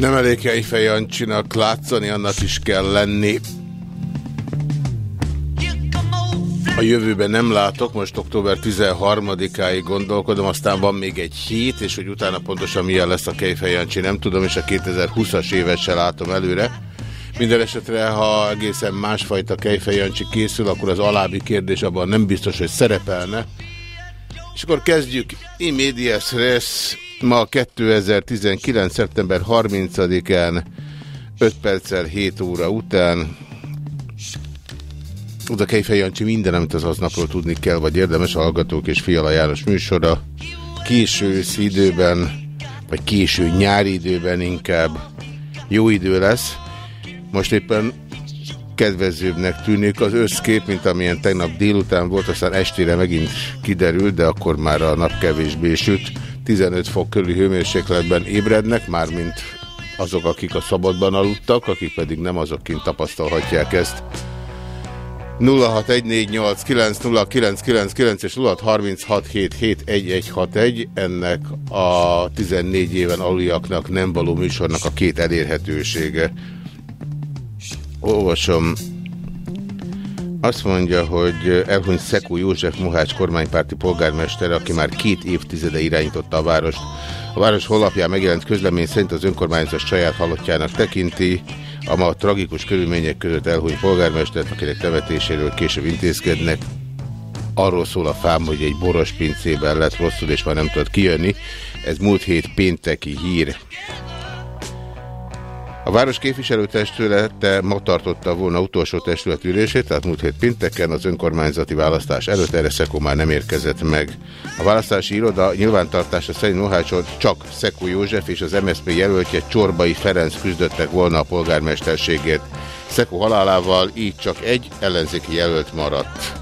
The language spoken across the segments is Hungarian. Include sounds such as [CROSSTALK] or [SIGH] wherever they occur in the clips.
Nem elég Kejfej Jancsinak látszani, annak is kell lenni. A jövőben nem látok, most október 13-áig gondolkodom, aztán van még egy hét, és hogy utána pontosan milyen lesz a Kejfej Jancsi, nem tudom, és a 2020-as évet se látom előre. Minden esetre, ha egészen másfajta Kejfej Jancsi készül, akkor az alábbi kérdés abban nem biztos, hogy szerepelne. És akkor kezdjük. Imédias res ma 2019. szeptember 30-án 5 perccel 7 óra után oda Kejfej Jancsi minden, amit az aznapról tudni kell, vagy érdemes a Hallgatók és Fiala János műsora. Késő időben, vagy késő nyári időben inkább jó idő lesz. Most éppen kedvezőbbnek tűnik az összkép, mint amilyen tegnap délután volt, aztán estére megint kiderült, de akkor már a nap kevésbé süt. 15 fok körüli hőmérsékletben ébrednek, mármint azok, akik a szabadban aludtak, akik pedig nem azok tapasztalhatják ezt. 0614890999 és 0636771161 ennek a 14 éven aluliaknak nem való műsornak a két elérhetősége. Olvasom. Azt mondja, hogy elhunyt Szekú József Mohács kormánypárti polgármester, aki már két évtizede irányította a várost. A város honlapján megjelent közlemény szerint az önkormányzat saját halottjának tekinti, a ma tragikus körülmények között elhunyt polgármestert, akinek temetéséről később intézkednek. Arról szól a fám, hogy egy boros pincében lett rosszul, és már nem tudott kijönni. Ez múlt hét pénteki hír. A város képviselőtestülete ma tartotta volna utolsó testületülését, tehát múlt hét pénteken az önkormányzati választás előtt erre Szekó már nem érkezett meg. A választási iroda nyilvántartása szerint Mohácson csak Szekó József és az MSZP jelöltje Csorbai Ferenc küzdöttek volna a polgármesterségért. Szekó halálával így csak egy ellenzéki jelölt maradt.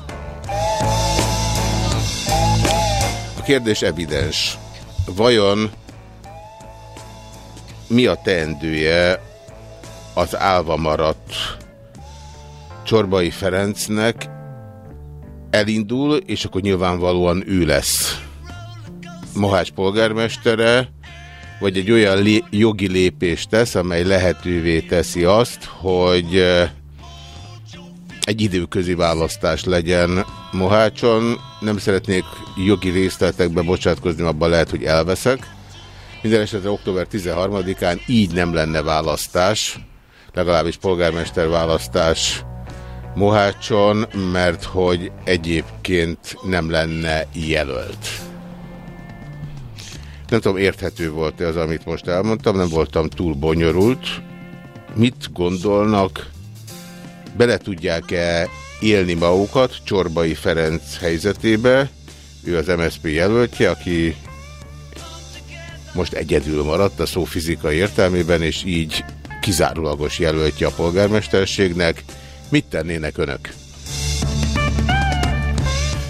A kérdés evidens. Vajon mi a teendője az álva maradt Csorbai Ferencnek elindul, és akkor nyilvánvalóan ő lesz Mohács polgármestere, vagy egy olyan jogi lépést tesz, amely lehetővé teszi azt, hogy egy időközi választás legyen Mohácson. Nem szeretnék jogi részletekbe bocsátkozni, abban lehet, hogy elveszek. Minden esetre október 13-án így nem lenne választás, legalábbis polgármester választás Mohácson, mert hogy egyébként nem lenne jelölt. Nem tudom, érthető volt-e az, amit most elmondtam, nem voltam túl bonyolult. Mit gondolnak, bele tudják-e élni magukat Csorbai Ferenc helyzetébe, ő az MSZP jelöltje, aki most egyedül maradt a szó fizikai értelmében, és így kizárólagos jelöltje a polgármesterségnek. Mit tennének önök?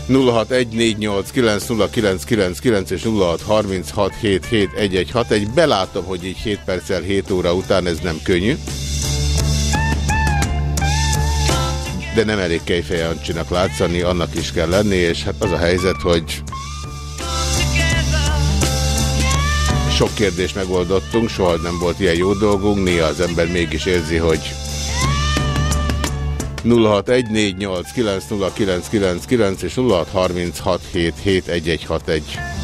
0614890999 és 0636771161. Belátom, hogy így 7 perccel 7 óra után ez nem könnyű. De nem elég Kejfej Jancsinak látszani, annak is kell lenni, és hát az a helyzet, hogy sok kérdést megoldottunk, soha nem volt ilyen jó dolgunk, néha az ember mégis érzi, hogy 0614890999 és 0636771161.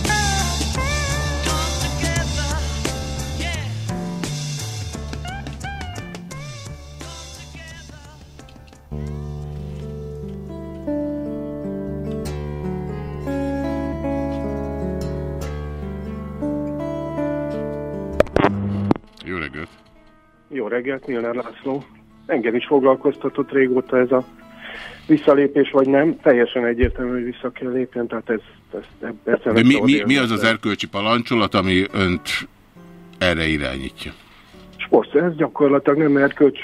Reggelt, Milner László. Engem is foglalkoztatott régóta ez a visszalépés, vagy nem. Teljesen egyértelmű, hogy vissza kell lépjen, tehát ez, ez, ez De mi, mi, mi az az erkölcsi parancsolat, ami önt erre irányítja? Sport, ez gyakorlatilag nem erkölcs,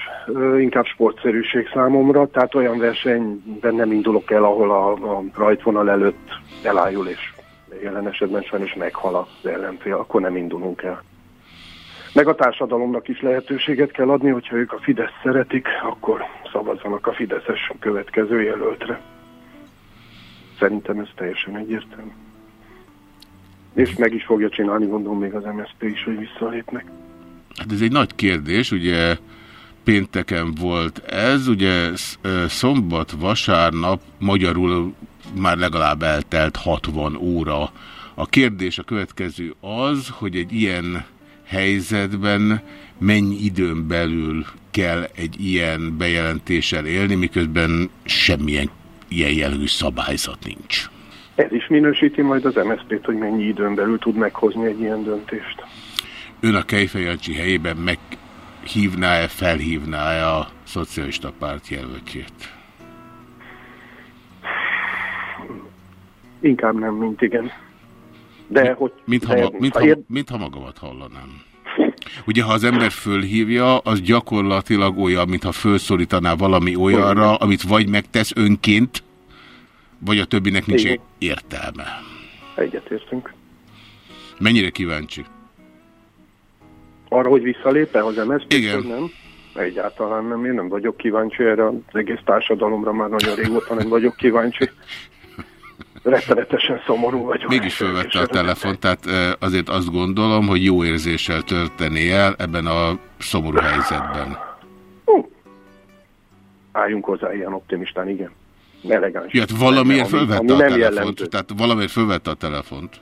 inkább sportszerűség számomra, tehát olyan versenyben nem indulok el, ahol a, a rajtvonal előtt elájul, és jelen esetben sajnos meghal az ellenfél, akkor nem indulunk el. Meg a társadalomnak is lehetőséget kell adni, hogyha ők a Fidesz szeretik, akkor szavazzanak a Fideszes következő jelöltre. Szerintem ez teljesen egyértelmű. És meg is fogja csinálni, gondolom még az MSZP is, hogy visszalépnek. Hát ez egy nagy kérdés, ugye pénteken volt ez, ugye szombat, vasárnap magyarul már legalább eltelt 60 óra. A kérdés a következő az, hogy egy ilyen helyzetben mennyi időn belül kell egy ilyen bejelentéssel élni, miközben semmilyen ilyen jellegű szabályzat nincs. Ez is minősíti majd az MSZP-t, hogy mennyi időn belül tud meghozni egy ilyen döntést. Ön a Kejfejancsi helyében meghívná-e, felhívná-e a szocialista párt jelöltjét? Inkább nem, mint igen. De hogy... Mintha, de, ma, mintha, ér... mintha magamat hallanám. Ugye, ha az ember fölhívja, az gyakorlatilag olyan, mintha fölszólítaná valami olyanra, amit vagy megtesz önként, vagy a többinek nincs Igen. értelme. Egyetértünk. Mennyire kíváncsi? Arra, hogy visszalép-e az MSZP? Igen. Nem? Egyáltalán nem. Én nem vagyok kíváncsi erre az egész társadalomra, már nagyon régóta nem vagyok kíváncsi. [LAUGHS] Rettenetesen szomorú vagyok. Mégis felvette a telefon, tehát eh, azért azt gondolom, hogy jó érzéssel tölteni el ebben a szomorú helyzetben. Álljunk hozzá ilyen optimistán, igen. Elegáns. Ja, hát valamiért Ami- fölvette a telefont. jellemző. Tehát valamiért fölvette a telefont.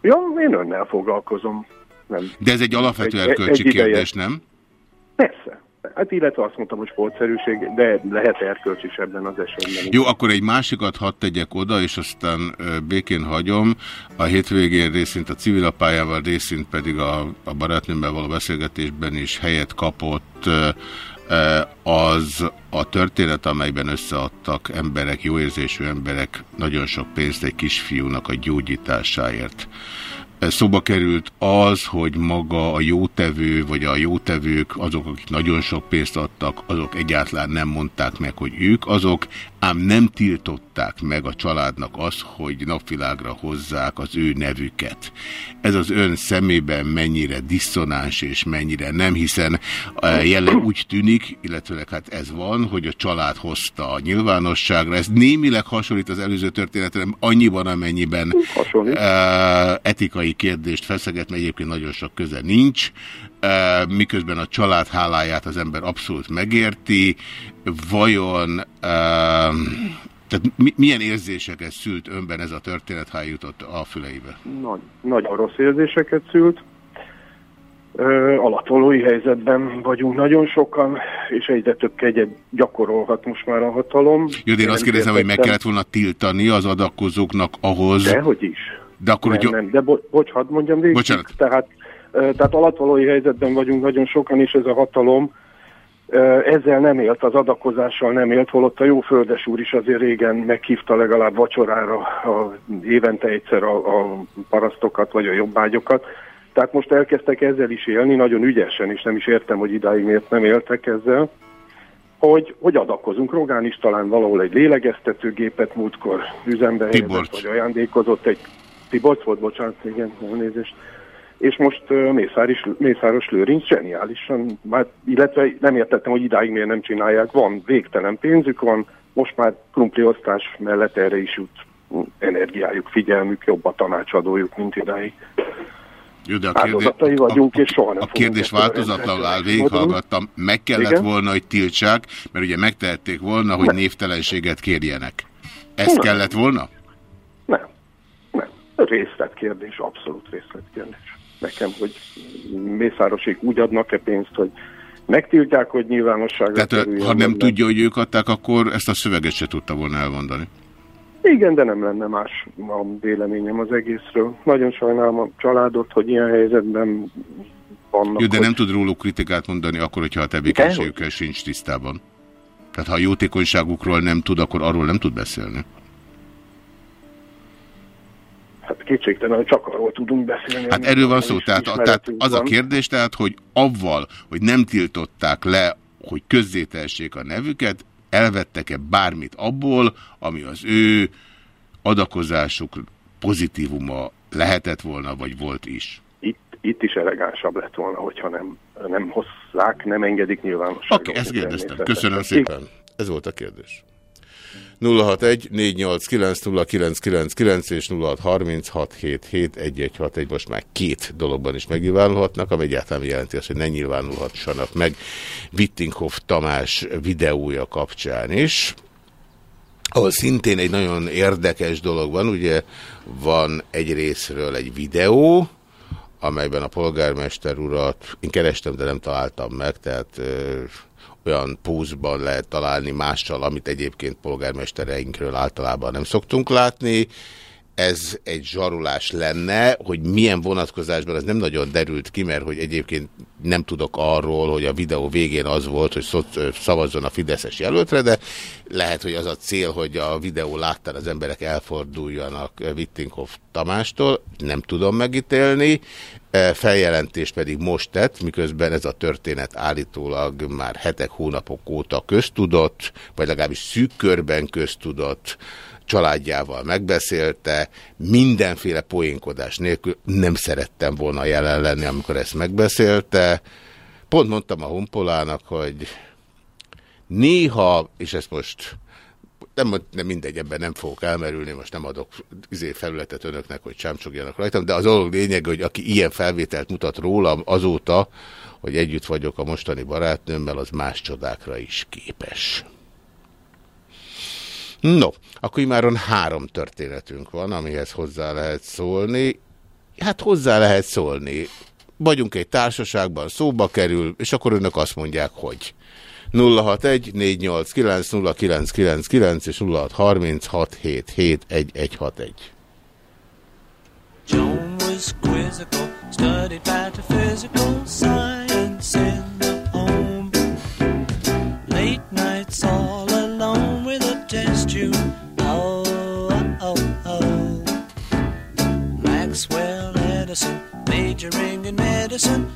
Ja, én önnel foglalkozom. Nem. De ez egy alapvető Egy- erkölcsi egy ideje. kérdés, nem? Persze. Hát illetve azt mondtam, hogy sportszerűség, de lehet erkölcs is ebben az esetben. Jó, akkor egy másikat hadd tegyek oda, és aztán békén hagyom. A hétvégén részint a civilapályával, részint pedig a, a barátnőmmel való beszélgetésben is helyet kapott az a történet, amelyben összeadtak emberek, jóérzésű emberek nagyon sok pénzt egy kisfiúnak a gyógyításáért. Szóba került az, hogy maga a jótevő, vagy a jótevők, azok, akik nagyon sok pénzt adtak, azok egyáltalán nem mondták meg, hogy ők azok, ám nem tiltották meg a családnak azt, hogy napvilágra hozzák az ő nevüket. Ez az ön szemében mennyire diszonáns és mennyire nem, hiszen eh, jelenleg úgy tűnik, illetőleg hát ez van, hogy a család hozta a nyilvánosságra. Ez némileg hasonlít az előző történetre, annyiban, amennyiben Hasonlít. eh, etikai kérdést feszeget, mert egyébként nagyon sok köze nincs, miközben a család háláját az ember abszolút megérti. Vajon eh, tehát mi, milyen érzéseket szült önben ez a történet, ha eljutott a füleibe? Nagy, nagyon rossz érzéseket szült. Ö, alattolói helyzetben vagyunk nagyon sokan, és egyre több kegyet gyakorolhat most már a hatalom. Jó, de én azt kérdezem, hogy meg kellett volna tiltani az adakozóknak ahhoz, de, Dehogy is. De akkor, Nem, hogy... nem, de bo bocs, hadd mondjam végig. Bocsánat. Tehát, tehát alattvalói helyzetben vagyunk nagyon sokan, és ez a hatalom ezzel nem élt, az adakozással nem élt, holott a jó földes úr is azért régen meghívta legalább vacsorára a, évente egyszer a, a parasztokat, vagy a jobbágyokat. Tehát most elkezdtek ezzel is élni, nagyon ügyesen, és nem is értem, hogy idáig miért nem éltek ezzel, hogy, hogy adakozunk. Rogán is talán valahol egy lélegeztetőgépet múltkor üzembe helyezett, vagy ajándékozott egy Tiborcs volt, bocsánat, igen, elnézést. És most Mészáris, Mészáros Lőrinc zseniálisan, már, illetve nem értettem, hogy idáig miért nem csinálják. Van, végtelen pénzük van, most már krumpliosztás mellett erre is jut energiájuk, figyelmük, jobb a tanácsadójuk, mint idáig. Jó, de a Áldozatai vagyunk, és soha nem A kérdés változatlanul áll, végighallgattam. Meg kellett Igen? volna, hogy tiltsák, mert ugye megtehették volna, hogy névtelenséget kérjenek. Ezt Nem. kellett volna? Nem, nem. Részletkérdés, abszolút részletkérdés. Nekem, hogy Mészárosék úgy adnak-e pénzt, hogy megtiltják, hogy nyilvánosságra Tehát kerüljön, ha nem vagy tudja, hogy ők adták, akkor ezt a szöveget se tudta volna elmondani. Igen, de nem lenne más a véleményem az egészről. Nagyon sajnálom a családot, hogy ilyen helyzetben vannak. Jó, de hogy... nem tud róluk kritikát mondani akkor, hogyha a tevékenységükkel sincs tisztában. Tehát ha a jótékonyságukról nem tud, akkor arról nem tud beszélni. Kétségtelen, hogy csak arról tudunk beszélni. Hát erről van szó, tehát, tehát az a kérdés, tehát, hogy avval, hogy nem tiltották le, hogy közzétessék a nevüket, elvettek-e bármit abból, ami az ő adakozásuk pozitívuma lehetett volna, vagy volt is? Itt, itt is elegánsabb lett volna, hogyha nem, nem hozzák, nem engedik nyilvánosságot. Oké, okay, ezt kérdeztem. Köszönöm szépen. Ez volt a kérdés. 061 489 és 0636771161 most már két dologban is megnyilvánulhatnak, ami egyáltalán jelenti azt, hogy ne nyilvánulhassanak meg Wittinghoff Tamás videója kapcsán is ahol szintén egy nagyon érdekes dolog van, ugye van egy részről egy videó, amelyben a polgármester urat, én kerestem, de nem találtam meg, tehát olyan pózban lehet találni mással, amit egyébként polgármestereinkről általában nem szoktunk látni, ez egy zsarulás lenne, hogy milyen vonatkozásban, ez nem nagyon derült ki, mert hogy egyébként nem tudok arról, hogy a videó végén az volt, hogy szavazzon a Fideszes jelöltre, de lehet, hogy az a cél, hogy a videó láttán az emberek elforduljanak Wittinghoff Tamástól, nem tudom megítélni, feljelentést pedig most tett, miközben ez a történet állítólag már hetek, hónapok óta köztudott, vagy legalábbis szűk körben köztudott, családjával megbeszélte, mindenféle poénkodás nélkül nem szerettem volna jelen lenni, amikor ezt megbeszélte. Pont mondtam a honpolának, hogy néha, és ezt most nem, nem mindegy, ebben nem fogok elmerülni, most nem adok izé felületet önöknek, hogy csámcsogjanak rajtam, de az dolog lényeg, hogy aki ilyen felvételt mutat rólam azóta, hogy együtt vagyok a mostani barátnőmmel, az más csodákra is képes. No, akkor imáron három történetünk van, amihez hozzá lehet szólni. Hát hozzá lehet szólni. Vagyunk egy társaságban, szóba kerül, és akkor önök azt mondják, hogy 061 489 0999 és 0636771161. John was quizzical, studied metaphysical science in the home. Late nights all alone with a test tube. Oh, oh, oh. Maxwell Edison, majoring in medicine,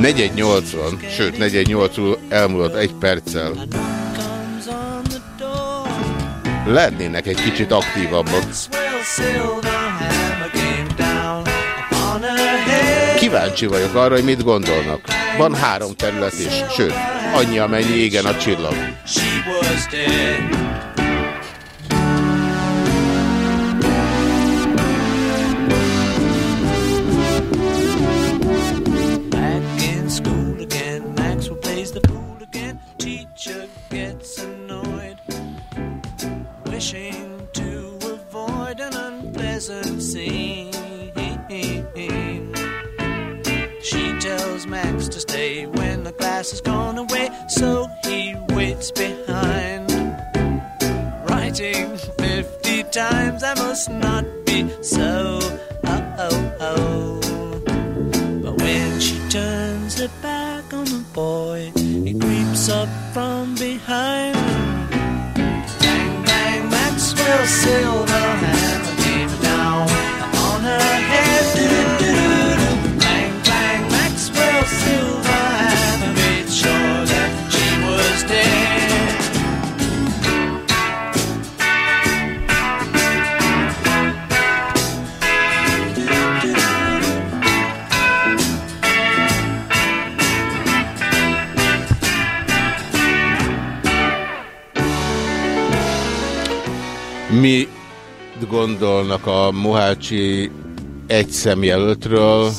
480, sőt 480 elmúlott egy perccel. Lehetnének egy kicsit aktívabbak. Kíváncsi vagyok arra, hogy mit gondolnak. Van három terület is, sőt, annyi, amennyi égen a csillag. Has gone away, so he waits behind. Writing 50 times, I must not be so. Oh, oh, oh. But when she turns her back on the boy, he creeps up from behind. Bang, bang, Maxwell Silverhand Mi gondolnak a Mohácsi egy szemjelöltről?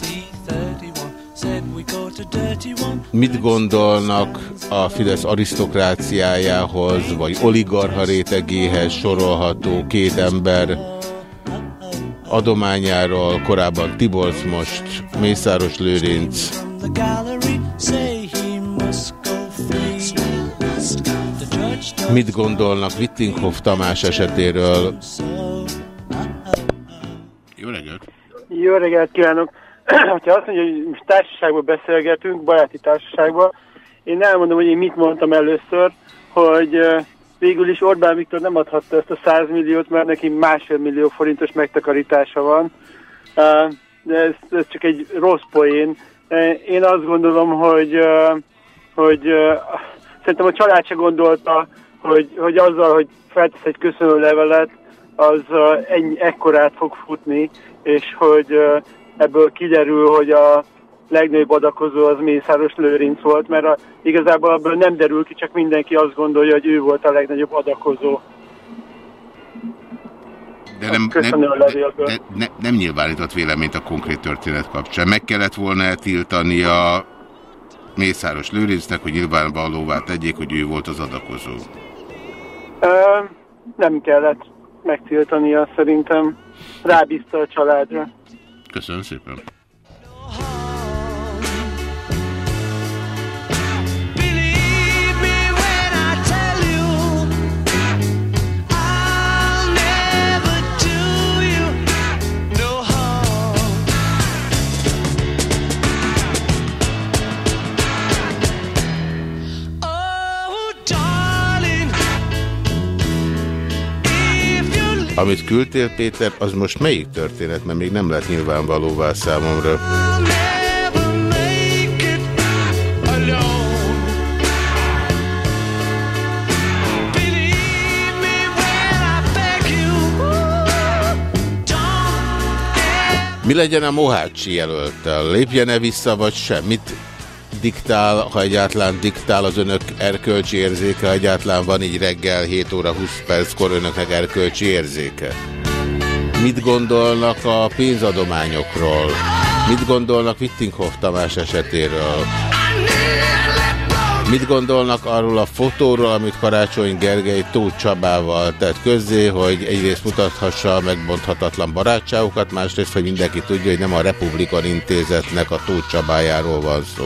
Mit gondolnak a Fidesz arisztokráciájához, vagy oligarha rétegéhez sorolható két ember adományáról, korábban Tiborz, most Mészáros Lőrinc? Mit gondolnak Wittinghoff Tamás esetéről? Jó reggelt! Jó reggelt kívánok! [CLEARS THROAT] hogyha azt mondja, hogy most társaságban beszélgetünk, baráti társaságban, én elmondom, hogy én mit mondtam először, hogy végül is Orbán Viktor nem adhatta ezt a 100 milliót, mert neki másfél millió forintos megtakarítása van. De ez, ez csak egy rossz poén. Én azt gondolom, hogy, hogy szerintem a család se gondolta, hogy, hogy azzal, hogy feltesz egy köszönő levelet, az ennyi, ekkorát fog futni, és hogy ebből kiderül, hogy a legnagyobb adakozó az Mészáros Lőrinc volt, mert a, igazából ebből nem derül ki, csak mindenki azt gondolja, hogy ő volt a legnagyobb adakozó. De nem, nem, de, de ne, nem nyilvánított véleményt a konkrét történet kapcsán. Meg kellett volna tiltani a Mészáros Lőrincnek, hogy nyilvánvalóvá tegyék, hogy ő volt az adakozó. Ö, nem kellett megtiltania szerintem. Rábízta a családra. Köszönöm szépen. Amit küldtél, Péter, az most melyik történet? Mert még nem lett nyilvánvalóvá számomra. Mi legyen a Mohácsi jelöltel? Lépjen-e vissza, vagy sem? Diktál, ha egyáltalán diktál az önök erkölcsi érzéke, ha egyáltalán van így reggel 7 óra 20 perckor önöknek erkölcsi érzéke? Mit gondolnak a pénzadományokról? Mit gondolnak Wittinghoff Tamás esetéről? Mit gondolnak arról a fotóról, amit Karácsony Gergely Tóth Csabával tett közzé, hogy egyrészt mutathassa a megbonthatatlan barátságokat, másrészt, hogy mindenki tudja, hogy nem a Republikan Intézetnek a Tóth Csabájáról van szó.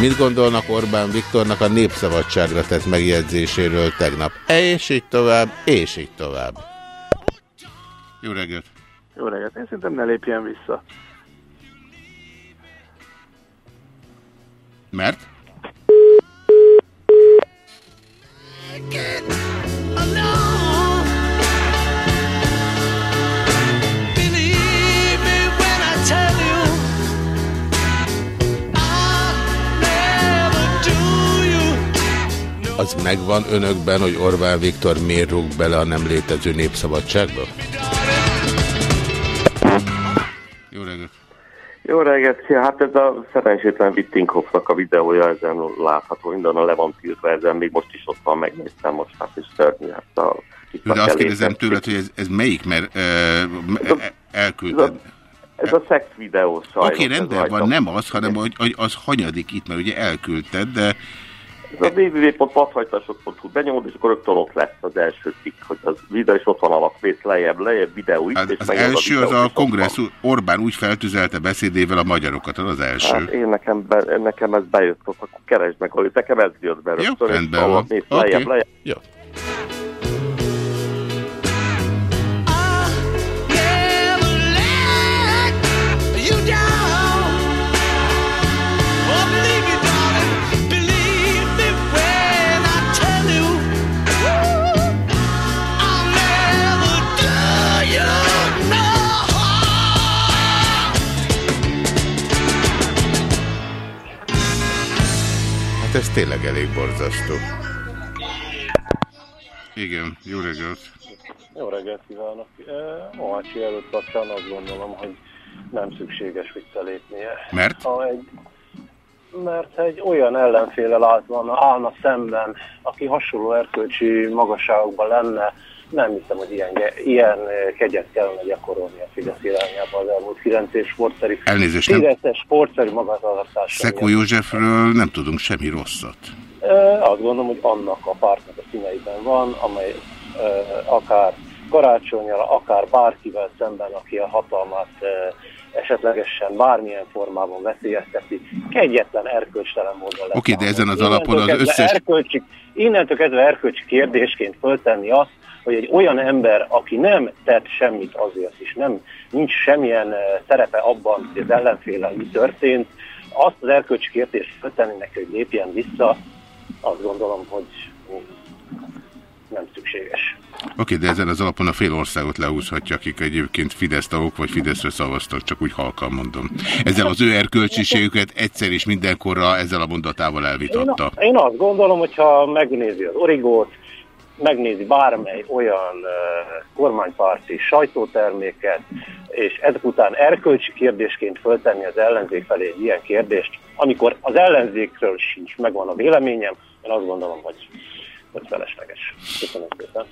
Mit gondolnak Orbán Viktornak a Népszabadságra tett megjegyzéséről tegnap? És így tovább, és így tovább. Jó reggelt! Jó reggelt! Én szerintem ne lépjen vissza. Mert? Az megvan önökben, hogy Orbán Viktor miért rúg bele a nem létező népszabadságba? Jó reggelt! Jó reggelt! Hát ez a szerencsétlen Wittinghoffnak a videója, ezen látható, minden a le van tiltva, ezen még most is ott van, megnéztem most, hát is szörnyű. Hát a, De azt kérdezem tőled, hogy ez, ez melyik, mert uh, elküldted. Ez a szex videó sajnos. Oké, okay, rendben van, nem az, hanem hogy, hogy az hanyadik itt, mert ugye elküldted, de ez a www.vadhajtások.hu benyomod, és akkor rögtön ott lesz az első cikk, hogy az videó is ott van alapvész lejjebb, lejjebb videó itt. Hát, az első a az a kongresszus, Orbán úgy feltüzelte beszédével a magyarokat, az az első. Hát én nekem, be, nekem ez bejött, akkor keresd meg, hogy nekem ez jött be rögtön. Jó, rendben van. Oké. Okay. Jó. Hát ez tényleg elég borzasztó. Igen, jó reggelt! Jó reggelt kívánok! Mohácsi előtt kapcsán azt gondolom, hogy nem szükséges visszalépnie. Mert? Ha egy, mert egy olyan ellenfélel állt van, állna szemben, aki hasonló erkölcsi magasságokban lenne, nem hiszem, hogy ilyen, ilyen kegyet kellene gyakorolni a Fidesz irányába az elmúlt 9 év sportszerű. Elnézést, nem? sportszerű magatartás. Szekó Józsefről nem tudunk semmi rosszat. Azt gondolom, hogy annak a pártnak a színeiben van, amely akár karácsonyjal, akár bárkivel szemben, aki a hatalmát esetlegesen bármilyen formában veszélyezteti, kegyetlen erkölcstelen módon lesz. Oké, okay, de ezen az alapon az összes... Erkölcsi, innentől kezdve erkölcsi kérdésként föltenni azt, hogy egy olyan ember, aki nem tett semmit azért, és nem, nincs semmilyen szerepe abban, hogy az ellenféle mi történt, azt az erkölcsi kérdést feltenni neki, hogy lépjen vissza, azt gondolom, hogy nem szükséges. Oké, okay, de ezen az alapon a fél országot leúszhatja, akik egyébként Fidesz tagok vagy Fideszre szavaztak, csak úgy halkan mondom. Ezzel az ő erkölcsiségüket egyszer és mindenkorra ezzel a mondatával elvitatta. Én, én azt gondolom, hogyha megnézi az origót, megnézi bármely olyan uh, kormánypárti sajtóterméket, és ezek után erkölcsi kérdésként föltenni az ellenzék felé egy ilyen kérdést, amikor az ellenzékről sincs megvan a véleményem, én azt gondolom, hogy hogy felesleges. Köszönöm szépen.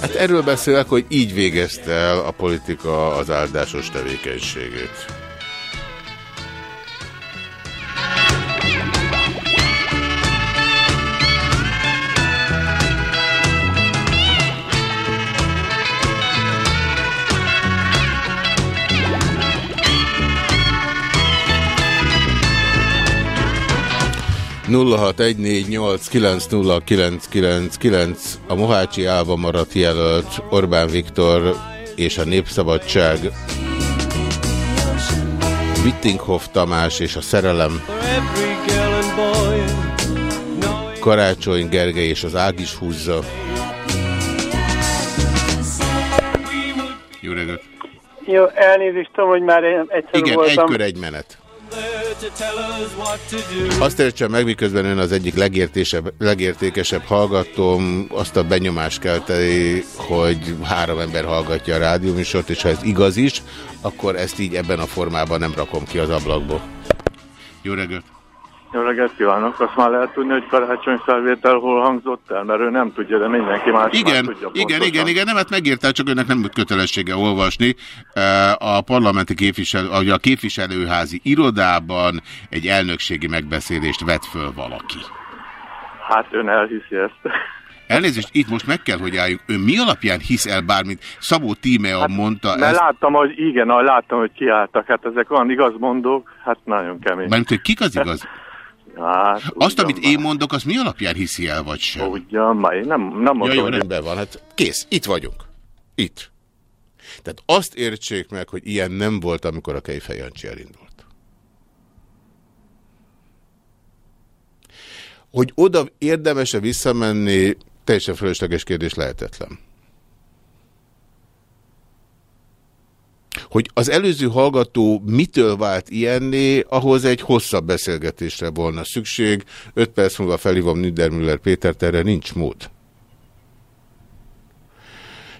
Hát erről beszélek, hogy így végezte el a politika az áldásos tevékenységét. 0614890999 a Mohácsi Álva maradt jelölt Orbán Viktor és a Népszabadság Wittinghoff Tamás és a Szerelem Karácsony Gergely és az Ág is húzza Jó reggelt! Jó, elnézést tudom, hogy már egyszer Igen, voltam. egy kör, egy menet. Azt értsem meg, miközben ön az egyik legértékesebb hallgatóm, azt a benyomást kell tenni, hogy három ember hallgatja a rádióműsort, és ha ez igaz is, akkor ezt így ebben a formában nem rakom ki az ablakból. Jó reggelt! Jó reggelt kívánok! Azt már lehet tudni, hogy karácsony felvétel hol hangzott el, mert ő nem tudja, de mindenki más igen, már tudja Igen, pontosan. igen, igen, nem, hát megírtál, csak önnek nem kötelessége olvasni. A parlamenti képviselő, a képviselőházi irodában egy elnökségi megbeszélést vett föl valaki. Hát ön elhiszi ezt. Elnézést, itt most meg kell, hogy álljunk. Ön mi alapján hisz el bármit? Szabó Tímea hát, mondta mert ezt. láttam, hogy igen, láttam, hogy kiálltak. Hát ezek olyan igazmondók, hát nagyon kemény. Mert hogy kik az igaz? Hát, Azt, amit már. én mondok, az mi alapján hiszi el, vagy sem? Ugyan már, én nem, nem mondom. Ja, jó, rendben van, hát kész, itt vagyunk. Itt. Tehát azt értsék meg, hogy ilyen nem volt, amikor a Kejfej Jancsi elindult. Hogy oda érdemese visszamenni, teljesen fölösleges kérdés lehetetlen. Hogy az előző hallgató mitől vált ilyenné, ahhoz egy hosszabb beszélgetésre volna szükség. Öt perc múlva felhívom Niedermüller Pétert, erre nincs mód.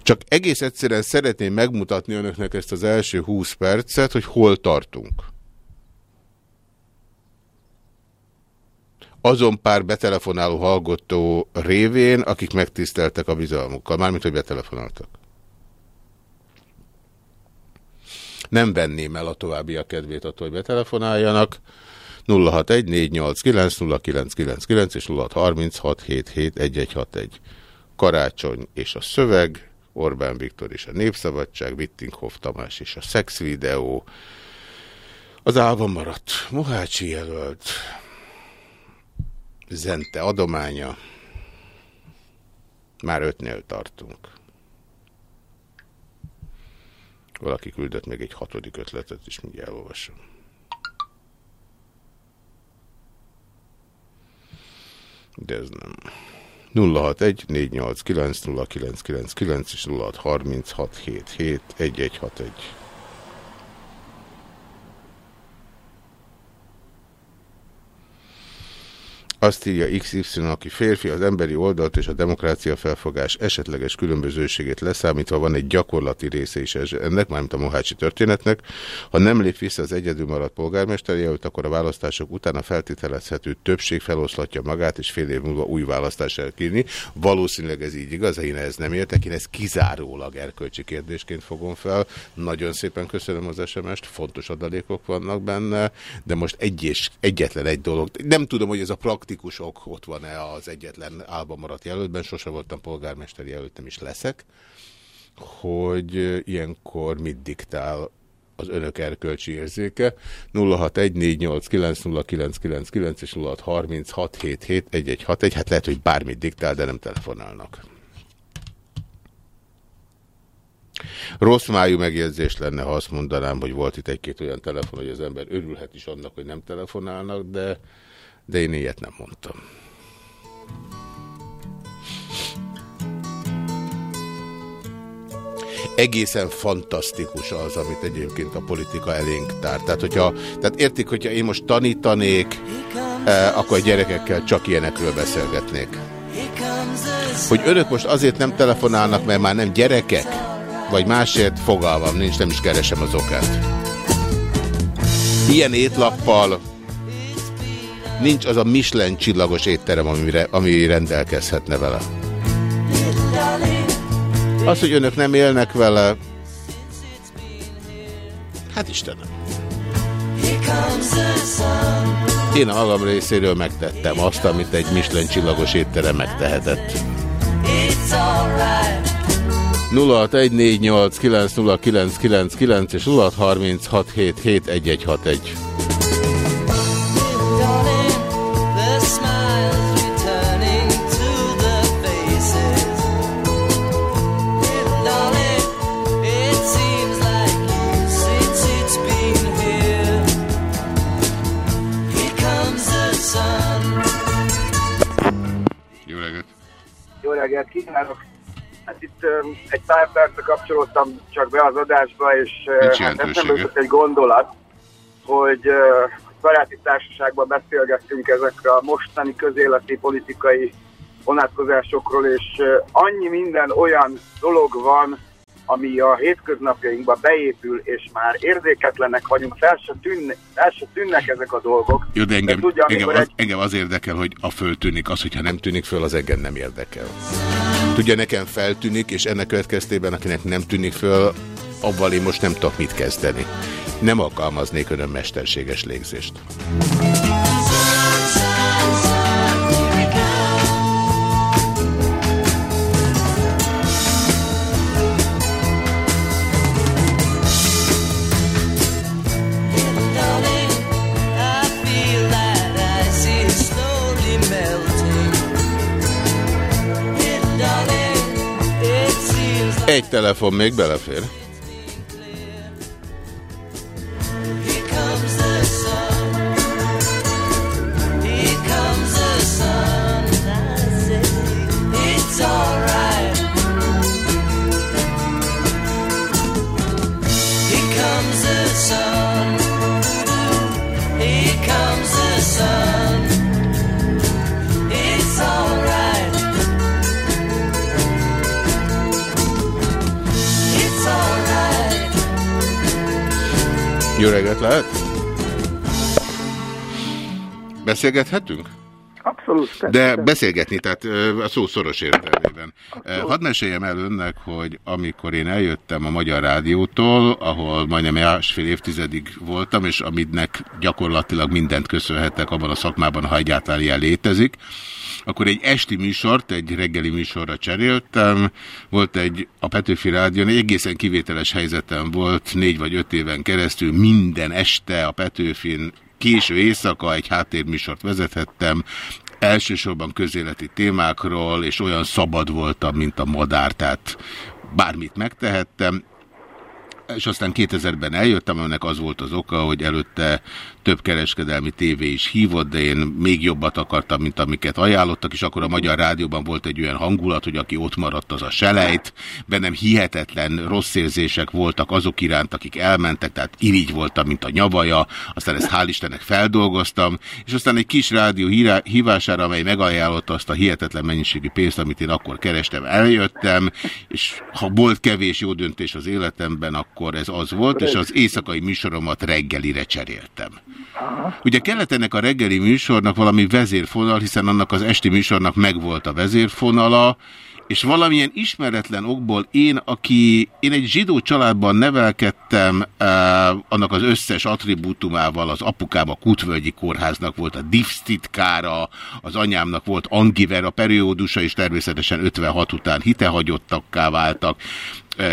Csak egész egyszerűen szeretném megmutatni önöknek ezt az első 20 percet, hogy hol tartunk. Azon pár betelefonáló hallgató révén, akik megtiszteltek a bizalmukkal, mármint, hogy betelefonáltak. Nem venném el a továbbiak kedvét attól, hogy betelefonáljanak. 061-489-0999 és 0636771161. Karácsony és a szöveg, Orbán Viktor és a Népszabadság, Wittinghoff Tamás és a szexvideó. Az álva maradt. Mohácsi jelölt. Zente adománya. Már ötnél tartunk. Valaki küldött még egy hatodik ötletet, és mindjárt elolvasom. De ez nem. 061 489 0999 és 063677 Azt írja XY, aki férfi, az emberi oldalt és a demokrácia felfogás esetleges különbözőségét leszámítva van egy gyakorlati része is ennek, mármint a Mohácsi történetnek. Ha nem lép vissza az egyedül maradt polgármester jelölt, akkor a választások után a feltételezhető többség feloszlatja magát, és fél év múlva új választás elkírni. Valószínűleg ez így igaz, én ez nem értek, én ezt kizárólag erkölcsi kérdésként fogom fel. Nagyon szépen köszönöm az SMS-t, fontos adalékok vannak benne, de most egy és egyetlen egy dolog. Nem tudom, hogy ez a praktikus praktikusok ott van-e az egyetlen álba maradt jelöltben, sose voltam polgármesteri jelöltem is leszek, hogy ilyenkor mit diktál az önök erkölcsi érzéke. 0614890999 és 0636771161. Hát lehet, hogy bármit diktál, de nem telefonálnak. Rossz májú megjegyzés lenne, ha azt mondanám, hogy volt itt egy-két olyan telefon, hogy az ember örülhet is annak, hogy nem telefonálnak, de, de én ilyet nem mondtam. egészen fantasztikus az, amit egyébként a politika elénk tár. Tehát, hogyha, tehát értik, hogyha én most tanítanék, eh, akkor a gyerekekkel csak ilyenekről beszélgetnék. Hogy önök most azért nem telefonálnak, mert már nem gyerekek, vagy másért fogalmam nincs, nem is keresem az okát. Ilyen étlappal nincs az a Michelin csillagos étterem, amire, ami rendelkezhetne vele. Az, hogy önök nem élnek vele, hát Istenem. Én a magam részéről megtettem azt, amit egy Michelin csillagos étterem megtehetett. 0614890999 és 0636771161. kívánok! Hát itt um, egy pár percre kapcsolódtam csak be az adásba, és uh, hát eszembe jutott egy gondolat, hogy uh, baráti társaságban beszélgettünk ezekre a mostani közéleti politikai vonatkozásokról, és uh, annyi minden olyan dolog van, ami a hétköznapjainkba beépül, és már érzéketlenek vagyunk, fel se, tűnne, fel se tűnnek ezek a dolgok. Jó, de engem, de tudja, engem, az, egy... engem az érdekel, hogy a föltűnik, az, hogyha nem tűnik föl, az engem nem érdekel. Tudja, nekem feltűnik, és ennek következtében, akinek nem tűnik föl, abban én most nem tudok mit kezdeni. Nem alkalmaznék önön mesterséges légzést. Telefon még belefér. Jó reggelt lehet? Beszélgethetünk? Abszolút. De beszélgetni, tehát a szó szoros értelmében. Hadd meséljem el önnek, hogy amikor én eljöttem a Magyar Rádiótól, ahol majdnem másfél évtizedig voltam, és aminek gyakorlatilag mindent köszönhetek abban a szakmában, ha egyáltalán ilyen létezik, akkor egy esti műsort, egy reggeli műsorra cseréltem. Volt egy a Petőfi Rádión, egy egészen kivételes helyzetem volt négy vagy öt éven keresztül minden este a Petőfin késő éjszaka egy háttérműsort vezethettem, elsősorban közéleti témákról, és olyan szabad voltam, mint a madár, tehát bármit megtehettem, és aztán 2000-ben eljöttem, aminek az volt az oka, hogy előtte több kereskedelmi tévé is hívott, de én még jobbat akartam, mint amiket ajánlottak, és akkor a Magyar Rádióban volt egy olyan hangulat, hogy aki ott maradt, az a selejt. Bennem hihetetlen rossz érzések voltak azok iránt, akik elmentek, tehát irigy voltam, mint a nyavaja, aztán ezt hál' Istennek feldolgoztam, és aztán egy kis rádió hívására, amely megajánlotta azt a hihetetlen mennyiségű pénzt, amit én akkor kerestem, eljöttem, és ha volt kevés jó döntés az életemben, akkor ez az volt, és az éjszakai műsoromat reggelire cseréltem. Ugye kellett ennek a reggeli műsornak valami vezérfonal, hiszen annak az esti műsornak megvolt a vezérfonala, és valamilyen ismeretlen okból én, aki, én egy zsidó családban nevelkedtem, eh, annak az összes attribútumával, az apukám a Kutvölgyi Kórháznak volt a divsztitkára, az anyámnak volt Angiver a periódusa, és természetesen 56 után hitehagyottakká váltak.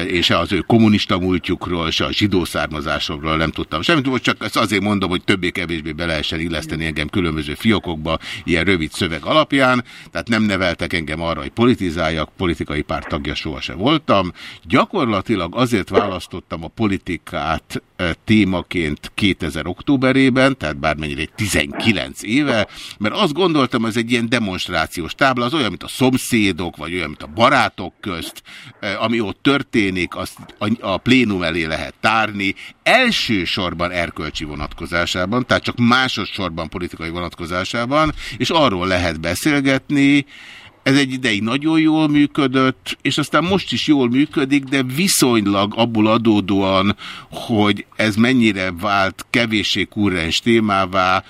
És se az ő kommunista múltjukról, se a zsidó származásokról nem tudtam semmit, most csak ezt azért mondom, hogy többé-kevésbé be lehessen illeszteni engem különböző fiókokba, ilyen rövid szöveg alapján, tehát nem neveltek engem arra, hogy politizáljak, politikai párt tagja sohasem voltam. Gyakorlatilag azért választottam a politikát témaként 2000 októberében, tehát bármennyire 19 éve, mert azt gondoltam, ez egy ilyen demonstrációs tábla, az olyan, mint a szomszédok, vagy olyan, mint a barátok közt, ami ott történik, azt a plénum elé lehet tárni, elsősorban erkölcsi vonatkozásában, tehát csak másodszorban politikai vonatkozásában, és arról lehet beszélgetni, ez egy ideig nagyon jól működött, és aztán most is jól működik, de viszonylag abból adódóan, hogy ez mennyire vált kevéssé kurrens témává,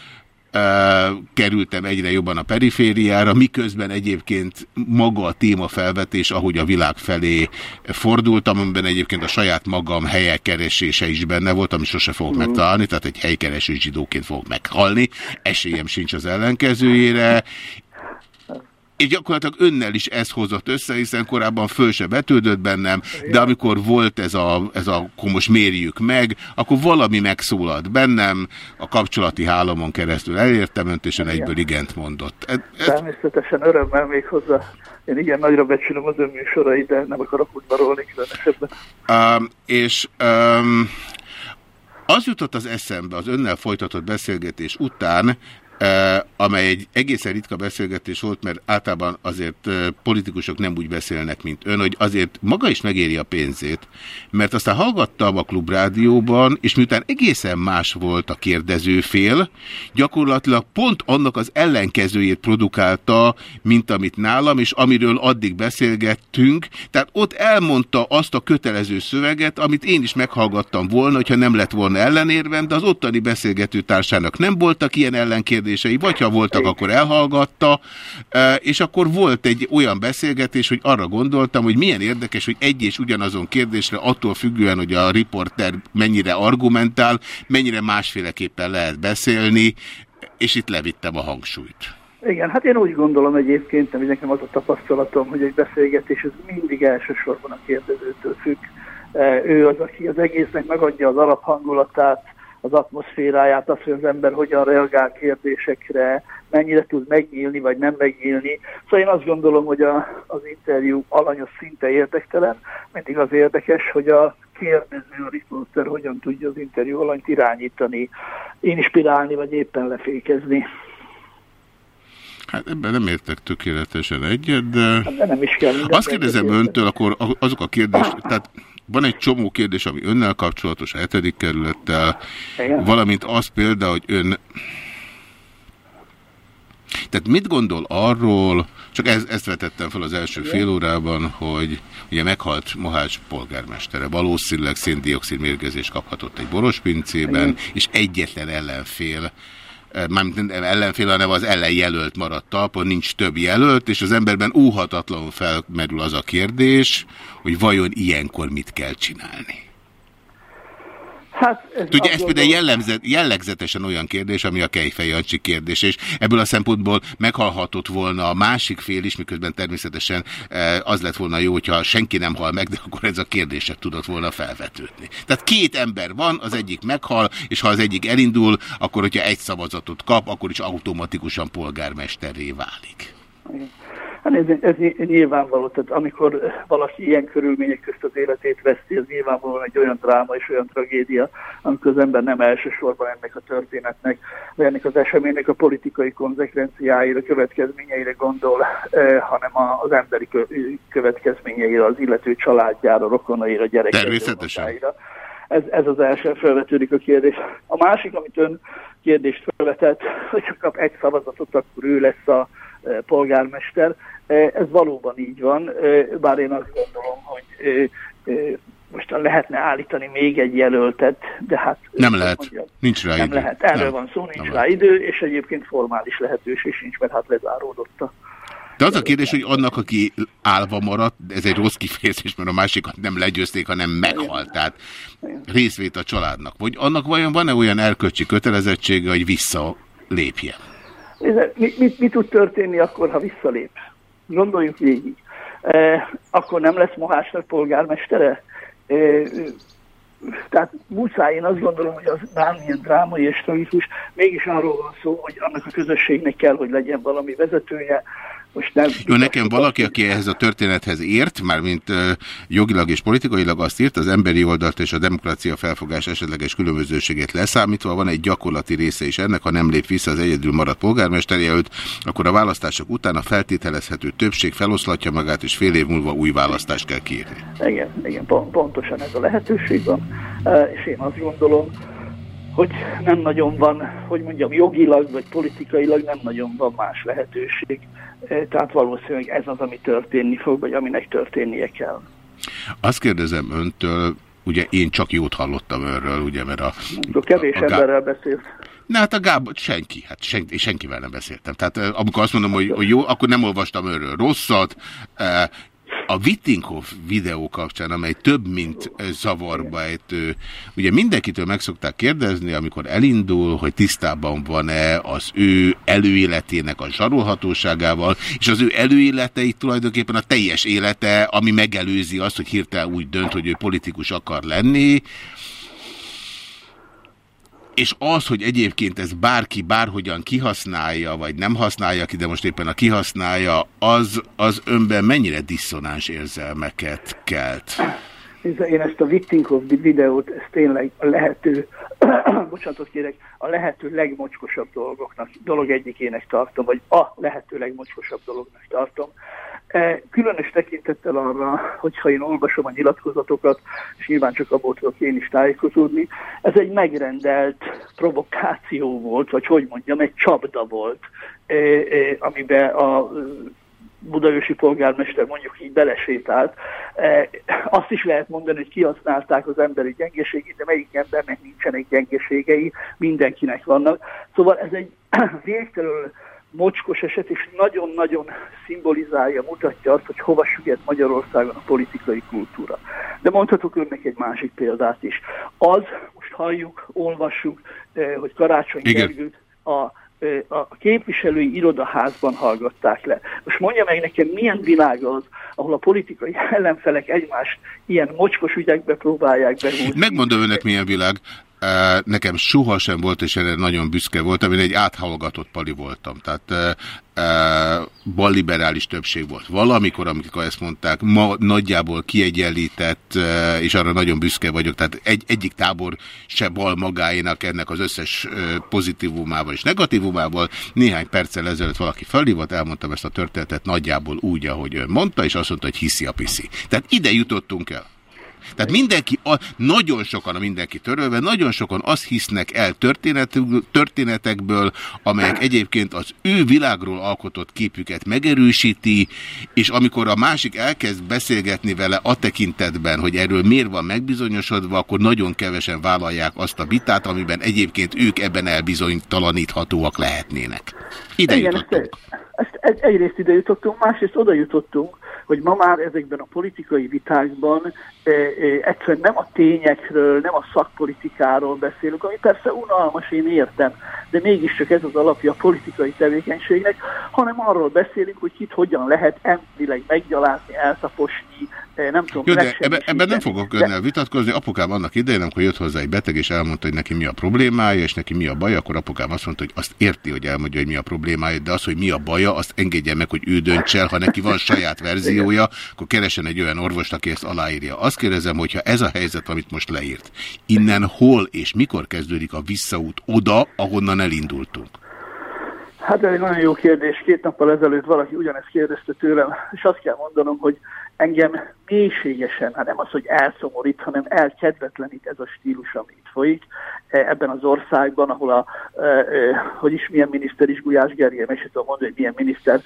kerültem egyre jobban a perifériára, miközben egyébként maga a témafelvetés, ahogy a világ felé fordultam, amiben egyébként a saját magam helykeresése is benne volt, ami sose fogok mm. megtalálni, tehát egy helykereső zsidóként fogok meghalni, esélyem sincs az ellenkezőjére, és gyakorlatilag önnel is ez hozott össze, hiszen korábban föl se betődött bennem, de amikor volt ez a, ez a akkor most mérjük meg, akkor valami megszólalt bennem, a kapcsolati hálomon keresztül elértem önt, és ön egyből igent mondott. Ez, ez... Természetesen örömmel még hozzá. Én igen nagyra becsülöm az ön műsorait, de nem akarok úgy barolni különösebben. Um, és um, az jutott az eszembe az önnel folytatott beszélgetés után, amely egy egészen ritka beszélgetés volt, mert általában azért politikusok nem úgy beszélnek, mint ön, hogy azért maga is megéri a pénzét, mert aztán hallgattam a klubrádióban, és miután egészen más volt a kérdezőfél, gyakorlatilag pont annak az ellenkezőjét produkálta, mint amit nálam, és amiről addig beszélgettünk, tehát ott elmondta azt a kötelező szöveget, amit én is meghallgattam volna, hogyha nem lett volna ellenérvem, de az ottani beszélgető társának nem voltak ilyen ellenkérdések, kérdései, vagy ha voltak, akkor elhallgatta, e, és akkor volt egy olyan beszélgetés, hogy arra gondoltam, hogy milyen érdekes, hogy egy és ugyanazon kérdésre attól függően, hogy a riporter mennyire argumentál, mennyire másféleképpen lehet beszélni, és itt levittem a hangsúlyt. Igen, hát én úgy gondolom egyébként, hogy nekem az a tapasztalatom, hogy egy beszélgetés az mindig elsősorban a kérdezőtől függ. E, ő az, aki az egésznek megadja az alaphangulatát, az atmoszféráját, az, hogy az ember hogyan reagál kérdésekre, mennyire tud megnyílni, vagy nem megnyílni. Szóval én azt gondolom, hogy a, az interjú alanyos szinte érdektelen, mindig az érdekes, hogy a kérdező, a riporter hogyan tudja az interjú alanyt irányítani, inspirálni, vagy éppen lefékezni. Hát ebben nem értek tökéletesen egyet, de... De nem is kell. Azt kérdezem öntől, akkor azok a kérdések, [CLEARS THROAT] tehát van egy csomó kérdés, ami önnel kapcsolatos, a hetedik kerülettel, Igen. valamint az például, hogy ön... Tehát mit gondol arról, csak ez, ezt vetettem fel az első Igen. fél órában, hogy ugye meghalt Mohács polgármestere, valószínűleg széndiokszid mérgezést kaphatott egy borospincében, Igen. és egyetlen ellenfél mármint ellenfél, hanem az ellenjelölt maradt talpon, nincs több jelölt, és az emberben óhatatlanul felmerül az a kérdés, hogy vajon ilyenkor mit kell csinálni. Hát, ez Tudja, ez például jellemzet, jellegzetesen olyan kérdés, ami a Kejfej Jancsi kérdés, és ebből a szempontból meghalhatott volna a másik fél is, miközben természetesen eh, az lett volna jó, hogyha senki nem hal meg, de akkor ez a kérdése tudott volna felvetődni. Tehát két ember van, az egyik meghal, és ha az egyik elindul, akkor hogyha egy szavazatot kap, akkor is automatikusan polgármesterré válik. Igen. Hát ez, ez nyilvánvaló, tehát amikor valaki ilyen körülmények közt az életét veszti, ez nyilvánvalóan egy olyan dráma és olyan tragédia, amikor az ember nem elsősorban ennek a történetnek, vagy ennek az eseménynek a politikai konzekvenciáira, következményeire gondol, eh, hanem az emberi következményeire, az illető családjára, rokonaira, gyerekeire. Természetesen. Ez, ez az első felvetődik a kérdés. A másik, amit ön kérdést felvetett, hogy csak kap egy szavazatot, akkor ő lesz a polgármester. Ez valóban így van, bár én azt gondolom, hogy most lehetne állítani még egy jelöltet, de hát... Nem lehet, mondjam, nincs rá nem idő. lehet, erről nem. van szó, nincs nem rá lehet. idő, és egyébként formális lehetőség sincs, mert hát lezáródott a... De az a kérdés, hogy annak, aki állva maradt, ez egy rossz kifejezés, mert a másikat nem legyőzték, hanem meghalt. Tehát részvét a családnak. Vagy annak vajon van-e olyan erkölcsi kötelezettsége, hogy visszalépjen? Mi, mi, mi tud történni akkor, ha visszalép? Gondoljuk végig. akkor nem lesz Mohásnak polgármestere? Tehát muszáj, én azt gondolom, hogy az bármilyen drámai és tragikus, mégis arról van szó, hogy annak a közösségnek kell, hogy legyen valami vezetője, most nem... Jó, nekem valaki, aki ehhez a történethez ért, mármint uh, jogilag és politikailag azt írt, az emberi oldalt és a demokrácia felfogás esetleges különbözőségét leszámítva, van egy gyakorlati része is ennek, ha nem lép vissza az egyedül maradt polgármester jelölt, akkor a választások után a feltételezhető többség feloszlatja magát, és fél év múlva új választást kell kiírni. Igen, igen pontosan ez a lehetőség van, és én azt gondolom, hogy nem nagyon van, hogy mondjam, jogilag vagy politikailag nem nagyon van más lehetőség. E, tehát valószínűleg ez az, ami történni fog, vagy aminek történnie kell. Azt kérdezem öntől, ugye én csak jót hallottam önről, ugye, mert a... a kevés a, a emberrel beszélt. Na hát a Gábor, senki, hát senki, senkivel nem beszéltem. Tehát e, amikor azt mondom, hogy, hogy jó, akkor nem olvastam önről rosszat, e, a Wittinghoff videó kapcsán, amely több, mint zavarba ejtő, ugye mindenkitől meg szokták kérdezni, amikor elindul, hogy tisztában van-e az ő előéletének a zsarolhatóságával, és az ő előéletei tulajdonképpen a teljes élete, ami megelőzi azt, hogy hirtelen úgy dönt, hogy ő politikus akar lenni, és az, hogy egyébként ez bárki bárhogyan kihasználja, vagy nem használja ki, de most éppen a kihasználja, az, az önben mennyire diszonáns érzelmeket kelt? Én ezt a Wittinghoff videót, ezt tényleg a lehető, [COUGHS] bocsánatot kérek, a lehető legmocskosabb dolgoknak, dolog egyikének tartom, vagy a lehető legmocskosabb dolognak tartom. E, különös tekintettel arra, hogyha én olvasom a nyilatkozatokat, és nyilván csak abból tudok én is tájékozódni, ez egy megrendelt provokáció volt, vagy hogy mondjam, egy csapda volt, e, e, amiben a budaörsi polgármester mondjuk így belesétált. Azt is lehet mondani, hogy kihasználták az emberi gyengeségét, de melyik embernek nincsenek gyengeségei, mindenkinek vannak. Szóval ez egy [CLEARS THROAT] végtelenül mocskos eset, és nagyon-nagyon szimbolizálja, mutatja azt, hogy hova süget Magyarországon a politikai kultúra. De mondhatok önnek egy másik példát is. Az, most halljuk, olvassuk, eh, hogy Karácsony Gergőt a eh, a képviselői irodaházban hallgatták le. Most mondja meg nekem, milyen világ az, ahol a politikai ellenfelek egymást ilyen mocskos ügyekbe próbálják behúzni. Megmondom önnek, milyen világ. Nekem sohasem volt, és erre nagyon büszke voltam, én egy áthallgatott pali voltam, tehát balliberális többség volt. Valamikor, amikor ezt mondták, ma nagyjából kiegyenlített, és arra nagyon büszke vagyok, tehát egy, egyik tábor se bal magáénak ennek az összes pozitívumával és negatívumával. Néhány perccel ezelőtt valaki felhívott, elmondtam ezt a történetet nagyjából úgy, ahogy ön mondta, és azt mondta, hogy hiszi a piszi. Tehát ide jutottunk el. Tehát mindenki, a, nagyon sokan a mindenki törölve, nagyon sokan azt hisznek el történetekből, amelyek egyébként az ő világról alkotott képüket megerősíti, és amikor a másik elkezd beszélgetni vele a tekintetben, hogy erről miért van megbizonyosodva, akkor nagyon kevesen vállalják azt a vitát, amiben egyébként ők ebben elbizonytalaníthatóak lehetnének. Ide Igen, jutottunk. Ezt, ezt egyrészt ide jutottunk, másrészt oda jutottunk, hogy ma már ezekben a politikai vitákban e, e, egyszerűen nem a tényekről, nem a szakpolitikáról beszélünk, ami persze unalmas, én értem, de mégiscsak ez az alapja a politikai tevékenységnek, hanem arról beszélünk, hogy kit hogyan lehet emberileg meggyalázni, eltaposni, nem tudom. Jó, de ebben, nem fogok önnel vitatkozni. Apukám annak idején, amikor jött hozzá egy beteg, és elmondta, hogy neki mi a problémája, és neki mi a baj, akkor apukám azt mondta, hogy azt érti, hogy elmondja, hogy mi a problémája, de az, hogy mi a baja, azt engedje meg, hogy ő dönts el. Ha neki van saját verziója, akkor keresen egy olyan orvost, aki ezt aláírja. Azt kérdezem, hogyha ez a helyzet, amit most leírt, innen hol és mikor kezdődik a visszaút oda, ahonnan elindultunk? Hát ez egy nagyon jó kérdés. Két nappal ezelőtt valaki ugyanezt kérdezte tőlem, és azt kell mondanom, hogy engem mélységesen, hát nem az, hogy elszomorít, hanem elkedvetlenít ez a stílus, ami itt folyik e, ebben az országban, ahol a, e, e, hogy is milyen miniszter is, Gulyás Gergely, se tudom mondani, hogy milyen miniszter,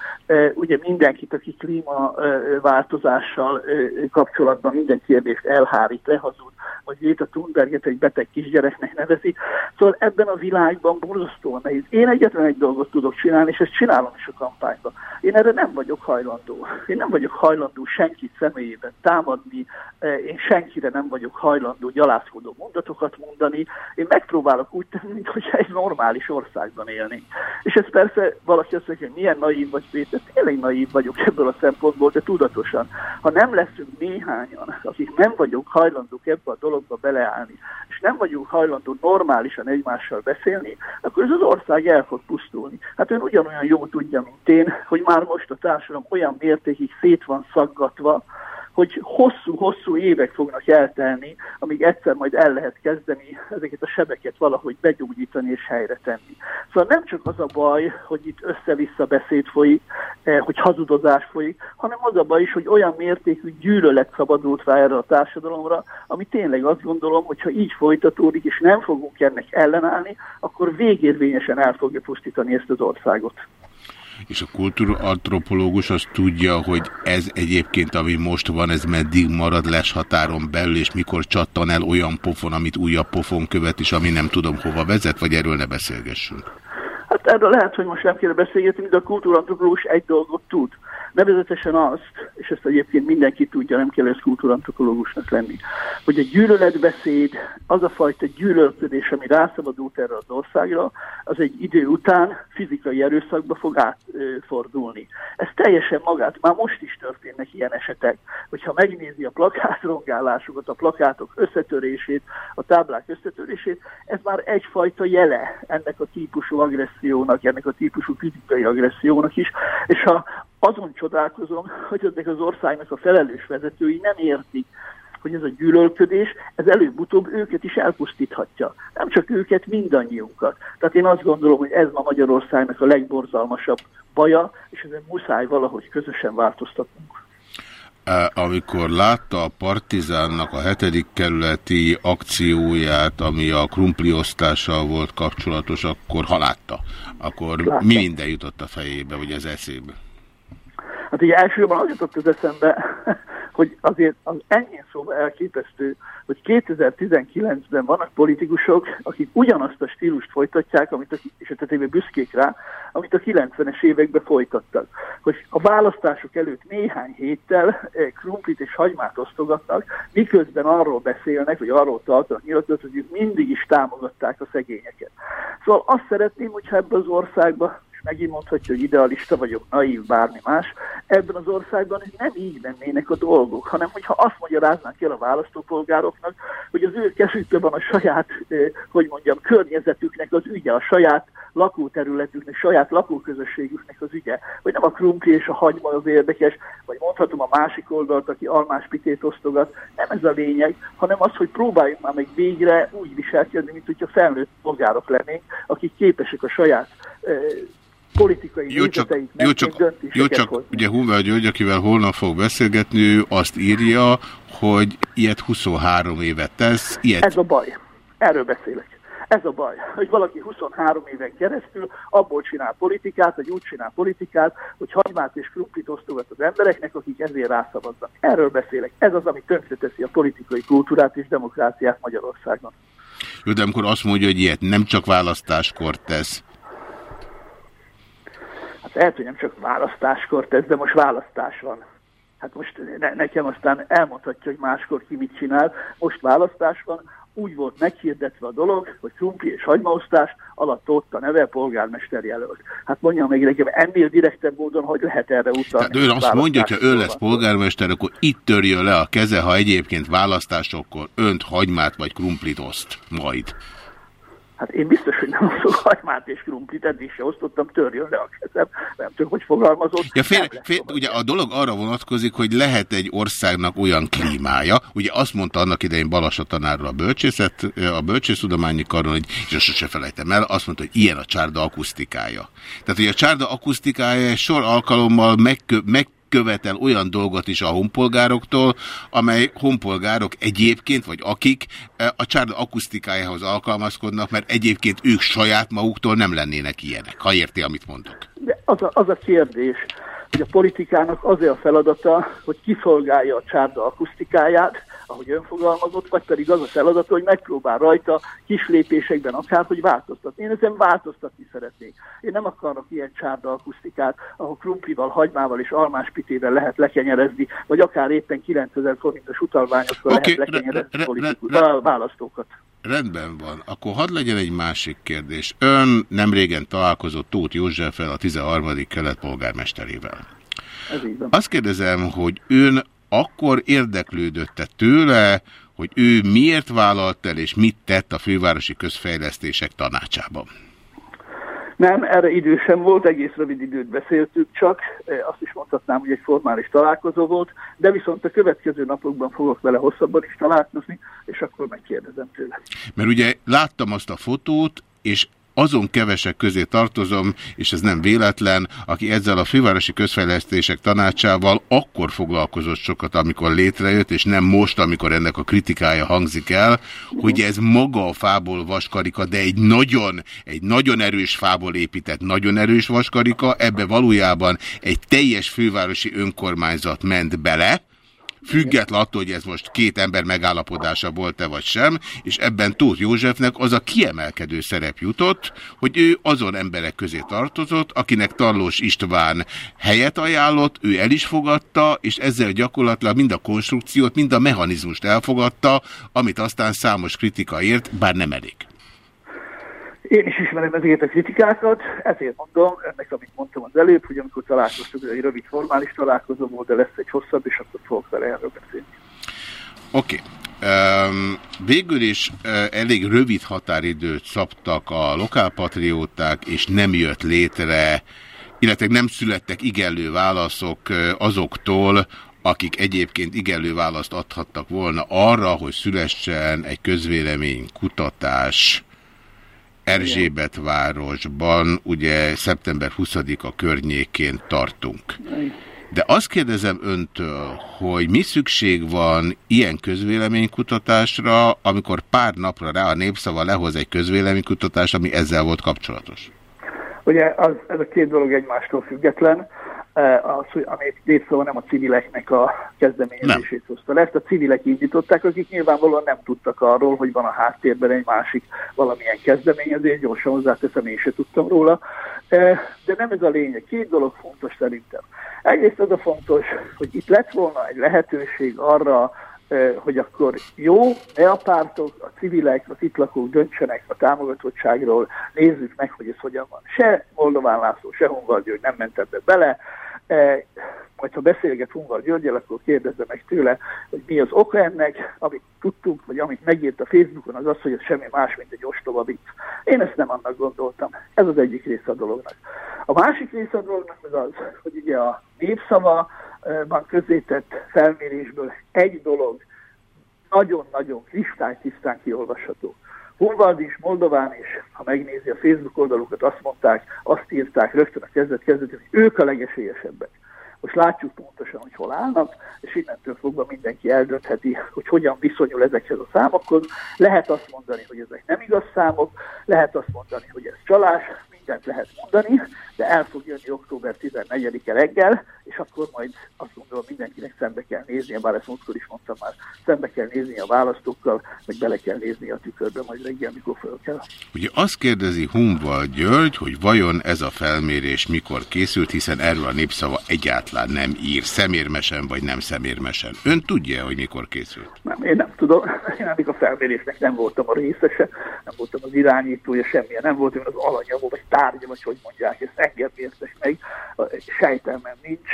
ugye mindenkit, aki klímaváltozással kapcsolatban minden kérdést elhárít, lehazud, vagy Greta Thunberget egy beteg kisgyereknek nevezi. Szóval ebben a világban borzasztóan nehéz. Én egyetlen egy dolgot tudok csinálni, és ezt csinálom is a kampányban. Én erre nem vagyok hajlandó. Én nem vagyok hajlandó senkit személyében támadni, én senkire nem vagyok hajlandó gyalázkodó mondatokat mondani. Én megpróbálok úgy tenni, mintha egy normális országban élnénk. És ez persze valaki azt mondja, hogy milyen naív vagy Péter, tényleg naív vagyok ebből a szempontból, de tudatosan. Ha nem leszünk néhányan, akik nem vagyunk hajlandók ebbe a dologba beleállni, és nem vagyunk hajlandó normálisan egymással beszélni, akkor ez az ország el fog pusztulni. Hát ön ugyanolyan jó tudja, mint én, hogy már most a társadalom olyan mértékig szét van szaggatva, hogy hosszú-hosszú évek fognak eltelni, amíg egyszer majd el lehet kezdeni ezeket a sebeket valahogy begyógyítani és helyre tenni. Szóval nem csak az a baj, hogy itt össze-vissza beszéd folyik, eh, hogy hazudozás folyik, hanem az a baj is, hogy olyan mértékű gyűlölet szabadult rá erre a társadalomra, ami tényleg azt gondolom, hogy ha így folytatódik, és nem fogunk ennek ellenállni, akkor végérvényesen el fogja pusztítani ezt az országot és a kultúrantropológus az tudja, hogy ez egyébként, ami most van, ez meddig marad les határon belül, és mikor csattan el olyan pofon, amit újabb pofon követ, és ami nem tudom hova vezet, vagy erről ne beszélgessünk? Hát erről lehet, hogy most nem kéne beszélgetni, de a kultúrantropológus egy dolgot tud Nevezetesen azt, és ezt egyébként mindenki tudja, nem kell ez kultúrantropológusnak lenni, hogy a gyűlöletbeszéd, az a fajta gyűlölködés, ami rászabadult erre az országra, az egy idő után fizikai erőszakba fog átfordulni. Ez teljesen magát, már most is történnek ilyen esetek, hogyha megnézi a plakátrongálásokat, a plakátok összetörését, a táblák összetörését, ez már egyfajta jele ennek a típusú agressziónak, ennek a típusú fizikai agressziónak is, és ha azon csodálkozom, hogy ezek az országnak a felelős vezetői nem értik, hogy ez a gyűlölködés, ez előbb-utóbb őket is elpusztíthatja. Nem csak őket, mindannyiunkat. Tehát én azt gondolom, hogy ez ma Magyarországnak a legborzalmasabb baja, és ezen muszáj valahogy közösen változtatnunk. Amikor látta a Partizánnak a hetedik kerületi akcióját, ami a krumpliosztással volt kapcsolatos, akkor halátta. Akkor Látta. mi minden jutott a fejébe, vagy az eszébe? Hát ugye elsőben az jutott az eszembe, [LAUGHS] hogy azért az ennyi szóval elképesztő, hogy 2019-ben vannak politikusok, akik ugyanazt a stílust folytatják, amit a, és a tetében büszkék rá, amit a 90-es években folytattak. Hogy a választások előtt néhány héttel eh, krumplit és hagymát osztogatnak, miközben arról beszélnek, vagy arról tartanak nyilatkozatot, hogy ők mindig is támogatták a szegényeket. Szóval azt szeretném, hogyha ebbe az országba megint mondhatja, hogy idealista vagyok, naív, bármi más. Ebben az országban nem így mennének a dolgok, hanem hogyha azt magyaráznánk el a választópolgároknak, hogy az ő kezükben van a saját, hogy mondjam, környezetüknek az ügye, a saját lakóterületüknek, saját lakóközösségüknek az ügye, hogy nem a krumpli és a hagyma az érdekes, vagy mondhatom a másik oldalt, aki almás pitét osztogat, nem ez a lényeg, hanem az, hogy próbáljunk már meg végre úgy viselkedni, mint hogyha felnőtt polgárok lennénk, akik képesek a saját politikai jó csak, jó csak hozni. ugye Hunvár György, akivel holnap fog beszélgetni, ő azt írja, hogy ilyet 23 évet tesz. Ilyet... Ez a baj. Erről beszélek. Ez a baj, hogy valaki 23 éven keresztül abból csinál politikát, vagy úgy csinál politikát, hogy hagymát és krumplit osztogat az embereknek, akik ezért rászavaznak. Erről beszélek. Ez az, ami tönkreteszi a politikai kultúrát és demokráciát Magyarországon. Jó, de amikor azt mondja, hogy ilyet nem csak választáskor tesz, Hát lehet, hogy nem csak választáskor tesz, de most választás van. Hát most ne, nekem aztán elmondhatja, hogy máskor ki mit csinál. Most választás van, úgy volt meghirdetve a dolog, hogy krumpli és hagymaosztás alatt ott a neve polgármester jelölt. Hát mondjam meg nekem ennél direktebb módon, hogy lehet erre utalni. Tehát ő azt mondja, hogy ha ő lesz polgármester, akkor itt törjön le a keze, ha egyébként választásokkor önt hagymát vagy krumplit oszt majd. Hát én biztos, hogy nem osztok hagymát és krumplit, eddig se osztottam, törjön le a kezem. Nem tudom, hogy fogalmazott. Ja, fél, fél, ugye a dolog arra vonatkozik, hogy lehet egy országnak olyan klímája, ugye azt mondta annak idején Balassa tanárra a bölcsészet, a bölcsésztudományi karon, hogy, és azt se felejtem el, azt mondta, hogy ilyen a csárda akusztikája. Tehát, hogy a csárda akusztikája sor alkalommal megkö, meg követel olyan dolgot is a honpolgároktól, amely honpolgárok egyébként, vagy akik eh, a csárda akusztikájához alkalmazkodnak, mert egyébként ők saját maguktól nem lennének ilyenek, ha érti, amit mondok. De az a, az a kérdés, hogy a politikának az a feladata, hogy kiszolgálja a csárda akusztikáját, ahogy önfogalmazott, vagy pedig az a feladat, hogy megpróbál rajta kis lépésekben akár, hogy változtatni. Én ezen változtatni szeretnék. Én nem akarok ilyen csárda akusztikát, ahol krumplival, hagymával és almáspitével lehet lekenyerezni, vagy akár éppen 9000 forintos utalványokkal okay, lehet lekenyerezni politikus, választókat. Rendben van. Akkor hadd legyen egy másik kérdés. Ön nem régen találkozott Tóth Józseffel, a 13. kelet polgármesterével. Azt kérdezem, hogy ön akkor érdeklődötte tőle, hogy ő miért vállalt el és mit tett a fővárosi közfejlesztések tanácsában? Nem, erre idő sem volt, egész rövid időt beszéltük csak, azt is mondhatnám, hogy egy formális találkozó volt, de viszont a következő napokban fogok vele hosszabban is találkozni, és akkor megkérdezem tőle. Mert ugye láttam azt a fotót, és azon kevesek közé tartozom, és ez nem véletlen, aki ezzel a fővárosi közfejlesztések tanácsával akkor foglalkozott sokat, amikor létrejött, és nem most, amikor ennek a kritikája hangzik el, hogy ez maga a fából vaskarika, de egy nagyon, egy nagyon erős fából épített, nagyon erős vaskarika, ebbe valójában egy teljes fővárosi önkormányzat ment bele, független attól, hogy ez most két ember megállapodása volt-e vagy sem, és ebben Tóth Józsefnek az a kiemelkedő szerep jutott, hogy ő azon emberek közé tartozott, akinek Tarlós István helyet ajánlott, ő el is fogadta, és ezzel gyakorlatilag mind a konstrukciót, mind a mechanizmust elfogadta, amit aztán számos kritika ért, bár nem elég. Én is ismerem ezeket a kritikákat, ezért mondom, ennek amit mondtam az előbb, hogy amikor találkoztunk, egy rövid formális találkozó volt, de lesz egy hosszabb, és akkor fogok vele erről beszélni. Oké. Okay. Um, végül is uh, elég rövid határidőt szabtak a lokálpatrióták, és nem jött létre, illetve nem születtek igenlő válaszok azoktól, akik egyébként igenlő választ adhattak volna arra, hogy szülessen egy közvélemény kutatás Erzsébetvárosban, ugye szeptember 20-a környékén tartunk. De azt kérdezem öntől, hogy mi szükség van ilyen közvéleménykutatásra, amikor pár napra rá a népszava lehoz egy közvéleménykutatást, ami ezzel volt kapcsolatos? Ugye az, ez a két dolog egymástól független. Eh, az, amit népszava nem a civileknek a kezdeményezését hozta le. Ezt a civilek indították, akik nyilvánvalóan nem tudtak arról, hogy van a háttérben egy másik valamilyen kezdeményezés, gyorsan hozzáteszem, én se tudtam róla. Eh, de nem ez a lényeg. Két dolog fontos szerintem. Egyrészt az a fontos, hogy itt lett volna egy lehetőség arra, eh, hogy akkor jó, ne a pártok, a civilek, a itt lakók döntsenek a támogatottságról, nézzük meg, hogy ez hogyan van. Se Moldován László, se Hungar György nem ment ebbe bele, E, majd ha beszélget Hungar Györgyel, akkor kérdezze meg tőle, hogy mi az oka ennek, amit tudtunk, vagy amit megírt a Facebookon, az az, hogy ez semmi más, mint egy ostoba vicc. Én ezt nem annak gondoltam. Ez az egyik része a dolognak. A másik része a dolognak az az, hogy ugye a népszava van közzétett felmérésből egy dolog nagyon-nagyon kristálytisztán kiolvasható. Hunvald is, Moldován is, ha megnézi a Facebook oldalukat, azt mondták, azt írták rögtön a kezdet kezdet, hogy ők a legesélyesebbek. Most látjuk pontosan, hogy hol állnak, és innentől fogva mindenki eldöntheti, hogy hogyan viszonyul ezekhez a számokhoz. Lehet azt mondani, hogy ezek nem igaz számok, lehet azt mondani, hogy ez csalás, mindent lehet mondani, de el fog jönni október 14-e reggel, és akkor majd azt gondolom mindenkinek szembe kell néznie, bár ezt múltkor is mondtam már, szembe kell nézni a választókkal, meg bele kell nézni a tükörbe majd reggel, mikor föl kell. Ugye azt kérdezi Humval György, hogy vajon ez a felmérés mikor készült, hiszen erről a népszava egyáltalán nem ír, szemérmesen vagy nem szemérmesen. Ön tudja, hogy mikor készült? Nem, én nem tudom. Én amíg a felmérésnek nem voltam a részese, nem voltam az irányítója, semmilyen nem voltam az alanya, vagy tárgya, vagy hogy mondják, ezt engem értek meg, sejtelmem nincs.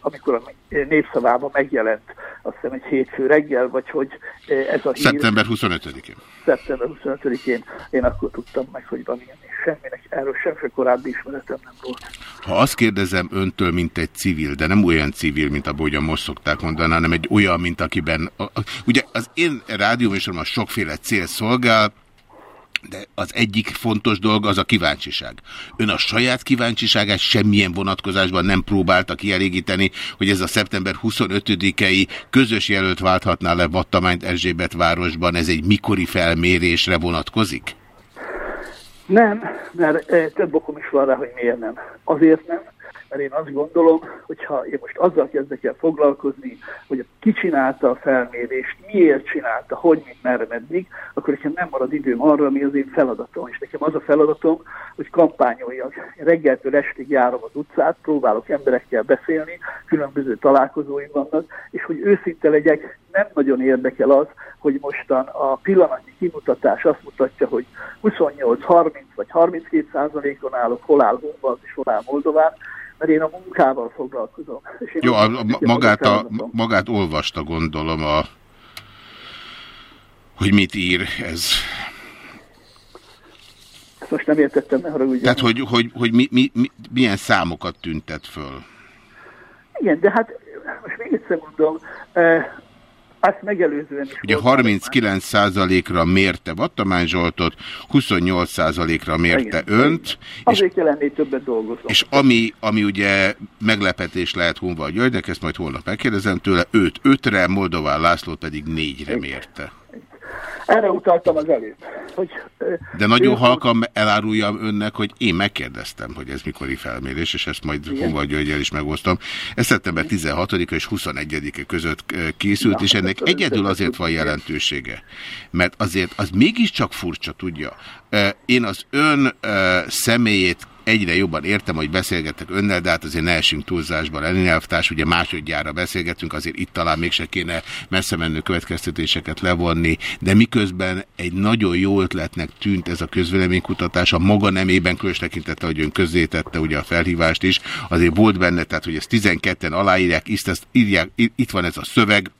Amikor a népszavában megjelent, azt hiszem egy hétfő reggel, vagy hogy ez a hír... Szeptember 25-én. Szeptember 25-én én akkor tudtam meg, hogy van ilyen, és semminek, erről semmi korábbi ismeretem nem volt. Ha azt kérdezem öntől, mint egy civil, de nem olyan civil, mint abban, hogyan most szokták mondani, hanem egy olyan, mint akiben... Ugye az én rádióműsorom sokféle cél szolgál, de az egyik fontos dolog az a kíváncsiság. Ön a saját kíváncsiságát semmilyen vonatkozásban nem próbálta kielégíteni, hogy ez a szeptember 25-i közös jelölt válthatná le Vattamányt Erzsébet városban, ez egy mikori felmérésre vonatkozik? Nem, mert e, több okom is van rá, hogy miért nem. Azért nem, mert én azt gondolom, hogyha én most azzal kezdek el foglalkozni, hogy ki csinálta a felmérést, miért csinálta, hogy, mit, merre, meddig, akkor nekem nem marad időm arra, ami az én feladatom. És nekem az a feladatom, hogy kampányoljak. Én reggeltől estig járom az utcát, próbálok emberekkel beszélni, különböző találkozóim vannak, és hogy őszinte legyek, nem nagyon érdekel az, hogy mostan a pillanatnyi kimutatás azt mutatja, hogy 28-30 vagy 32 százalékon állok, hol áll Humboldt és hol áll Moldován, mert én a munkával foglalkozom. Jó, a, a, magát, a, magát olvasta gondolom, a, hogy mit ír ez. Ezt most nem értettem, ne haragudjon. Tehát, hogy, hogy, hogy mi, mi, mi, milyen számokat tüntet föl? Igen, de hát most még egyszer mondom, eh, azt megelőzően is Ugye 39%-ra mérte Vattamány Zsoltot, 28%-ra mérte Igen. önt. Azért kell ennél többet dolgozom. És ami, ami ugye meglepetés lehet Hunval Györgynek, ezt majd holnap megkérdezem tőle, őt 5-re, Moldován Lászlót pedig 4-re mérte. Erre utaltam az előbb. Hogy, De nagyon halkan eláruljam önnek, hogy én megkérdeztem, hogy ez mikori felmérés, és ezt majd Honval Györgyel is megosztom. Ez szeptember 16 és 21-e között készült, Na, és ennek egyedül azért van jelentősége. Mert azért az mégiscsak furcsa, tudja. Én az ön személyét egyre jobban értem, hogy beszélgetek önnel, de hát azért ne esünk túlzásba. Lenin elvtárs, ugye másodjára beszélgetünk, azért itt talán mégse kéne messze menő következtetéseket levonni, de miközben egy nagyon jó ötletnek tűnt ez a közvéleménykutatás, a maga nemében különös tekintette, hogy ön közzétette ugye a felhívást is, azért volt benne, tehát hogy ezt 12-en aláírják, itt, ezt írják, itt van ez a szöveg,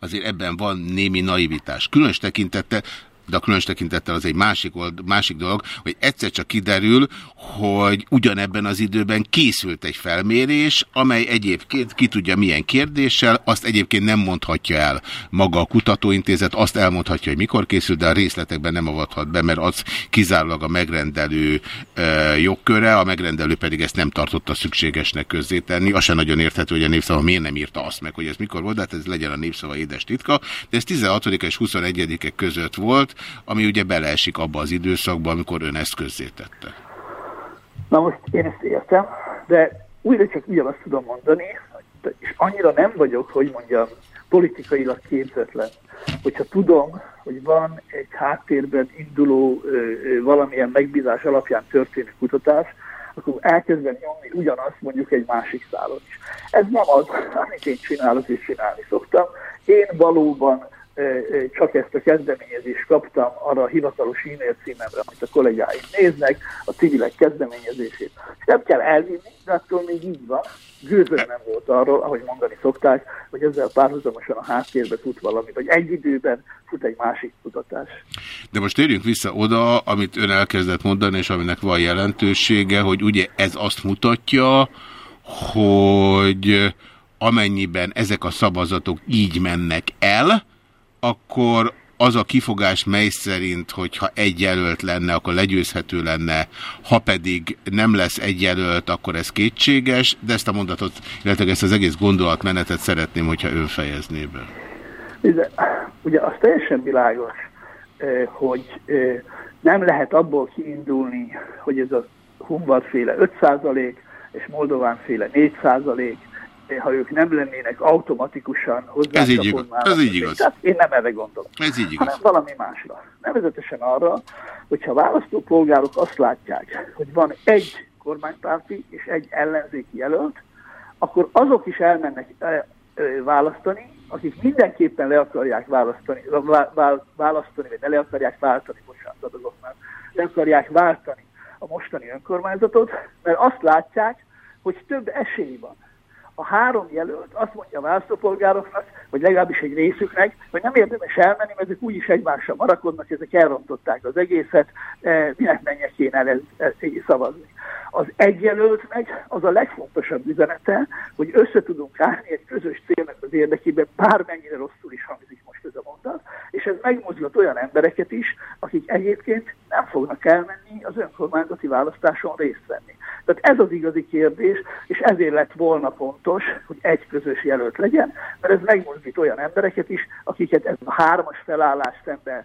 azért ebben van némi naivitás. Különös tekintette, de a különös tekintettel az egy másik, old, másik dolog, hogy egyszer csak kiderül, hogy ugyanebben az időben készült egy felmérés, amely egyébként ki tudja milyen kérdéssel, azt egyébként nem mondhatja el maga a kutatóintézet, azt elmondhatja, hogy mikor készült, de a részletekben nem avathat be, mert az kizárólag a megrendelő e, jogköre, a megrendelő pedig ezt nem tartotta szükségesnek közzétenni. Az sem nagyon érthető, hogy a népszava miért nem írta azt meg, hogy ez mikor volt, de hát ez legyen a népszava édes titka. De ez 16 és 21-e között volt, ami ugye beleesik abba az időszakba, amikor ön ezt közzétette. Na most én ezt értem, de újra csak ugyanazt tudom mondani, és annyira nem vagyok, hogy mondjam, politikailag képzetlen. Hogyha tudom, hogy van egy háttérben induló ö, valamilyen megbízás alapján történő kutatás, akkor elkezdem nyomni ugyanazt mondjuk egy másik szálon is. Ez nem az, amit én csinálok és csinálni szoktam. Én valóban csak ezt a kezdeményezést kaptam arra a hivatalos e-mail címemre, amit a kollégáim néznek, a civilek kezdeményezését. Nem kell elvinni, de attól még így van. Gőzöm nem volt arról, ahogy mondani szokták, hogy ezzel párhuzamosan a háttérbe fut valami, vagy egy időben fut egy másik kutatás. De most térjünk vissza oda, amit ön elkezdett mondani, és aminek van jelentősége, hogy ugye ez azt mutatja, hogy amennyiben ezek a szavazatok így mennek el, akkor az a kifogás, mely szerint, hogyha egy jelölt lenne, akkor legyőzhető lenne, ha pedig nem lesz egy jelölt, akkor ez kétséges, de ezt a mondatot, illetve ezt az egész gondolatmenetet szeretném, hogyha ön fejezné be. Ugye, ugye az teljesen világos, hogy nem lehet abból kiindulni, hogy ez a Humboldt féle 5 és Moldován féle 4 ha ők nem lennének automatikusan hozzá. Ez így igaz. Ez így igaz. Tehát én nem erre gondolok. Ez így igaz. Hanem valami másra. Nevezetesen arra, hogyha választópolgárok azt látják, hogy van egy kormánypárti és egy ellenzéki jelölt, akkor azok is elmennek választani, akik mindenképpen le akarják választani, választani, vagy le akarják váltani, bocsánat, adok már, le akarják váltani a mostani önkormányzatot, mert azt látják, hogy több esély van a három jelölt azt mondja a választópolgároknak, vagy legalábbis egy részüknek, hogy nem érdemes elmenni, mert ezek úgyis egymással marakodnak, ezek elrontották az egészet, e, minek menjek én el szavazni. Az egyjelöltnek az a legfontosabb üzenete, hogy össze tudunk állni egy közös célnak az érdekében, bármennyire rosszul is hangzik most ez a mondat, és ez megmozgat olyan embereket is, akik egyébként nem fognak elmenni az önkormányzati választáson részt venni. Tehát ez az igazi kérdés, és ezért lett volna fontos, hogy egy közös jelölt legyen, mert ez megmozdít olyan embereket is, akiket ez a hármas felállás szemben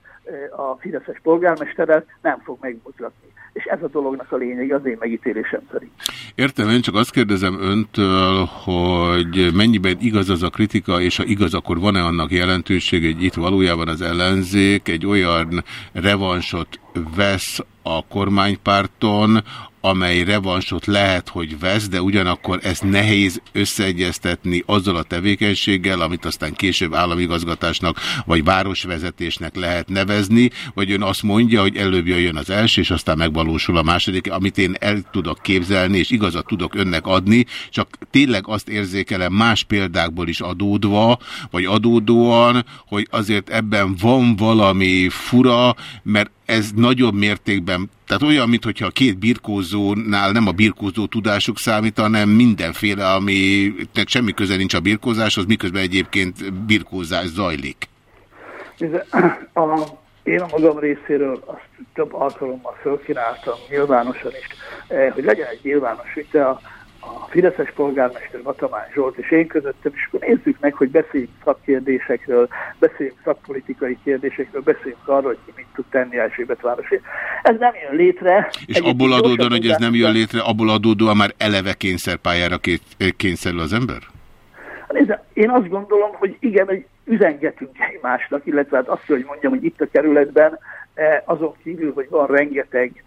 a Fideszes polgármesterrel nem fog megmozgatni. És ez a dolognak a lényeg az én megítélésem szerint. Értem, én csak azt kérdezem öntől, hogy mennyiben igaz az a kritika, és ha igaz, akkor van-e annak jelentőség, hogy itt valójában az ellenzék egy olyan revansot vesz a kormánypárton, amely revansot lehet, hogy vesz, de ugyanakkor ez nehéz összeegyeztetni azzal a tevékenységgel, amit aztán később államigazgatásnak vagy városvezetésnek lehet nevezni, vagy ön azt mondja, hogy előbb jöjjön az első, és aztán megvalósul a második, amit én el tudok képzelni, és igazat tudok önnek adni, csak tényleg azt érzékelem más példákból is adódva, vagy adódóan, hogy azért ebben van valami fura, mert ez nagyobb mértékben, tehát olyan, mintha a két birkózónál nem a birkózó tudásuk számít, hanem mindenféle, aminek semmi köze nincs a birkózáshoz, miközben egyébként birkózás zajlik. A, én a magam részéről azt több alkalommal fölkínáltam nyilvánosan is, eh, hogy legyen egy nyilvános vita a Fideszes polgármester Matamány Zsolt és én közöttem, és akkor nézzük meg, hogy beszéljünk szakkérdésekről, beszéljünk szakpolitikai kérdésekről, beszéljünk arról, hogy ki mit tud tenni Erzsébet városért. Ez nem jön létre. És abból adódóan, hogy ez nem jön létre, abból adódóan már eleve kényszerpályára kényszerül az ember? Nézd, én azt gondolom, hogy igen, üzengetünk egymásnak, illetve hát azt, hogy mondjam, hogy itt a kerületben eh, azon kívül, hogy van rengeteg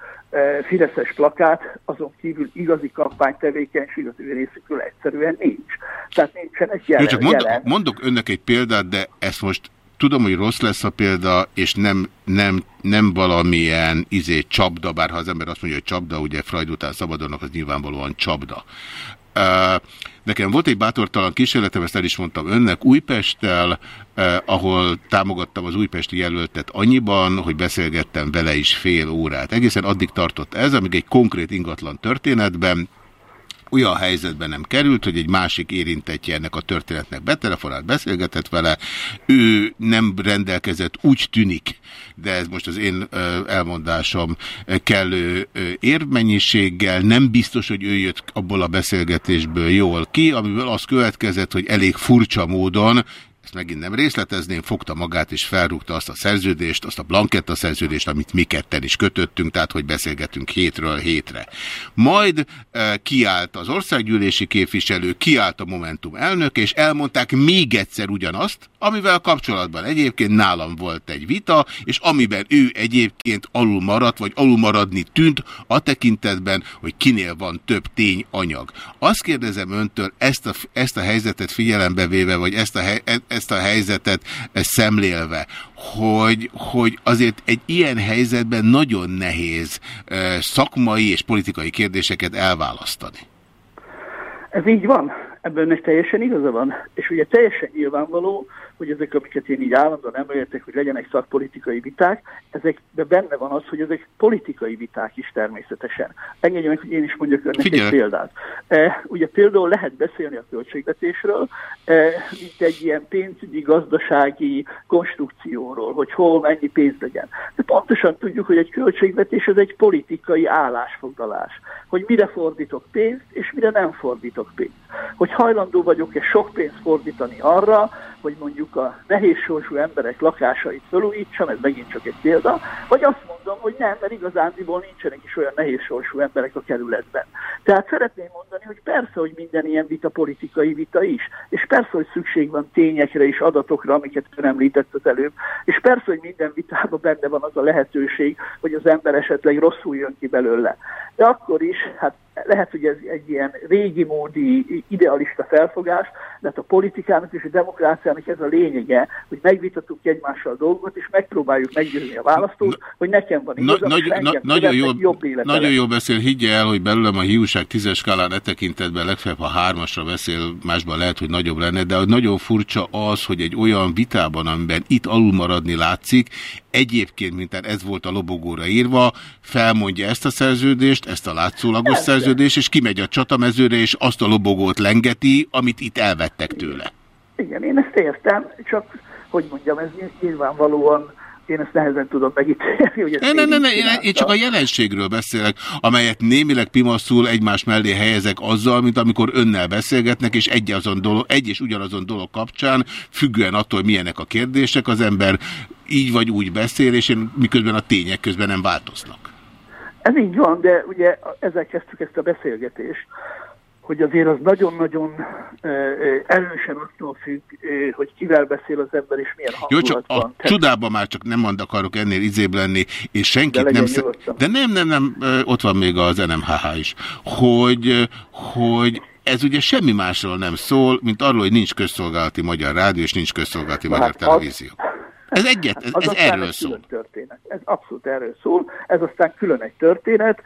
Fideszes plakát, azon kívül igazi kampánytevékenység az ő részükről egyszerűen nincs. Tehát nincsenek jelen. Jó, csak mondok, jelen. mondok önnek egy példát, de ezt most tudom, hogy rossz lesz a példa, és nem, nem, nem valamilyen izé csapda, bár ha az ember azt mondja, hogy csapda, ugye Freud után szabadonnak, az nyilvánvalóan csapda. Nekem volt egy bátortalan kísérletem, ezt el is mondtam önnek, Újpesttel, eh, ahol támogattam az újpesti jelöltet annyiban, hogy beszélgettem vele is fél órát. Egészen addig tartott ez, amíg egy konkrét ingatlan történetben olyan helyzetben nem került, hogy egy másik érintettje ennek a történetnek betelefonált, beszélgetett vele, ő nem rendelkezett, úgy tűnik, de ez most az én elmondásom kellő érvmennyiséggel, nem biztos, hogy ő jött abból a beszélgetésből jól ki, amiből az következett, hogy elég furcsa módon ezt megint nem részletezném, fogta magát és felrúgta azt a szerződést, azt a blanketta szerződést, amit mi ketten is kötöttünk, tehát hogy beszélgetünk hétről hétre. Majd e, kiállt az országgyűlési képviselő, kiállt a Momentum elnök, és elmondták még egyszer ugyanazt, amivel kapcsolatban egyébként nálam volt egy vita, és amiben ő egyébként alul maradt, vagy alul maradni tűnt a tekintetben, hogy kinél van több tényanyag. Azt kérdezem öntől, ezt a, ezt a helyzetet figyelembe véve, vagy ezt a, ezt a helyzetet szemlélve, hogy, hogy azért egy ilyen helyzetben nagyon nehéz szakmai és politikai kérdéseket elválasztani. Ez így van, ebben meg teljesen igaza van. És ugye teljesen nyilvánvaló, hogy ezek, amiket én így állandóan említek, hogy legyenek szakpolitikai viták, ezekben benne van az, hogy ezek politikai viták is természetesen. Engedje meg, hogy én is mondjak önnek Figyelj. egy példát. E, ugye például lehet beszélni a költségvetésről, e, mint egy ilyen pénzügyi, gazdasági konstrukcióról, hogy hol mennyi pénz legyen. De pontosan tudjuk, hogy egy költségvetés az egy politikai állásfoglalás. Hogy mire fordítok pénzt, és mire nem fordítok pénzt. Hogy hajlandó vagyok-e sok pénzt fordítani arra, hogy mondjuk a nehézsorsú emberek lakásait felújítsam, ez megint csak egy példa, vagy azt mondom, hogy nem, mert igazándiból nincsenek is olyan nehézsorsú emberek a kerületben. Tehát szeretném mondani, hogy persze, hogy minden ilyen vita politikai vita is, és persze, hogy szükség van tényekre és adatokra, amiket ön említett az előbb, és persze, hogy minden vitában benne van az a lehetőség, hogy az ember esetleg rosszul jön ki belőle. De akkor is, hát lehet, hogy ez egy ilyen régi módi idealista felfogás, de hát a politikának és a demokráciának ez a lényege, hogy megvitatunk egymással dolgot, és megpróbáljuk meggyőzni a választót, hogy nekem van igazam, na, nagy, na, nagyon, jól, jobb nagyon jól beszél, higgye el, hogy belőlem a hiúság tízes skálán e tekintetben legfeljebb, ha hármasra beszél, másban lehet, hogy nagyobb lenne, de nagyon furcsa az, hogy egy olyan vitában, amiben itt alul maradni látszik, egyébként, mint ez volt a lobogóra írva, felmondja ezt a szerződést, ezt a látszólagos szerződést, és kimegy a csatamezőre, és azt a lobogót lengeti, amit itt elvettek tőle. Igen, én ezt értem, csak, hogy mondjam, ez nyilvánvalóan én ezt nehezen tudom megítélni. Hogy ne, ne, ne, ne, én csak a jelenségről beszélek, amelyet némileg pimaszul egymás mellé helyezek azzal, mint amikor önnel beszélgetnek, és egy, azon dolog, egy és ugyanazon dolog kapcsán, függően attól, milyenek a kérdések, az ember így vagy úgy beszél, és én, miközben a tények közben nem változnak. Ez így van, de ugye ezzel kezdtük ezt a beszélgetést, hogy azért az nagyon-nagyon erősen attól függ, hogy kivel beszél az ember, és milyen Jó, csak a csodában már csak nem akarok ennél izébb lenni, és senkit de nem... Nyugodtan. De nem, nem, nem, ott van még az NMHH is, hogy, hogy ez ugye semmi másról nem szól, mint arról, hogy nincs közszolgálati magyar rádió, és nincs közszolgálati hát magyar televízió. Ez egyet, ez, ez erről szól. Történet. Ez abszolút erről szól. Ez aztán külön egy történet.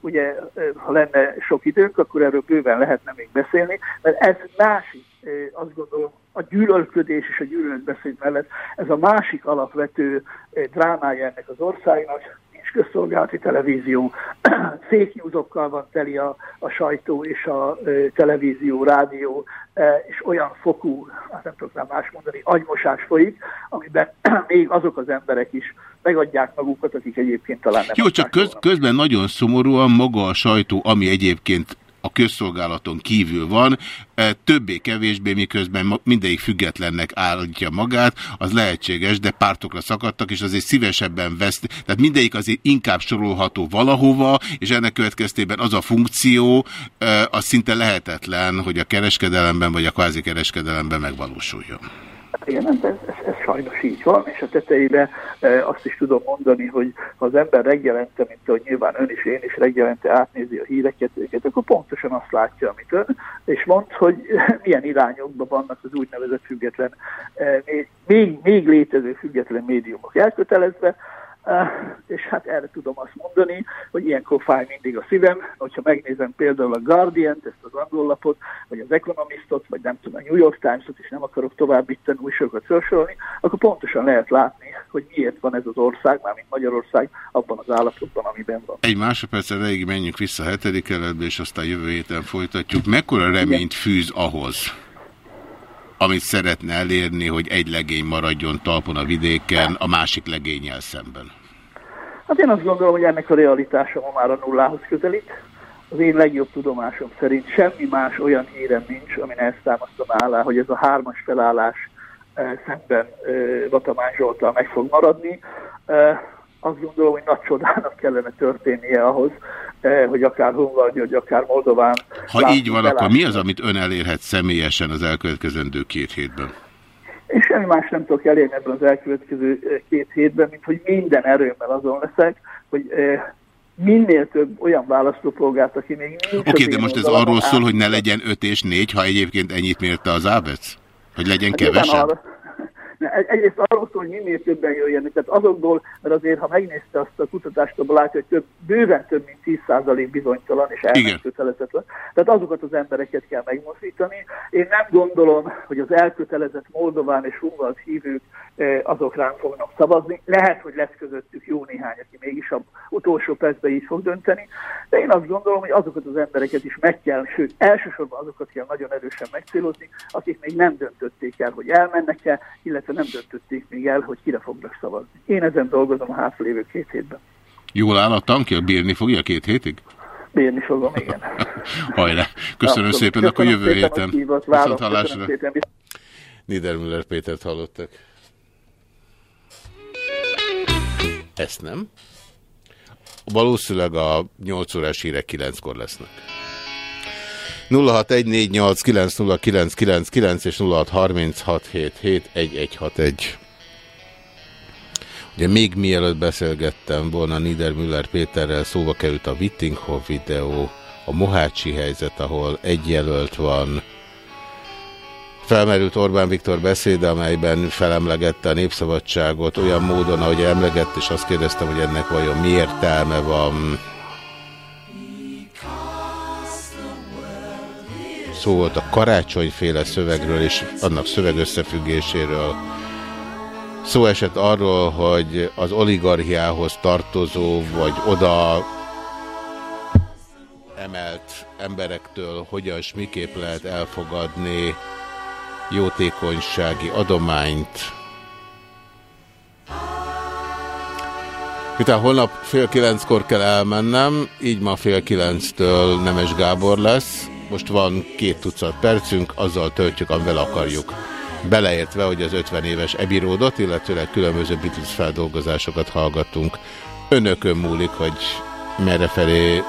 Ugye, ha lenne sok időnk, akkor erről bőven lehetne még beszélni, mert ez másik, azt gondolom, a gyűlölködés és a gyűlöletbeszéd mellett ez a másik alapvető drámája ennek az országnak, közszolgálati televízió, [CLEARS THROAT] fake newsokkal van teli a, a sajtó és a televízió, rádió, és olyan fokú, hát nem tudok más mondani, agymosás folyik, amiben [CLEARS THROAT] még azok az emberek is megadják magukat, akik egyébként talán nem... Jó, csak köz, közben nagyon szomorúan maga a sajtó, ami egyébként a közszolgálaton kívül van, e, többé-kevésbé, miközben mindegyik függetlennek állítja magát, az lehetséges, de pártokra szakadtak, és azért szívesebben vesz, tehát mindegyik azért inkább sorolható valahova, és ennek következtében az a funkció, e, az szinte lehetetlen, hogy a kereskedelemben vagy a kvázi kereskedelemben megvalósuljon. Hát igen, ez, ez, ez sajnos így van, és a tetejére e, azt is tudom mondani, hogy ha az ember reggelente, mint ahogy nyilván ön is, én is reggelente átnézi a híreket, őket, akkor pontosan azt látja, amit ön, és mond, hogy [LAUGHS] milyen irányokban vannak az úgynevezett független, e, még, még, létező független médiumok elkötelezve, és hát erre tudom azt mondani, hogy ilyenkor fáj mindig a szívem, hogyha megnézem például a Guardian-t, ezt az angol lapot, vagy az Economistot, vagy nem tudom, a New York Times-ot, és nem akarok tovább itt újságokat felsorolni, akkor pontosan lehet látni, hogy miért van ez az ország, mármint Magyarország, abban az állapotban, amiben van. Egy másodperc erejéig menjünk vissza a hetedik keletbe, és aztán jövő héten folytatjuk. Mekkora reményt fűz ahhoz, amit szeretne elérni, hogy egy legény maradjon talpon a vidéken, a másik legényel szemben? Hát én azt gondolom, hogy ennek a realitása ma már a nullához közelít. Az én legjobb tudomásom szerint semmi más olyan hírem nincs, amin ezt támasztom alá, hogy ez a hármas felállás e, szemben e, Vatamány Zsoltal meg fog maradni. E, azt gondolom, hogy nagy csodának kellene történnie ahhoz, Eh, hogy akár Hungarni, hogy akár Moldován. Ha így van, akkor mi az, amit ön elérhet személyesen az elkövetkezendő két hétben? Én semmi más nem tudok elérni ebben az elkövetkező eh, két hétben, mint hogy minden erőmmel azon leszek, hogy eh, minél több olyan választópolgárt, aki még nincs... Oké, okay, de most ez arról szól, hogy ne legyen 5 és 4, ha egyébként ennyit mérte az ábec? Hogy legyen hát kevesebb? Arra, Egyrészt arról szól, hogy minél többen jöjjenek. Tehát azokból, mert azért, ha megnézte azt a kutatást, abban látja, hogy több, bőven több mint 10% bizonytalan és elkötelezetlen. Tehát azokat az embereket kell megmozdítani. Én nem gondolom, hogy az elkötelezett Moldován és Ungalt hívők azok rám fognak szavazni. Lehet, hogy lesz közöttük jó néhány, aki mégis a utolsó percben így fog dönteni, de én azt gondolom, hogy azokat az embereket is meg kell, sőt, elsősorban azokat kell nagyon erősen megcélozni, akik még nem döntötték el, hogy elmennek-e, illetve nem döntötték még el, hogy kire fognak szavazni. Én ezen dolgozom a hátralévő két hétben. Jól áll a tankja? Bírni fogja két hétig? Bírni fogom, igen. [LAUGHS] Hajrá! Köszönöm Na, szépen, akkor jövő héten. Viszont hallásra. Niedermüller Pétert hallottak. Ezt nem? Valószínűleg a 8 órás hírek 9-kor lesznek. 0614890999 és 0636771161. Ugye még mielőtt beszélgettem volna Niedermüller Péterrel, szóba került a Wittinghoff videó, a Mohácsi helyzet, ahol egy jelölt van, Felmerült Orbán Viktor beszéde, amelyben felemlegette a népszabadságot olyan módon, ahogy emlegett, és azt kérdeztem, hogy ennek vajon mi értelme van. Szó volt a karácsonyféle szövegről és annak szöveg összefüggéséről. Szó esett arról, hogy az oligarchiához tartozó, vagy oda emelt emberektől hogyan és miképp lehet elfogadni jótékonysági adományt. Miután holnap fél kilenckor kell elmennem, így ma fél kilenctől Nemes Gábor lesz. Most van két tucat percünk, azzal töltjük, amivel akarjuk. Beleértve, hogy az 50 éves ebiródot, illetőleg különböző Beatles feldolgozásokat hallgatunk. önökön múlik, hogy merre felé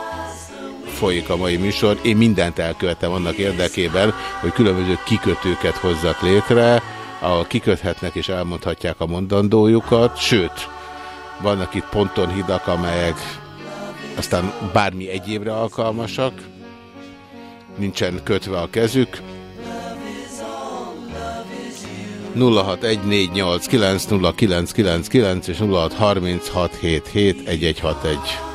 folyik a mai műsor. Én mindent elkövetem annak érdekében, hogy különböző kikötőket hozzak létre, ahol kiköthetnek és elmondhatják a mondandójukat, sőt, vannak itt ponton hidak, amelyek aztán bármi egyébre alkalmasak, nincsen kötve a kezük. 0614890999 és 0636771161.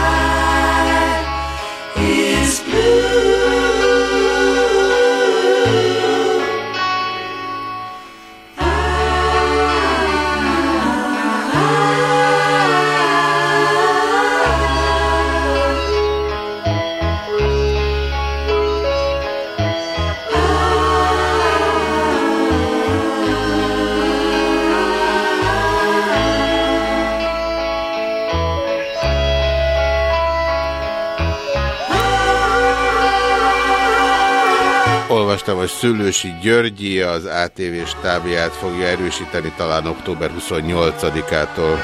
olvastam, hogy Szülősi Györgyi az ATV stábját fogja erősíteni talán október 28-ától.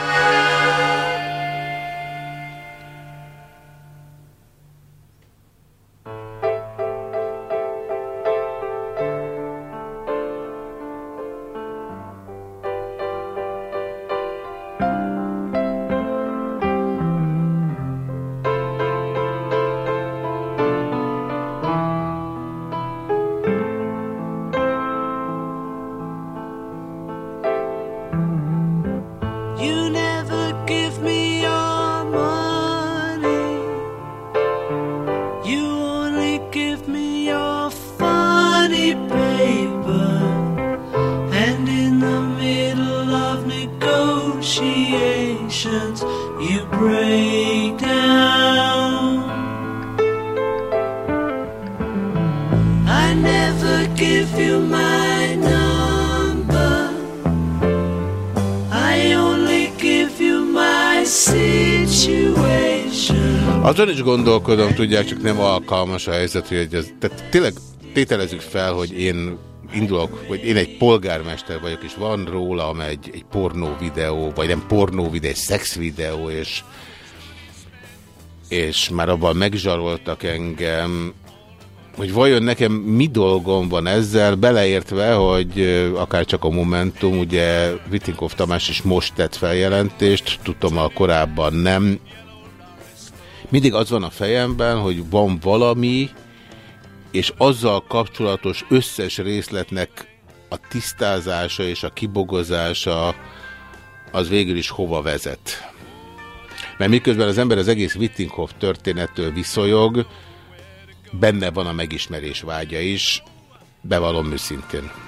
Gondolkodom, tudják, csak nem alkalmas a helyzet, hogy ez, tehát tényleg tételezzük fel, hogy én indulok, hogy én egy polgármester vagyok, és van rólam egy, egy pornó videó, vagy nem pornó videó, egy szex videó, és, és már abban megzsaroltak engem, hogy vajon nekem mi dolgom van ezzel, beleértve, hogy akár csak a Momentum, ugye Vitinkov Tamás is most tett feljelentést, tudom, a korábban nem, mindig az van a fejemben, hogy van valami, és azzal kapcsolatos összes részletnek a tisztázása és a kibogozása az végül is hova vezet. Mert miközben az ember az egész Wittinghoff történettől viszonyog, benne van a megismerés vágya is, bevallom őszintén.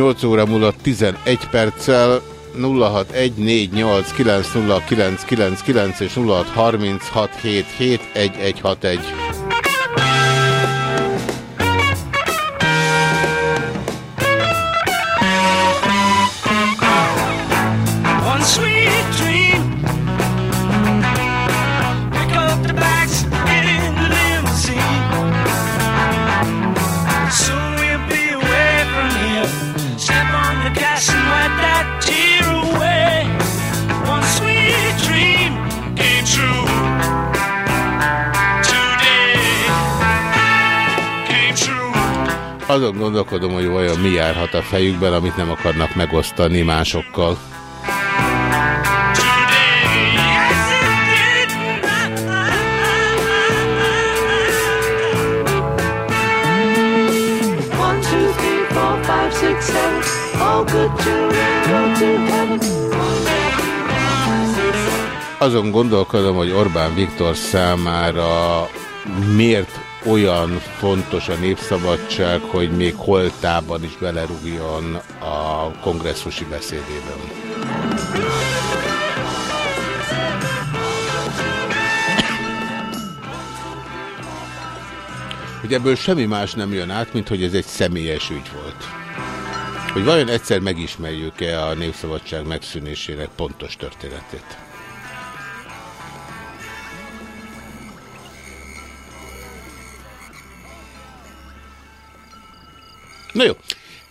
8 óra múlott 11 perccel 0614890999 és 0636771161. Azon gondolkodom, hogy vajon mi járhat a fejükben, amit nem akarnak megosztani másokkal. Azon gondolkodom, hogy Orbán Viktor számára miért olyan fontos a népszabadság, hogy még holtában is belerúgjon a kongresszusi beszédében. Hogy ebből semmi más nem jön át, mint hogy ez egy személyes ügy volt. Hogy vajon egyszer megismerjük-e a népszabadság megszűnésének pontos történetét. Na jó,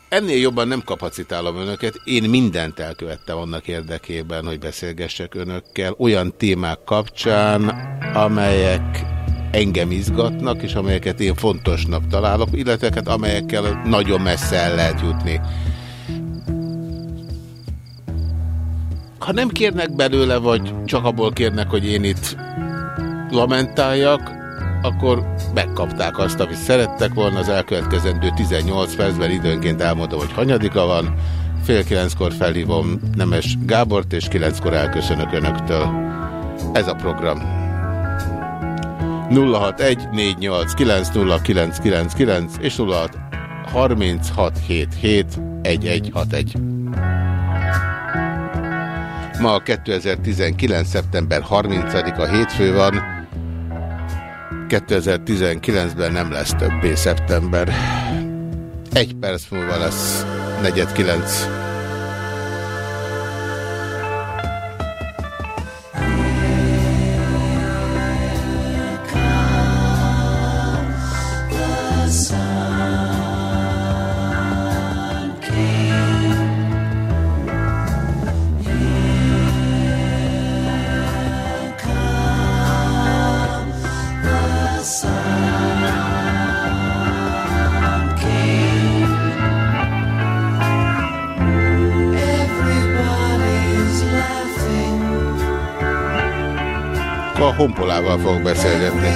ennél jobban nem kapacitálom önöket. Én mindent elkövettem annak érdekében, hogy beszélgessek önökkel olyan témák kapcsán, amelyek engem izgatnak, és amelyeket én fontosnak találok, illetve hát amelyekkel nagyon messze el lehet jutni. Ha nem kérnek belőle, vagy csak abból kérnek, hogy én itt lamentáljak, akkor megkapták azt, amit szerettek volna. Az elkövetkezendő 18 percben időnként elmondom, hogy hanyadika van. Fél kilenckor felhívom Nemes Gábort, és kilenckor elköszönök Önöktől. Ez a program. 061 489 és 06 3677 1161. Ma 2019. szeptember 30-a hétfő van. 2019-ben nem lesz többé szeptember. Egy perc múlva lesz negyed kilenc. Honpolával fog beszélgetni.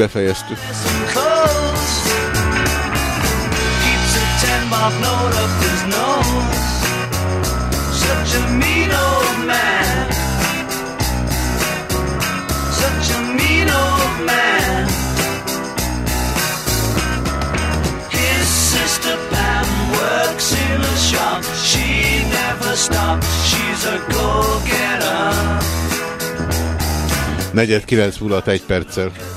Befejeztük. Negyed kilenc múlott egy perccel.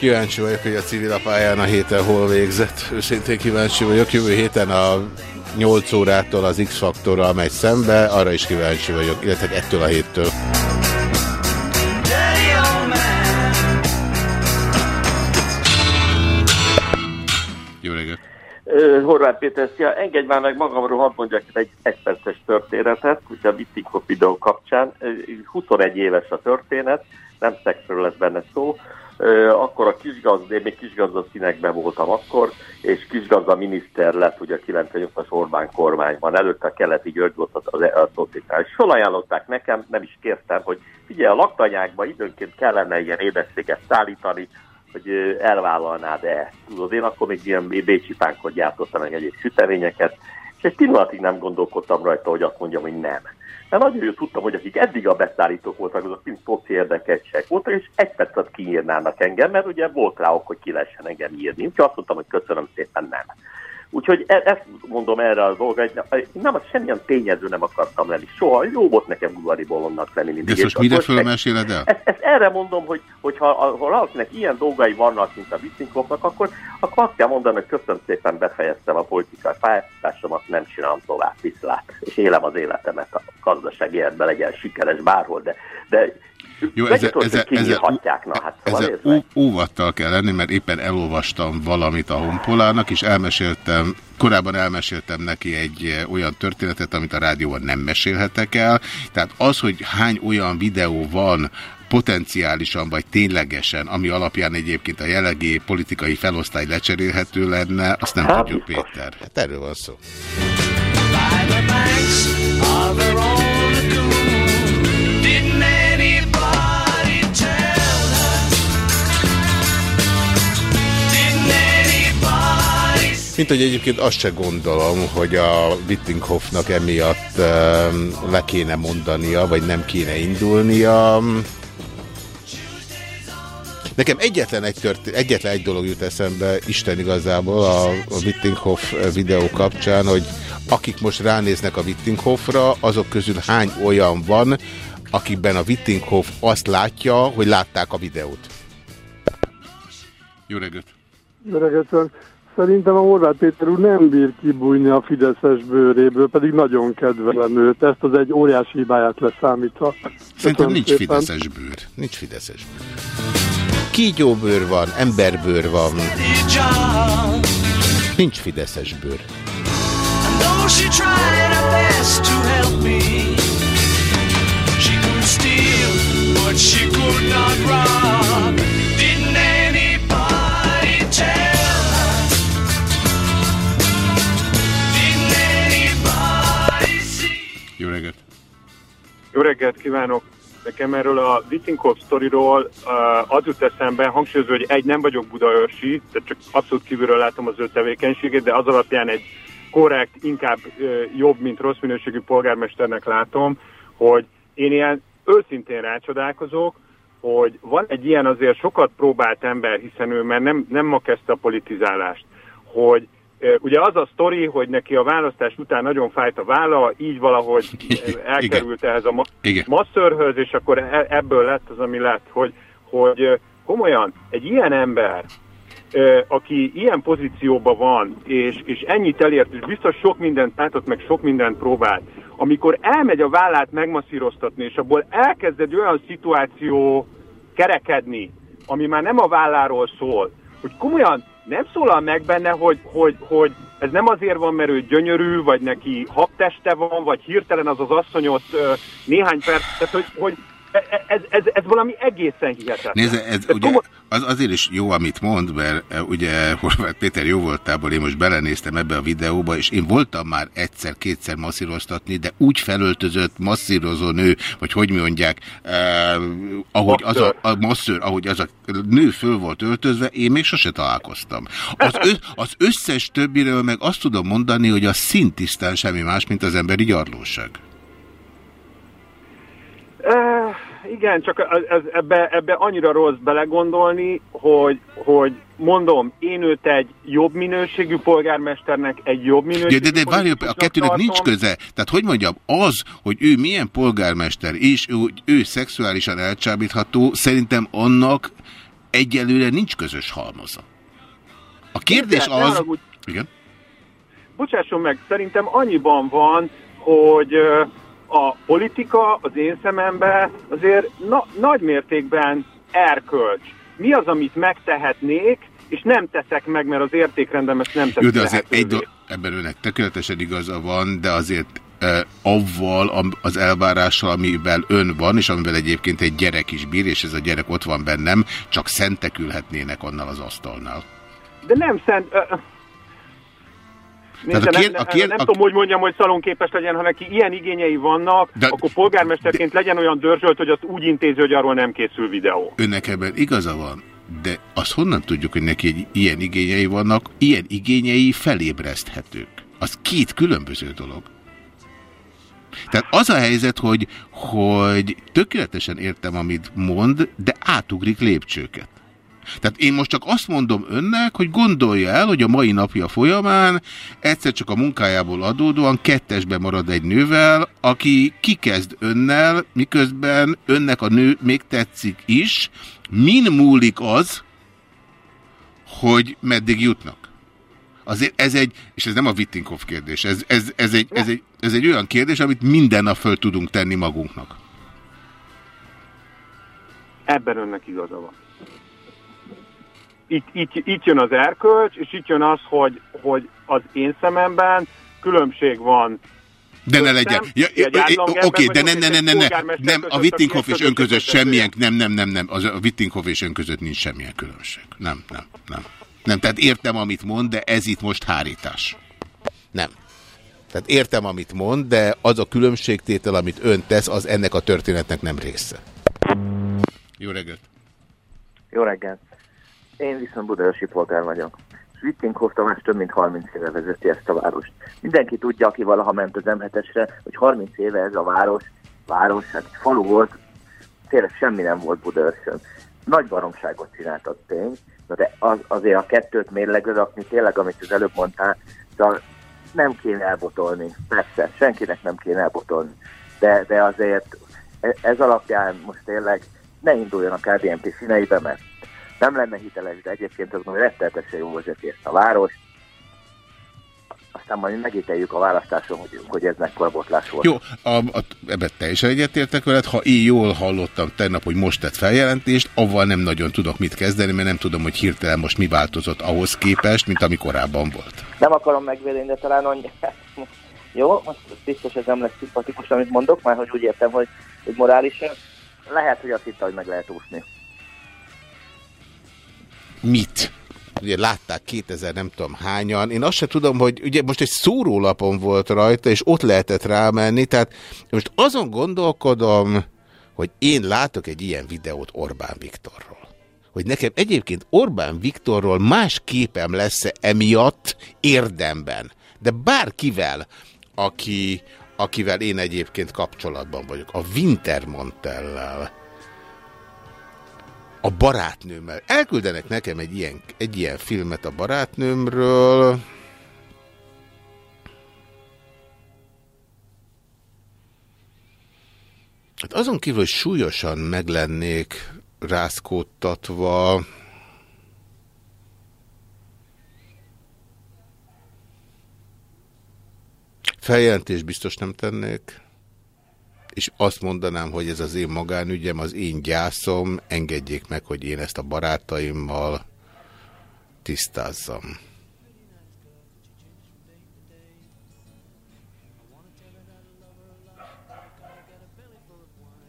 Kíváncsi vagyok, hogy a civil pályán a héten hol végzett. Őszintén kíváncsi vagyok. Jövő héten a 8 órától az X-faktorral megy szembe, arra is kíváncsi vagyok, illetve ettől a héttől. Jó reggelt! Horváth Péter, szia, engedj már meg magamról, hadd mondjak egy egyperces történetet, ugye a Bittinkop videó kapcsán. 21 éves a történet, nem szexről lesz benne szó akkor a kisgazda, én még kisgazda színekben voltam akkor, és kisgazda miniszter lett ugye a 98-as Orbán kormányban, előtte a keleti György volt az, az szociális. És felajánlották nekem, nem is kértem, hogy figyelj, a laktanyákban időnként kellene ilyen édességet szállítani, hogy elvállalnád-e. Tudod, én akkor még ilyen bécsi pánkot gyártottam meg egyéb süteményeket, és egy pillanatig nem gondolkodtam rajta, hogy azt mondjam, hogy nem. Mert nagyon jól tudtam, hogy akik eddig a beszállítók voltak, azok mind foci érdekeltség voltak, és egy percet kiírnának engem, mert ugye volt rá ok, hogy ki lehessen engem írni. Úgyhogy azt mondtam, hogy köszönöm szépen, nem. Úgyhogy e- ezt mondom erre a dolga, hogy nem, semmilyen tényező nem akartam lenni. Soha jó volt nekem Bulgari bolondnak lenni mindig. De most mire fölmeséled el? Ezt, ezt, erre mondom, hogy, hogy ha, valakinek ilyen dolgai vannak, mint a Visztinkopnak, akkor, akkor azt kell mondani, hogy köszönöm szépen befejeztem a politikai pályázásomat, nem csinálom tovább, viszlát. És élem az életemet a gazdasági életben, legyen sikeres bárhol, de, de jó, ezzel, ezzel, ezzel, na, hát szóval ezzel óvattal kell lenni, mert éppen elolvastam valamit a honpolának, és elmeséltem, korábban elmeséltem neki egy eh, olyan történetet, amit a rádióban nem mesélhetek el. Tehát az, hogy hány olyan videó van, potenciálisan vagy ténylegesen, ami alapján egyébként a jelenlegi politikai felosztály lecserélhető lenne, azt nem hát, tudjuk, Péter. Hát erről van szó. By the banks Mint hogy egyébként azt se gondolom, hogy a Wittinghoffnak emiatt le kéne mondania, vagy nem kéne indulnia. Nekem egyetlen egy, tört, egyetlen egy dolog jut eszembe, Isten igazából a, a Wittinghoff videó kapcsán, hogy akik most ránéznek a Wittinghoffra, azok közül hány olyan van, akikben a Wittinghoff azt látja, hogy látták a videót. Jó reggelt! Jó reggelt! Szerintem a Horváth Péter úr nem bír kibújni a Fideszes bőréből, pedig nagyon kedvelem őt. Ezt az egy óriási hibáját leszámítva. Szerintem nincs szépen. Fideszes bőr. Nincs Fideszes bőr. Kígyóbőr van, emberbőr van. Nincs Fideszes bőr. She could not rob. Jó reggelt! Jó reggelt kívánok! Nekem erről a Wittinghoff sztoriról uh, az jut eszembe, hangsúlyozva, hogy egy, nem vagyok budaörsi, tehát csak abszolút kívülről látom az ő tevékenységét, de az alapján egy korrekt, inkább uh, jobb, mint rossz minőségű polgármesternek látom, hogy én ilyen őszintén rácsodálkozok, hogy van egy ilyen azért sokat próbált ember, hiszen ő már nem, nem ma kezdte a politizálást, hogy Ugye az a sztori, hogy neki a választás után nagyon fájt a válla, így valahogy [LAUGHS] elkerült ehhez a ma masszörhöz, és akkor e, ebből lett az, ami lett, hogy, hogy komolyan egy ilyen ember, aki ilyen pozícióban van, és, és ennyit elért, és biztos sok mindent látott, meg sok mindent próbált, amikor elmegy a vállát megmasszíroztatni, és abból elkezd egy olyan szituáció kerekedni, ami már nem a válláról szól, hogy komolyan nem szólal meg benne, hogy, hogy, hogy ez nem azért van, mert ő gyönyörű, vagy neki habteste van, vagy hirtelen az az asszony ott néhány perc, tehát hogy, hogy ez, ez, ez valami egészen hihetetlen. Nézze, ez ugye az azért is jó, amit mond, mert e, ugye Horváth Péter jó voltából én most belenéztem ebbe a videóba, és én voltam már egyszer-kétszer masszíroztatni, de úgy felöltözött masszírozó nő, vagy hogy mondják, eh, ahogy az a, a masszőr, ahogy az a nő föl volt öltözve, én még sose találkoztam. Az, ö, az összes többiről meg azt tudom mondani, hogy a szintisztán semmi más, mint az emberi gyarlóság. Igen, csak ez, ebbe, ebbe annyira rossz belegondolni, hogy, hogy mondom, én őt egy jobb minőségű polgármesternek, egy jobb minőségű... De, de, de várj, a kettőnek tartom. nincs köze. Tehát hogy mondjam, az, hogy ő milyen polgármester, és ő, ő szexuálisan elcsábítható, szerintem annak egyelőre nincs közös halmaza. A kérdés Igen, az... Igen? Bocsásson meg, szerintem annyiban van, hogy a politika az én szememben azért na, nagy mértékben erkölcs. Mi az, amit megtehetnék, és nem teszek meg, mert az értékrendem ezt nem teszi Jó, de azért egy do- ebben önnek tökéletesen igaza van, de azért e, avval az elvárással, amivel ön van, és amivel egyébként egy gyerek is bír, és ez a gyerek ott van bennem, csak szentek ülhetnének annál az asztalnál. De nem szent... Nézze, a kér, a kér, nem, nem a... tudom, hogy mondjam, hogy szalonképes legyen, ha neki ilyen igényei vannak, de, akkor polgármesterként de, legyen olyan dörzsölt, hogy azt úgy intézi, hogy arról nem készül videó. Önnek ebben igaza van, de azt honnan tudjuk, hogy neki egy ilyen igényei vannak? Ilyen igényei felébreszthetők. Az két különböző dolog. Tehát az a helyzet, hogy, hogy tökéletesen értem, amit mond, de átugrik lépcsőket. Tehát én most csak azt mondom önnek, hogy gondolja el, hogy a mai napja folyamán egyszer csak a munkájából adódóan kettesbe marad egy nővel, aki kikezd önnel, miközben önnek a nő még tetszik is. Min múlik az, hogy meddig jutnak? Azért ez egy, és ez nem a Wittinghoff kérdés, ez, ez, ez, egy, ez, egy, ez egy olyan kérdés, amit minden nap föl tudunk tenni magunknak. Ebben önnek igaza van itt, itt, itt jön az erkölcs, és itt jön az, hogy, hogy az én szememben különbség van de ne legyen. Ja, Oké, okay, de nem, nem, nem, nem, nem, nem, a Wittinghoff és ön között semmilyen, nem, nem, nem, nem, az a Wittinghoff és ön között nincs semmilyen különbség. Nem, nem, nem. Nem, tehát értem, amit mond, de ez itt most hárítás. Nem. Tehát értem, amit mond, de az a különbségtétel, amit ön tesz, az ennek a történetnek nem része. Jó reggelt! Jó reggelt! Én viszont budaörsi polgár vagyok. Wittinghoff Tamás több mint 30 éve vezeti ezt a várost. Mindenki tudja, aki valaha ment az m hogy 30 éve ez a város, város, hát egy falu volt, tényleg semmi nem volt Budaörsön. Nagy baromságot csináltat tény, de az, azért a kettőt mérlegre rakni, tényleg, amit az előbb mondtál, de nem kéne elbotolni. Persze, senkinek nem kéne elbotolni. De, de azért e, ez alapján most tényleg ne induljon a KDNP színeibe, mert nem lenne hiteles, de egyébként az hogy retteltesen jó ezt a város. Aztán majd megítéljük a választáson, hogy, hogy ez mekkora botlás volt. Jó, a, a, ebben teljesen egyetértek veled. Ha én jól hallottam tegnap, hogy most tett feljelentést, avval nem nagyon tudok mit kezdeni, mert nem tudom, hogy hirtelen most mi változott ahhoz képest, mint ami korábban volt. Nem akarom megvédeni, de talán hogy [LAUGHS] jó, most biztos ez nem lesz szimpatikus, amit mondok, már hogy úgy értem, hogy, hogy morálisan. Lehet, hogy azt hitta, hogy meg lehet úszni mit? Ugye látták 2000 nem tudom hányan. Én azt se tudom, hogy ugye most egy szórólapon volt rajta, és ott lehetett rámenni, tehát most azon gondolkodom, hogy én látok egy ilyen videót Orbán Viktorról. Hogy nekem egyébként Orbán Viktorról más képem lesz-e emiatt érdemben. De bárkivel, aki, akivel én egyébként kapcsolatban vagyok, a Wintermontellel, a barátnőmmel. Elküldenek nekem egy ilyen, egy ilyen filmet a barátnőmről. Hát azon kívül, hogy súlyosan meglennék rázkódtatva, feljelentést biztos nem tennék és azt mondanám, hogy ez az én magánügyem, az én gyászom, engedjék meg, hogy én ezt a barátaimmal tisztázzam.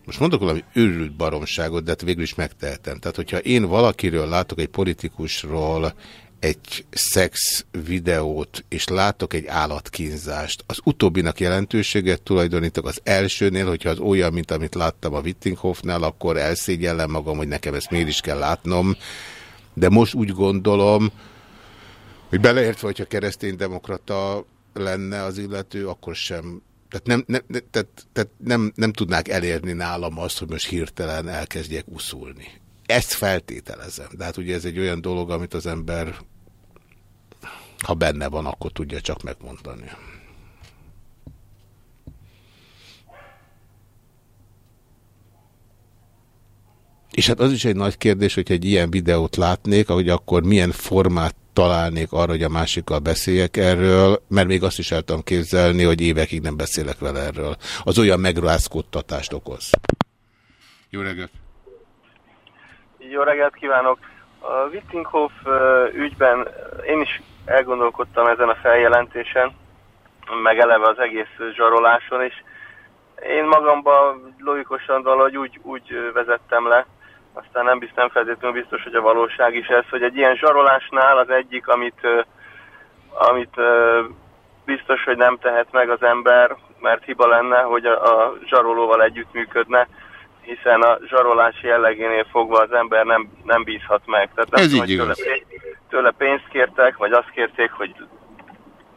Most mondok valami őrült baromságot, de hát végül is megtehetem. Tehát, hogyha én valakiről látok egy politikusról egy szex videót, és látok egy állatkínzást, az utóbbinak jelentőséget tulajdonítok az elsőnél, hogyha az olyan, mint amit láttam a Wittinghoffnál, akkor elszégyellem magam, hogy nekem ezt miért is kell látnom. De most úgy gondolom, hogy beleértve, hogyha kereszténydemokrata lenne az illető, akkor sem tehát nem, nem, tehát, tehát nem, nem tudnák elérni nálam azt, hogy most hirtelen elkezdjek uszulni. Ezt feltételezem. De hát ugye ez egy olyan dolog, amit az ember ha benne van, akkor tudja csak megmondani. És hát az is egy nagy kérdés, hogy egy ilyen videót látnék, hogy akkor milyen formát találnék arra, hogy a másikkal beszéljek erről, mert még azt is el tudom képzelni, hogy évekig nem beszélek vele erről. Az olyan megrázkódtatást okoz. Jó reggelt! Jó reggelt kívánok! A Wittinghoff ügyben én is elgondolkodtam ezen a feljelentésen, meg eleve az egész zsaroláson, és én magamban logikusan valahogy úgy, úgy vezettem le, aztán nem biztos, feltétlenül biztos, hogy a valóság is ez, hogy egy ilyen zsarolásnál az egyik, amit, amit biztos, hogy nem tehet meg az ember, mert hiba lenne, hogy a, a zsarolóval együttműködne, hiszen a zsarolás jellegénél fogva az ember nem, nem bízhat meg. Tehát Ez így igaz. Tőle, tőle pénzt kértek, vagy azt kérték, hogy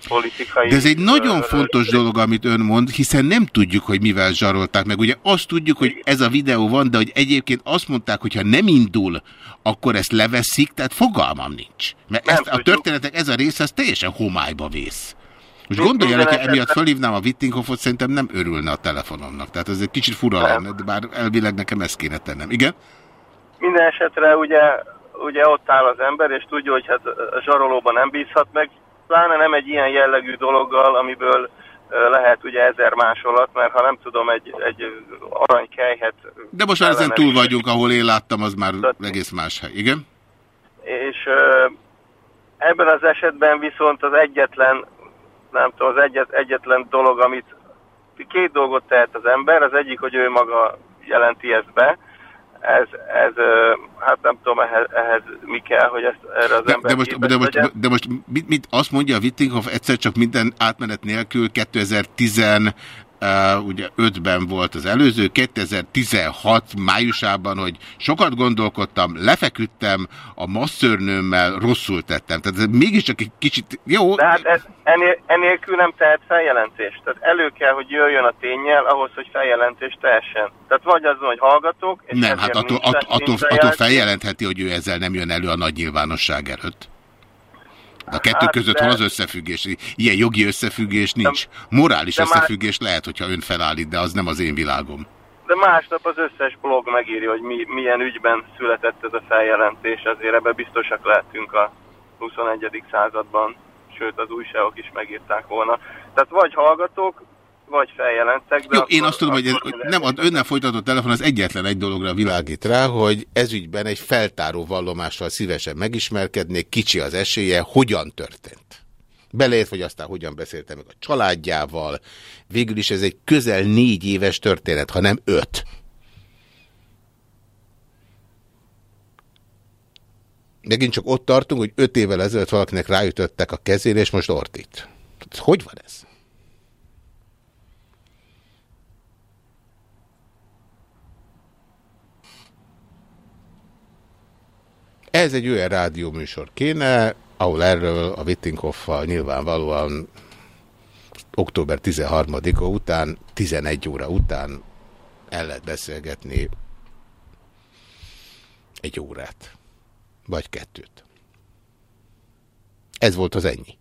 politikai... De ez egy nagyon fontos dolog, amit ön mond, hiszen nem tudjuk, hogy mivel zsarolták meg. Ugye azt tudjuk, hogy ez a videó van, de hogy egyébként azt mondták, hogy ha nem indul, akkor ezt leveszik, tehát fogalmam nincs. Mert ezt, a történetek ez a része, ez teljesen homályba vész. Most gondolja, hogy emiatt felhívnám a Wittinghoffot, szerintem nem örülne a telefonomnak. Tehát ez egy kicsit fura lenne, de bár elvileg nekem ezt kéne tennem. Igen? Minden esetre ugye, ugye ott áll az ember, és tudja, hogy hát a zsarolóban nem bízhat meg, pláne nem egy ilyen jellegű dologgal, amiből lehet ugye ezer másolat, mert ha nem tudom, egy, egy aranykejhet... De most már ezen túl vagyunk, ahol én láttam, az már egész más hely. Igen? És ebben az esetben viszont az egyetlen, nem tudom, az egyet, egyetlen dolog, amit két dolgot tehet az ember, az egyik, hogy ő maga jelenti ezt be, ez, ez hát nem tudom ehhez, ehhez mi kell, hogy ezt erre az de, ember de most, de most, de most mit, mit azt mondja a Wittinghoff egyszer csak minden átmenet nélkül 2010 Uh, ugye 5-ben volt az előző, 2016 májusában, hogy sokat gondolkodtam, lefeküdtem, a masszörnőmmel rosszul tettem. Tehát ez mégiscsak egy kicsit jó. De hát ez, enélkül nem tehet feljelentést. Tehát elő kell, hogy jöjjön a tényel ahhoz, hogy feljelentést tehessen. Tehát vagy azon, hogy hallgatok, és Nem, hát attól, attól, attól, attól feljelentheti, hogy ő ezzel nem jön elő a nagy nyilvánosság előtt. A kettő hát, között de... hol az összefüggés? Ilyen jogi összefüggés nincs. Morális de összefüggés már... lehet, hogyha ön felállít, de az nem az én világom. De másnap az összes blog megírja, hogy mi, milyen ügyben született ez a feljelentés, azért ebbe biztosak lehetünk a 21. században, sőt az újságok is megírták volna. Tehát vagy hallgatók, vagy feljelentek. De Jó, én azt tudom, hogy ez, nem, az önnel folytatott telefon az egyetlen egy dologra világít rá, hogy ezügyben egy feltáró vallomással szívesen megismerkednék, kicsi az esélye, hogyan történt. Beleért, hogy aztán hogyan beszéltem meg a családjával. Végül is ez egy közel négy éves történet, ha nem öt. Megint csak ott tartunk, hogy öt évvel ezelőtt valakinek ráütöttek a kezére, és most ordít. Hogy van ez? Ez egy olyan rádióműsor kéne, ahol erről a Wittinghoffal nyilvánvalóan október 13-a után, 11 óra után el lehet beszélgetni egy órát, vagy kettőt. Ez volt az ennyi.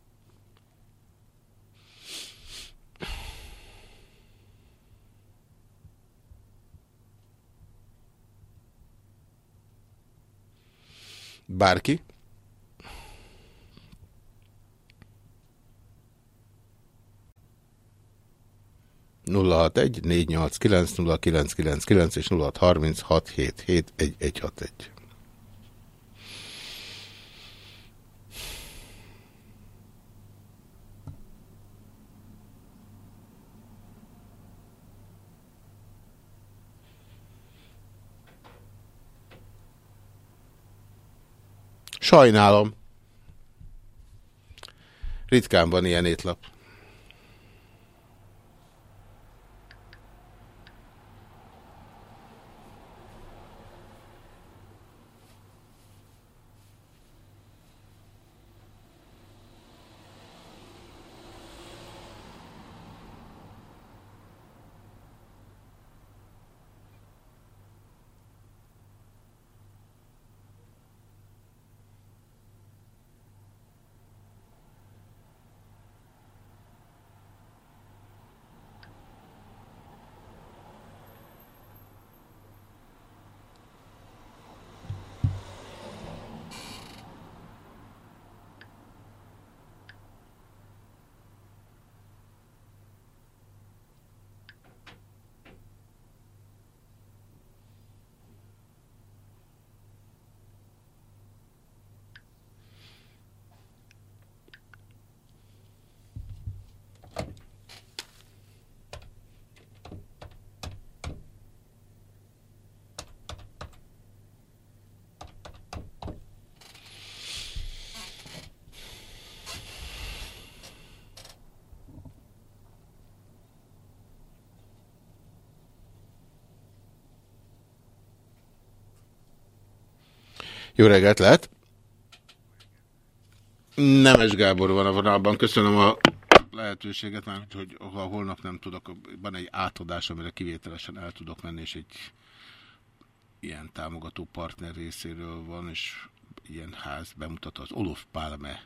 Bárki? nulla és nulla hét egy Sajnálom. Ritkán van ilyen étlap. Jó reggelt, lehet? Nemes Gábor van a vonalban. Köszönöm a lehetőséget, mert hogy ha holnap nem tudok, van egy átadás, amire kivételesen el tudok menni, és egy ilyen támogató partner részéről van, és ilyen ház bemutat az Olof Palme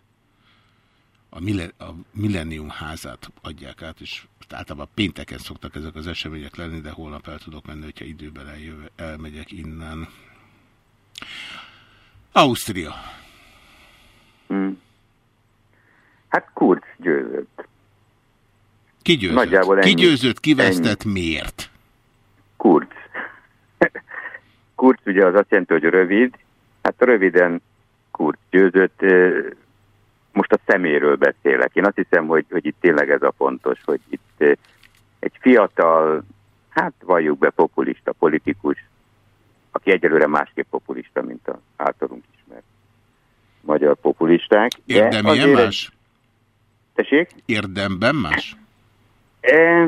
a, mille, a Millennium házát adják át, és általában pénteken szoktak ezek az események lenni, de holnap el tudok menni, hogyha időben eljöv, elmegyek innen. Ausztria. Hmm. Hát Kurz győzött. Ki győzött? Nagyjából ennyi, Ki győzött, kivesztett, ennyi. miért? Kurz. [LAUGHS] Kurz ugye az azt jelenti, hogy rövid. Hát röviden Kurz győzött. Most a szeméről beszélek. Én azt hiszem, hogy, hogy itt tényleg ez a fontos, hogy itt egy fiatal, hát valljuk be populista politikus, aki egyelőre másképp populista, mint a általunk ismert magyar populisták. Érdemien más? Tessék? Érdemben más? E,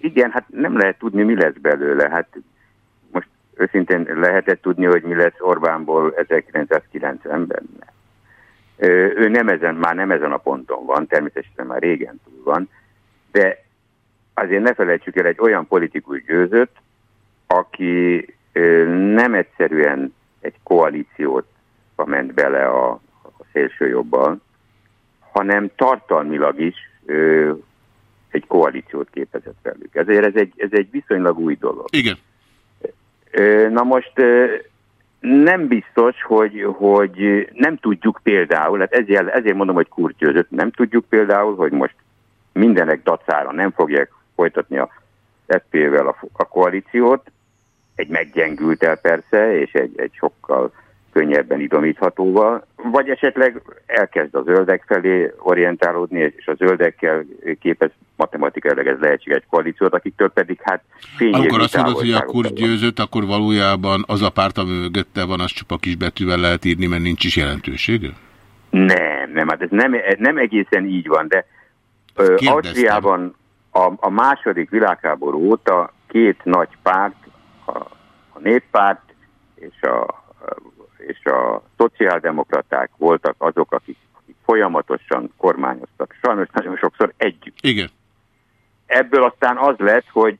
igen, hát nem lehet tudni, mi lesz belőle. Hát most őszintén lehetett tudni, hogy mi lesz Orbánból 1990-ben. Ő nem ezen, már nem ezen a ponton van, természetesen már régen túl van, de azért ne felejtsük el, egy olyan politikus győzött, aki nem egyszerűen egy koalíciót ment bele a, a szélső jobban, hanem tartalmilag is ö, egy koalíciót képezett velük. Ezért ez egy, ez egy viszonylag új dolog. Igen. Ö, na most ö, nem biztos, hogy, hogy nem tudjuk például, hát ezért, ezért mondom, hogy kurtyőzött, nem tudjuk például, hogy most mindenek dacára nem fogják folytatni a FP-vel a, a koalíciót, egy meggyengült el persze, és egy, egy sokkal könnyebben idomíthatóval, vagy esetleg elkezd a zöldek felé orientálódni, és a zöldekkel képez matematikailag ez lehetséges koalíciót, akiktől pedig hát fényévi Akkor azt mondod, hogy akkor győzött, akkor valójában az a párt, ami mögötte van, az csupa kisbetűvel lehet írni, mert nincs is jelentősége? Nem, nem, hát ez nem, nem egészen így van, de Ausztriában a, a második világháború óta két nagy párt, a, néppárt és a és a szociáldemokraták voltak azok, akik, akik folyamatosan kormányoztak. Sajnos nagyon sokszor együtt. Igen. Ebből aztán az lett, hogy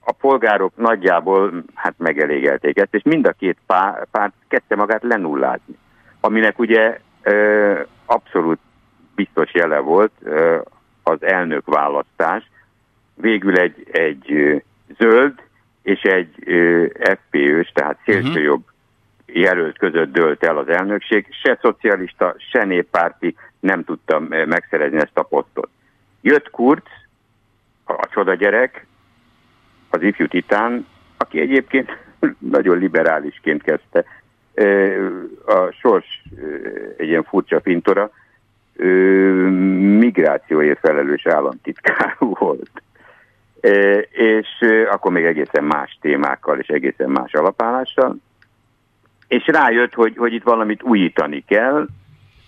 a polgárok nagyjából hát megelégelték ezt, és mind a két párt, párt kezdte magát lenullázni. Aminek ugye ö, abszolút biztos jele volt ö, az elnök választás. Végül egy, egy zöld és egy FPÖ-s, tehát szélsőjobb jelölt között dőlt el az elnökség, se szocialista, se néppárti nem tudta megszerezni ezt a posztot. Jött Kurz, a csoda gyerek, az ifjú titán, aki egyébként [LAUGHS] nagyon liberálisként kezdte. A sors egy ilyen furcsa pintora, migrációért felelős államtitkár [LAUGHS] volt. És akkor még egészen más témákkal és egészen más alapállással és rájött, hogy, hogy itt valamit újítani kell.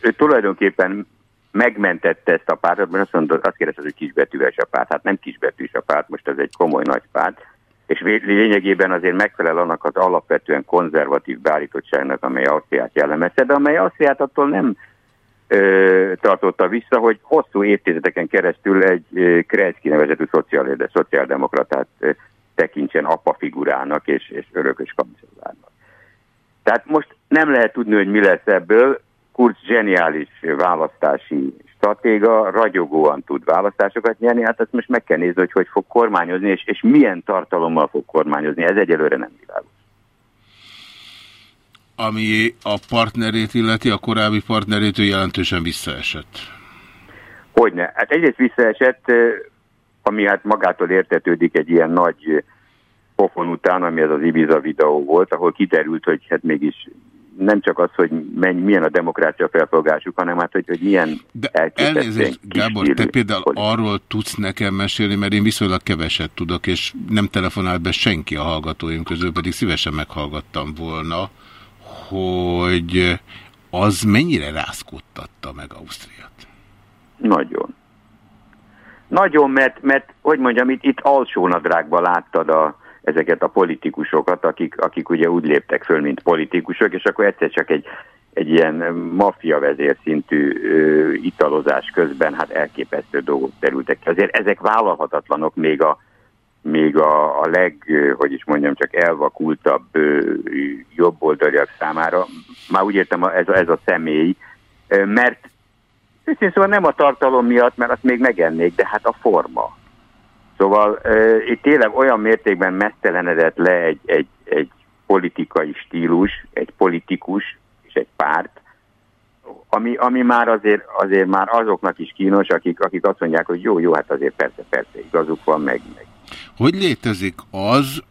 Ő tulajdonképpen megmentette ezt a pártot, mert azt, mondta, azt kérdezte, hogy kisbetűves a párt. Hát nem kisbetűs a párt, most ez egy komoly nagy párt. És lényegében azért megfelel annak az alapvetően konzervatív beállítottságnak, amely Ausztriát jellemezte, de amely Ausztriát attól nem tartotta vissza, hogy hosszú évtizedeken keresztül egy Krejcki nevezetű szociáldemokratát tekintsen apa figurának és, és örökös kancellárnak. Tehát most nem lehet tudni, hogy mi lesz ebből. Kurz zseniális választási stratéga, ragyogóan tud választásokat nyerni, hát ezt most meg kell nézni, hogy hogy fog kormányozni, és, és milyen tartalommal fog kormányozni. Ez egyelőre nem világos. Ami a partnerét illeti, a korábbi partnerét ő jelentősen visszaesett. Hogyne. Hát egyrészt visszaesett, ami hát magától értetődik egy ilyen nagy pofon után, ami ez az Ibiza videó volt, ahol kiderült, hogy hát mégis nem csak az, hogy menny, milyen a demokrácia felfogásuk, hanem hát, hogy, hogy milyen De elnézést, Gábor, te például hogy... arról tudsz nekem mesélni, mert én viszonylag keveset tudok, és nem telefonál be senki a hallgatóim közül, pedig szívesen meghallgattam volna, hogy az mennyire rászkodtatta meg Ausztriát? Nagyon. Nagyon, mert, mert hogy mondjam, itt, itt alsónadrágban láttad a, ezeket a politikusokat, akik, akik ugye úgy léptek föl, mint politikusok, és akkor egyszer csak egy, egy ilyen maffia vezér szintű ö, italozás közben hát elképesztő dolgok terültek ki. Azért ezek vállalhatatlanok még a, még a, a leg, hogy is mondjam, csak elvakultabb jobboldaliak számára. Már úgy értem, ez a, ez a személy, mert őszintén szóval nem a tartalom miatt, mert azt még megennék, de hát a forma. Szóval uh, itt tényleg olyan mértékben mesztelenedett le egy, egy, egy politikai stílus, egy politikus és egy párt, ami, ami már azért, azért már azoknak is kínos, akik, akik azt mondják, hogy jó, jó, hát azért persze, persze, igazuk van, meg, meg. Hogy létezik az,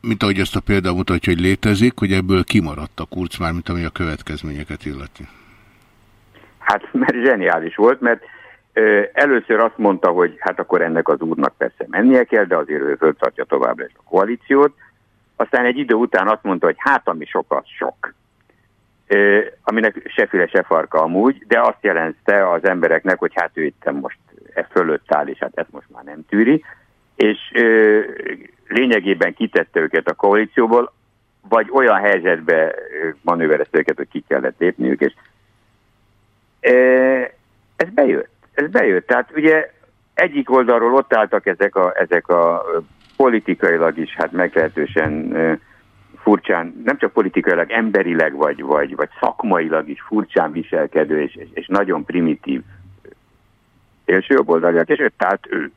mint ahogy ezt a példa mutatja, hogy létezik, hogy ebből kimaradt a kurc már, mint ami a következményeket illeti? Hát, [LAUGHS] mert zseniális volt, mert ö, először azt mondta, hogy hát akkor ennek az úrnak persze mennie kell, de azért ő föltartja továbbra is a koalíciót. Aztán egy idő után azt mondta, hogy hát ami sok, az sok. Ö, aminek se füle, se farka amúgy, de azt jelente az embereknek, hogy hát ő itt most e fölött áll, és hát ezt most már nem tűri. És ö, lényegében kitette őket a koalícióból, vagy olyan helyzetbe manőverezte őket, hogy ki kellett lépniük, és ez bejött. Ez bejött. Tehát ugye egyik oldalról ott álltak ezek a, ezek a politikailag is hát meglehetősen furcsán, nem csak politikailag, emberileg vagy, vagy, vagy szakmailag is furcsán viselkedő és, és, és nagyon primitív élső jobboldaliak, és ott állt ő.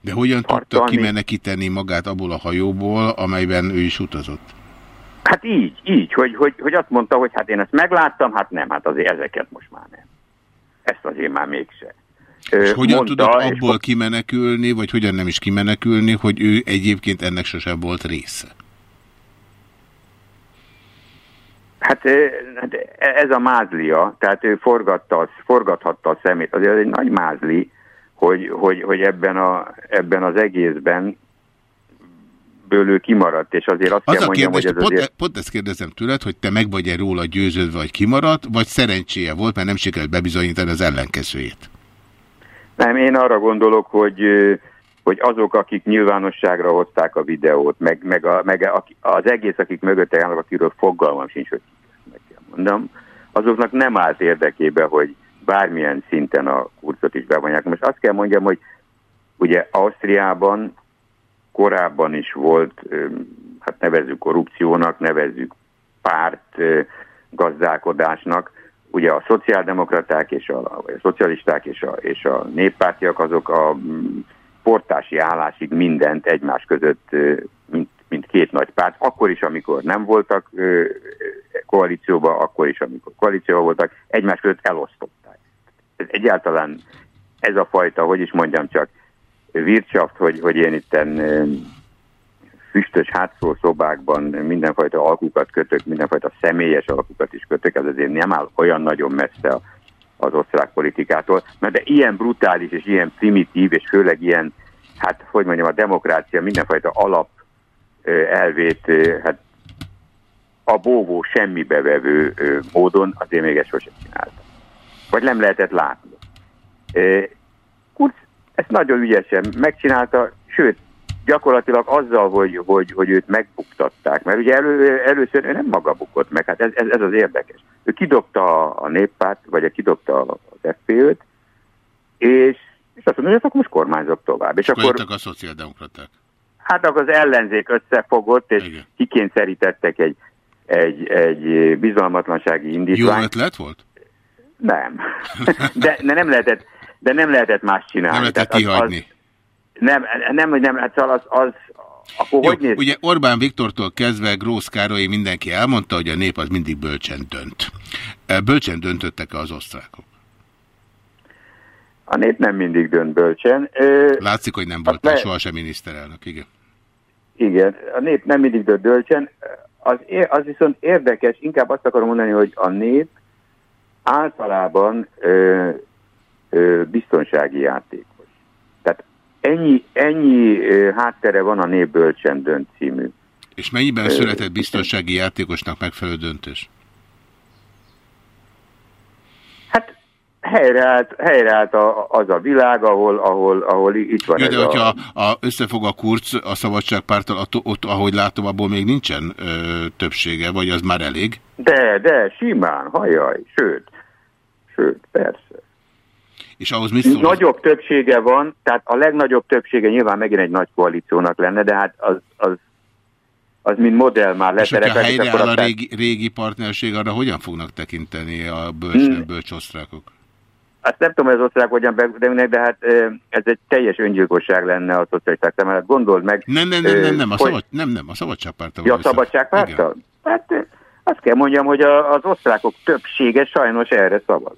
De hogyan Tartalmi... tudta kimenekíteni magát abból a hajóból, amelyben ő is utazott? Hát így, így, hogy, hogy, hogy azt mondta, hogy hát én ezt megláttam, hát nem, hát azért ezeket most már nem. Ezt azért már mégse. És hogyan mondta, tudott abból és... kimenekülni, vagy hogyan nem is kimenekülni, hogy ő egyébként ennek sosem volt része? Hát, hát ez a mázlia, tehát ő forgatta, forgathatta a szemét, azért egy nagy mázli, hogy, hogy, hogy ebben, a, ebben az egészben ből ő kimaradt, és azért azt az kell mondjam, kérdés, hogy ez pont, azért... Pont ezt kérdezem tőled, hogy te meg vagy-e róla győződve, vagy kimaradt, vagy szerencséje volt, mert nem sikerült bebizonyítani az ellenkezőjét? Nem, én arra gondolok, hogy hogy azok, akik nyilvánosságra hozták a videót, meg, meg, a, meg az egész, akik mögötte állnak, akiről fogalmam sincs, hogy meg kell mondom, azoknak nem állt érdekébe, hogy bármilyen szinten a kurcot is bevonják. Most azt kell mondjam, hogy ugye Ausztriában korábban is volt, hát nevezzük korrupciónak, nevezzük párt gazdálkodásnak. Ugye a szociáldemokraták és a, a szocialisták és a, és a néppártiak azok a portási állásig mindent egymás között, mint, mint két nagy párt, akkor is, amikor nem voltak koalícióban, akkor is, amikor koalícióban voltak, egymás között elosztották. Egyáltalán ez a fajta, hogy is mondjam csak, Wirtschaft, hogy, hogy én itten füstös hátszó szobákban mindenfajta alkukat kötök, mindenfajta személyes alkukat is kötök, ez azért nem áll olyan nagyon messze az osztrák politikától, mert de ilyen brutális és ilyen primitív, és főleg ilyen, hát hogy mondjam, a demokrácia mindenfajta alap elvét, hát a bóvó semmibe vevő módon azért még ezt sosem csinálta. Vagy nem lehetett látni. Kurz ezt nagyon ügyesen megcsinálta, sőt, gyakorlatilag azzal, hogy, hogy, hogy őt megbuktatták, mert ugye elő, először ő nem maga bukott meg, hát ez, ez, ez az érdekes. Ő kidobta a néppárt, vagy kidobta az FPÖ-t, és, és azt mondja, hogy akkor most kormányzok tovább. És, és akkor a szociáldemokraták. Hát akkor az ellenzék összefogott, és Igen. kikényszerítettek egy, egy, egy bizalmatlansági indítványt. Jó ötlet volt? Nem. [LAUGHS] De, de nem lehetett de nem lehetett más csinálni. Nem lehetett kihagyni. Az, nem, nem, hogy nem, hát szóval az, az akkor Jó, hogy néz? Ugye Orbán Viktortól kezdve Grósz Károly mindenki elmondta, hogy a nép az mindig bölcsen dönt. E, bölcsen döntöttek-e az osztrákok? A nép nem mindig dönt bölcsen. Látszik, hogy nem volt le... sohasem miniszterelnök, igen. Igen, a nép nem mindig dönt bölcsen. Az, az viszont érdekes, inkább azt akarom mondani, hogy a nép általában biztonsági játékos. Tehát ennyi, ennyi háttere van a Népbölcsen dönt című. És mennyiben született biztonsági játékosnak megfelelő döntés? Hát helyreállt, helyreállt a, az a világ, ahol, ahol, ahol itt van ez de hogyha a... a, összefog a kurc a szabadságpártal, ott, ott, ahogy látom, abból még nincsen ö, többsége, vagy az már elég? De, de, simán, hajaj, sőt, sőt, persze. És ahhoz mi szól? Nagyobb többsége van, tehát a legnagyobb többsége nyilván megint egy nagy koalíciónak lenne, de hát az, az, az mint modell már leterepelt. És hogyha helyreáll a régi, régi partnerség, arra hogyan fognak tekinteni a bölcs, hmm. bölcs osztrákok? Azt nem tudom, hogy az osztrák hogyan beüdenek, de hát ez egy teljes öngyilkosság lenne a szocialisták szemben. Gondold meg... Nem, nem, nem, nem, nem, a, szabad, nem, nem, a szabadságpártal. Ja, a szabadságpártal? Hát azt kell mondjam, hogy a, az osztrákok többsége sajnos erre szavaz.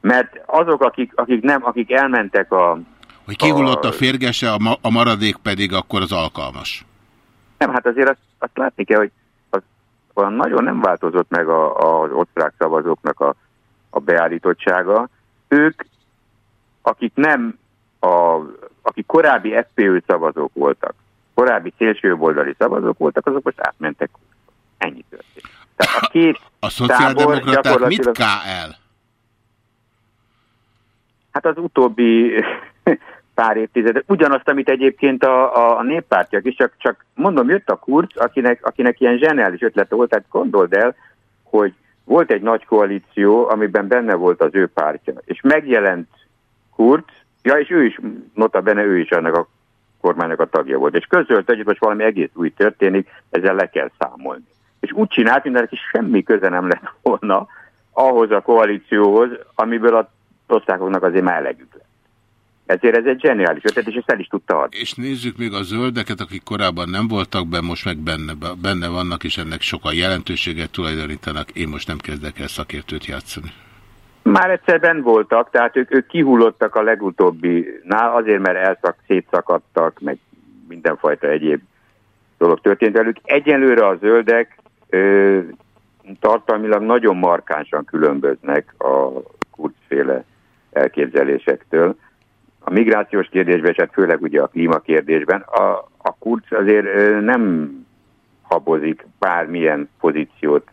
Mert azok, akik, akik nem, akik elmentek a... Hogy kihullott a, a férgese, a, ma, a maradék pedig akkor az alkalmas. Nem, hát azért azt, azt látni kell, hogy az, olyan nagyon nem változott meg a, az osztrák szavazóknak a, a beállítottsága. Ők, akik nem a, akik korábbi FPÖ szavazók voltak, korábbi szélsőjobboldali szavazók voltak, azok most átmentek. Ennyi történt. Tehát a két a szociáldemokraták mit KL? Hát az utóbbi [LAUGHS] pár évtized, ugyanazt, amit egyébként a, a néppártyak is, csak, csak mondom, jött a Kurz, akinek, akinek ilyen zseniális ötlete volt, tehát gondold el, hogy volt egy nagy koalíció, amiben benne volt az ő pártja, és megjelent Kurz, ja, és ő is, nota bene, ő is ennek a kormánynak a tagja volt, és közölt, hogy most valami egész új történik, ezzel le kell számolni. És úgy csinált, mint semmi köze nem lett volna ahhoz a koalícióhoz, amiből a osztályoknak azért már elegük lett. Ezért ez egy zseniális ötlet, és ezt el is tudta adni. És nézzük még a zöldeket, akik korábban nem voltak benne, most meg benne, benne vannak, és ennek sokan jelentőséget tulajdonítanak. Én most nem kezdek el szakértőt játszani. Már egyszer benn voltak, tehát ők, ők kihullottak a legutóbbinál, azért, mert elszak, szétszakadtak, meg mindenfajta egyéb dolog történt velük. Egyelőre a zöldek ö, tartalmilag nagyon markánsan különböznek a kurcféle elképzelésektől. A migrációs kérdésben, és hát főleg ugye a klímakérdésben, a, a kurc azért nem habozik bármilyen pozíciót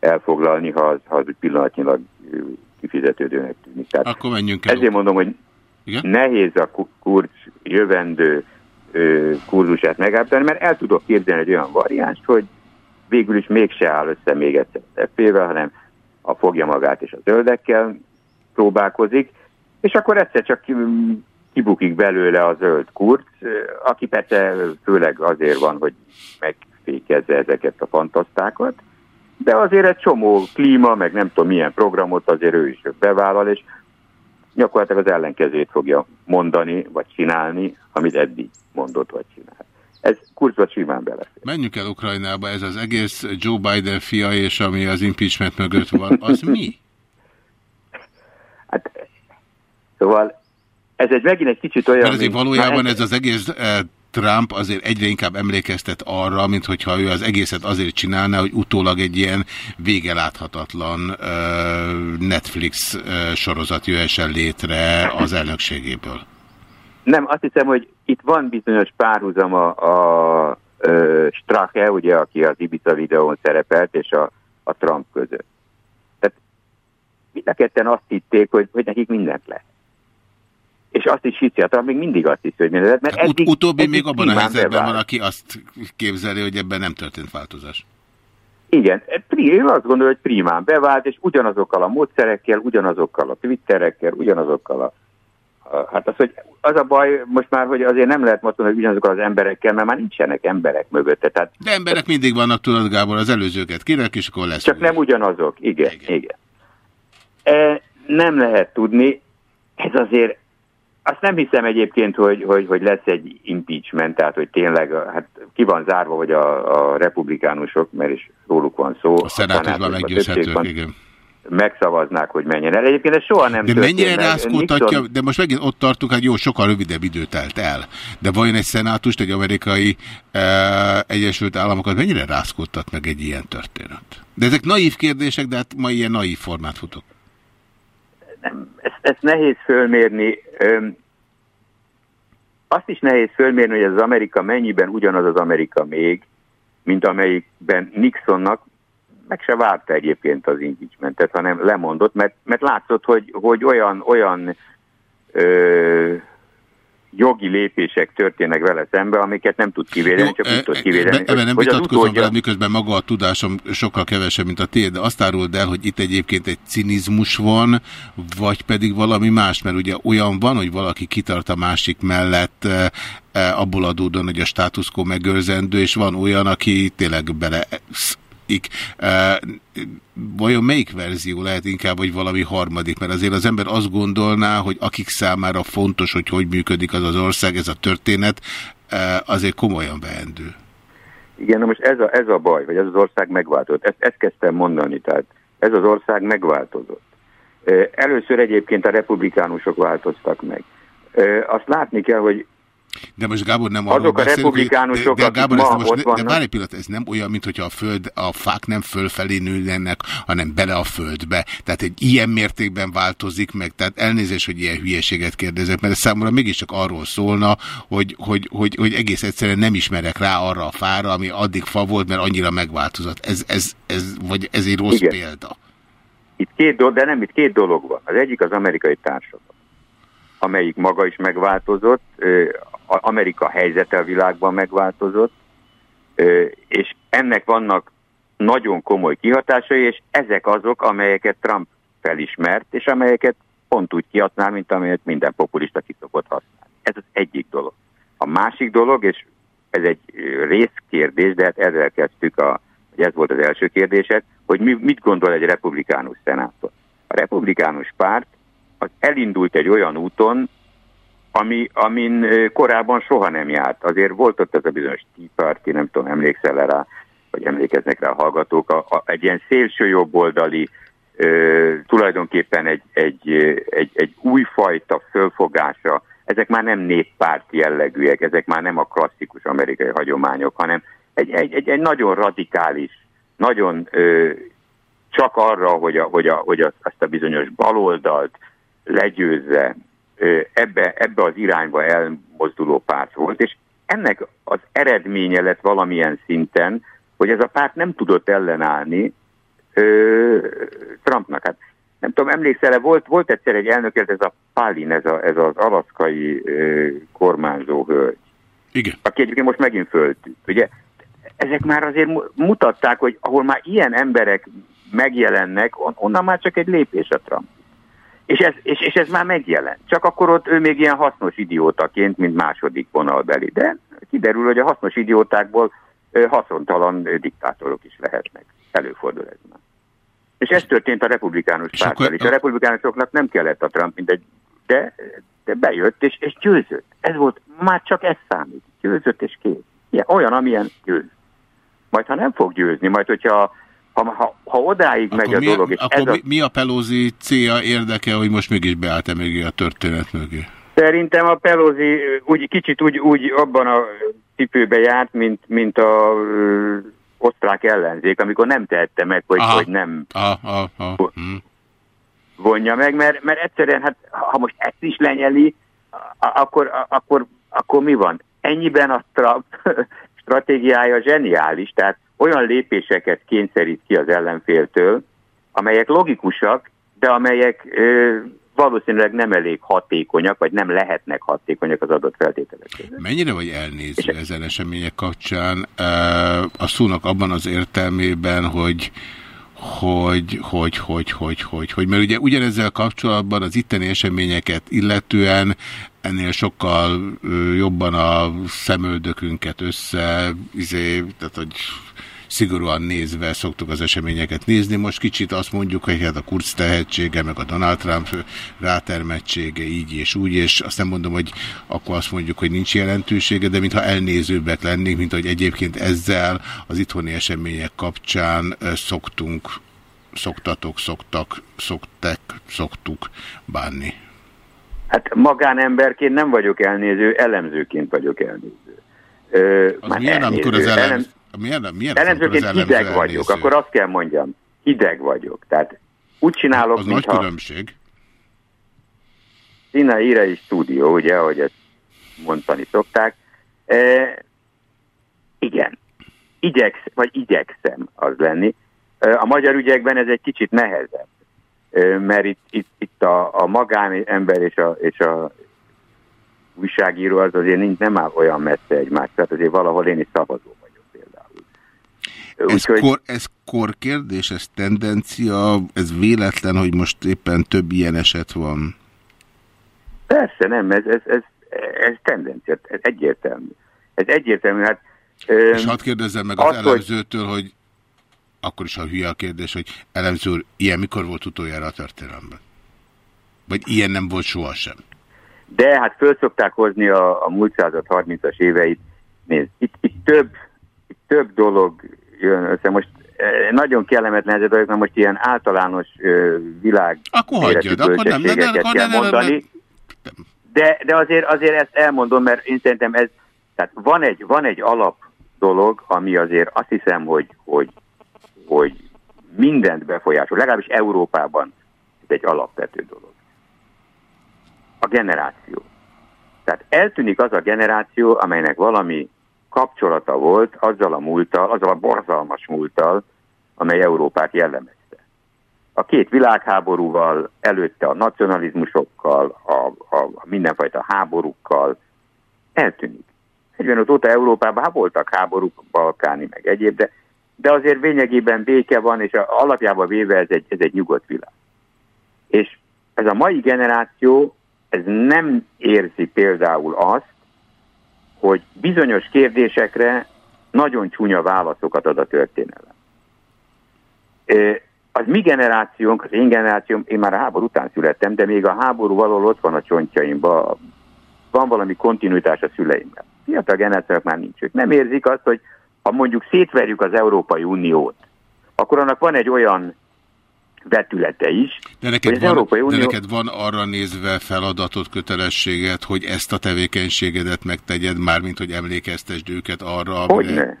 elfoglalni, ha az, ha az pillanatnyilag kifizetődőnek tűnik. Tehát Akkor menjünk el. Ezért mondom, hogy Igen? nehéz a kurc jövendő kurzusát megállítani, mert el tudok képzelni egy olyan variáns, hogy végül is mégse áll össze még egyszer FP-vel, hanem a fogja magát és a zöldekkel próbálkozik, és akkor egyszer csak kibukik belőle a zöld kurc, aki persze főleg azért van, hogy megfékezze ezeket a fantasztákat, de azért egy csomó klíma, meg nem tudom milyen programot azért ő is bevállal, és gyakorlatilag az ellenkezőt fogja mondani, vagy csinálni, amit eddig mondott, vagy csinált. Ez kurzba simán belefér. Menjünk el Ukrajnába, ez az egész Joe Biden fia, és ami az impeachment mögött van, az mi? [LAUGHS] Hát, szóval ez egy megint egy kicsit olyan... Mert azért valójában ez az egész eh, Trump azért egyre inkább emlékeztet arra, mint hogyha ő az egészet azért csinálná, hogy utólag egy ilyen végeláthatatlan uh, Netflix uh, sorozat jöhessen létre az elnökségéből. Nem, azt hiszem, hogy itt van bizonyos párhuzam a, a, a Strache, ugye, aki az Ibiza videón szerepelt, és a, a Trump között. Tehát mind a ketten azt hitték, hogy, hogy nekik mindent lehet. És azt is hiszi, hát még mindig azt hiszi, hogy mindent. Mert eddig, Ut utóbbi eddig még abban a helyzetben van, aki azt képzeli, hogy ebben nem történt változás. Igen, ő azt gondolja, hogy primán bevált, és ugyanazokkal a módszerekkel, ugyanazokkal a twitterekkel, ugyanazokkal a Hát az, hogy az a baj most már, hogy azért nem lehet mondani, hogy ugyanazokkal az emberekkel, mert már nincsenek emberek mögötte. Tehát, De emberek mindig vannak, tudod Gábor, az előzőket kinek, és akkor lesz. Csak úgy. nem ugyanazok, igen, igen. igen. E, nem lehet tudni, ez azért, azt nem hiszem egyébként, hogy, hogy, hogy lesz egy impeachment, tehát hogy tényleg, hát ki van zárva, hogy a, a republikánusok, mert is róluk van szó. A szenátusban meggyőzhetők, igen megszavaznák, hogy menjen el. Egyébként ez soha nem De mennyire rázkódtatja, Nixon... de most megint ott tartunk, hát jó, sokkal rövidebb idő telt el. De vajon egy szenátust, egy amerikai e, Egyesült Államokat mennyire rázkódtat meg egy ilyen történet? De ezek naív kérdések, de hát ma ilyen naív formát futok. Nem, ezt, nehéz fölmérni. Azt is nehéz fölmérni, hogy az Amerika mennyiben ugyanaz az Amerika még, mint amelyikben Nixonnak meg se várta egyébként az impeachmentet, hanem lemondott, mert, mert látszott, hogy, hogy olyan, olyan jogi lépések történnek vele szembe, amiket nem tud kivédeni, csak úgy tud e, kivédeni. Ebben nem vitatkozom utódja... vele, miközben maga a tudásom sokkal kevesebb, mint a tiéd, de azt áruld el, hogy itt egyébként egy cinizmus van, vagy pedig valami más, mert ugye olyan van, hogy valaki kitart a másik mellett, e, e, abból adódóan, hogy a státuszkó megőrzendő, és van olyan, aki tényleg bele ik. Vajon melyik verzió lehet inkább, vagy valami harmadik? Mert azért az ember azt gondolná, hogy akik számára fontos, hogy hogy működik az az ország, ez a történet, azért komolyan beendő. Igen, na most ez a, ez a baj, hogy ez az ország megváltozott. Ezt, ezt kezdtem mondani, tehát ez az ország megváltozott. Először egyébként a republikánusok változtak meg. Azt látni kell, hogy de most Gábor nem arról Azok a republikánusok, de, de, Gábor, ma most, ott de, de várj egy pillanat, ez nem olyan, mintha a, föld, a fák nem fölfelé nőnek, hanem bele a földbe. Tehát egy ilyen mértékben változik meg, tehát elnézést, hogy ilyen hülyeséget kérdezek, mert ez számomra mégiscsak arról szólna, hogy, hogy, hogy, hogy egész egyszerűen nem ismerek rá arra a fára, ami addig fa volt, mert annyira megváltozott. Ez, ez, ez, vagy ez egy rossz Igen. példa. Itt két dolog, de nem, itt két dolog van. Az egyik az amerikai társadalom amelyik maga is megváltozott, Amerika helyzete a világban megváltozott, és ennek vannak nagyon komoly kihatásai, és ezek azok, amelyeket Trump felismert, és amelyeket pont úgy kihasznál, mint amelyet minden populista ki szokott használni. Ez az egyik dolog. A másik dolog, és ez egy részkérdés, de hát ezzel kezdtük, a, hogy ez volt az első kérdésed, hogy mi, mit gondol egy republikánus szenátor. A republikánus párt az elindult egy olyan úton, ami, amin korábban soha nem járt. Azért volt ott ez a bizonyos Tea Party, nem tudom, emlékszel -e rá, vagy emlékeznek rá a hallgatók, a, a, egy ilyen szélső jobboldali, ö, tulajdonképpen egy, egy, egy, egy újfajta fölfogása, ezek már nem néppárti jellegűek, ezek már nem a klasszikus amerikai hagyományok, hanem egy, egy, egy, egy nagyon radikális, nagyon ö, csak arra, hogy, a, hogy, a, hogy a, azt a bizonyos baloldalt legyőzze, ebbe, ebbe az irányba elmozduló párt volt, és ennek az eredménye lett valamilyen szinten, hogy ez a párt nem tudott ellenállni ö, Trumpnak. Hát nem tudom, emlékszel-e, volt, volt egyszer egy elnök, ez a Palin, ez, a, ez az alaszkai ö, kormányzó hölgy. Igen. Aki egyébként most megint föltűnt. Ugye, ezek már azért mutatták, hogy ahol már ilyen emberek megjelennek, onnan már csak egy lépés a Trump. És ez, és, és ez már megjelent. Csak akkor ott ő még ilyen hasznos idiótaként, mint második vonalbeli. De kiderül, hogy a hasznos idiótákból haszontalan diktátorok is lehetnek. Előfordul ez már. És ez történt a republikánus párttal is. A republikánusoknak nem kellett a Trump, mindegy, de, de bejött és, és győzött. Ez volt, már csak ez számít. Győzött és kész. Ilyen, olyan, amilyen győz. Majd ha nem fog győzni, majd hogyha ha, ha, ha odáig akkor megy a mi, dolog... És akkor ez mi, a... mi a Pelosi célja érdeke, hogy most mégis beállt-e mögé a történet mögé? Szerintem a Pelosi úgy, kicsit úgy, úgy abban a cipőbe járt, mint, mint a ö, osztrák ellenzék, amikor nem tehette meg, hogy, aha, hogy nem aha, aha, hm. vonja meg, mert, mert egyszerűen, hát, ha most ezt is lenyeli, akkor, akkor, akkor mi van? Ennyiben a Trump [LAUGHS] stratégiája zseniális, tehát olyan lépéseket kényszerít ki az ellenféltől, amelyek logikusak, de amelyek ö, valószínűleg nem elég hatékonyak, vagy nem lehetnek hatékonyak az adott feltételek Mennyire vagy elnéző ezen események kapcsán? A szónak abban az értelmében, hogy hogy, hogy, hogy, hogy, hogy, hogy, mert ugye ugyanezzel kapcsolatban az itteni eseményeket illetően ennél sokkal jobban a szemöldökünket össze, izé, tehát hogy szigorúan nézve szoktuk az eseményeket nézni. Most kicsit azt mondjuk, hogy hát a kurz tehetsége, meg a Donald Trump rátermettsége így és úgy, és azt nem mondom, hogy akkor azt mondjuk, hogy nincs jelentősége, de mintha elnézőbbek lennénk, mint hogy egyébként ezzel az itthoni események kapcsán szoktunk, szoktatok, szoktak, szoktek, szoktuk bánni. Hát magánemberként nem vagyok elnéző, elemzőként vagyok elnéző. Ö, az milyen, elnéző, amikor az elem... Milyen, milyen Ellenzőként hideg vagyok, elnéző. akkor azt kell mondjam, hideg vagyok. Tehát úgy csinálok, Az mintha... nagy különbség. Színe íre is stúdió, ugye, ahogy ezt mondani szokták. E, igen, igyeksz, vagy igyekszem az lenni. A magyar ügyekben ez egy kicsit nehezebb, mert itt, itt, itt a, a magánember és a, és a újságíró az azért nincs, nem áll olyan messze egymás, tehát azért valahol én is például. Ez, Úgyhogy... kor, ez korkérdés, ez tendencia, ez véletlen, hogy most éppen több ilyen eset van? Persze nem, ez, ez, ez, ez tendencia, ez egyértelmű. Ez egyértelmű, hát... És hadd kérdezzem meg az, az elemzőtől, hogy... hogy akkor is a hülye a kérdés, hogy elemző úr, ilyen mikor volt utoljára a történelemben? Vagy ilyen nem volt sohasem? De hát föl szokták hozni a, a múlt század 30-as éveit. Nézd, itt, itt, több, itt több dolog jön össze. Most eh, nagyon kellemetlen ez a dolog, mert most ilyen általános világ akkor hagyjad, akkor nem, nem, nem, kell nem, mondani. De, de azért, azért ezt elmondom, mert én szerintem ez, tehát van egy, van egy alap dolog, ami azért azt hiszem, hogy, hogy, hogy mindent befolyásol, legalábbis Európában ez egy alapvető dolog a generáció. Tehát eltűnik az a generáció, amelynek valami kapcsolata volt azzal a múlttal, azzal a borzalmas múlttal, amely Európát jellemezte. A két világháborúval, előtte a nacionalizmusokkal, a, a, a mindenfajta háborúkkal eltűnik. 45 óta Európában hát voltak háborúk, balkáni, meg egyéb, de, de azért lényegében béke van, és a, alapjában véve ez egy, ez egy nyugodt világ. És ez a mai generáció ez nem érzi például azt, hogy bizonyos kérdésekre nagyon csúnya válaszokat ad a történelem. Az mi generációnk, az én generációm, én már a háború után születtem, de még a háború valahol ott van a csontjaimban, van valami kontinuitás a szüleimmel. Fiatal generációk már nincs. Ők nem érzik azt, hogy ha mondjuk szétverjük az Európai Uniót, akkor annak van egy olyan vetülete is. De neked, van, Európai Unió... de neked van arra nézve feladatot, kötelességet, hogy ezt a tevékenységedet megtegyed, mármint hogy emlékeztesd őket arra, Hogyne. Amire...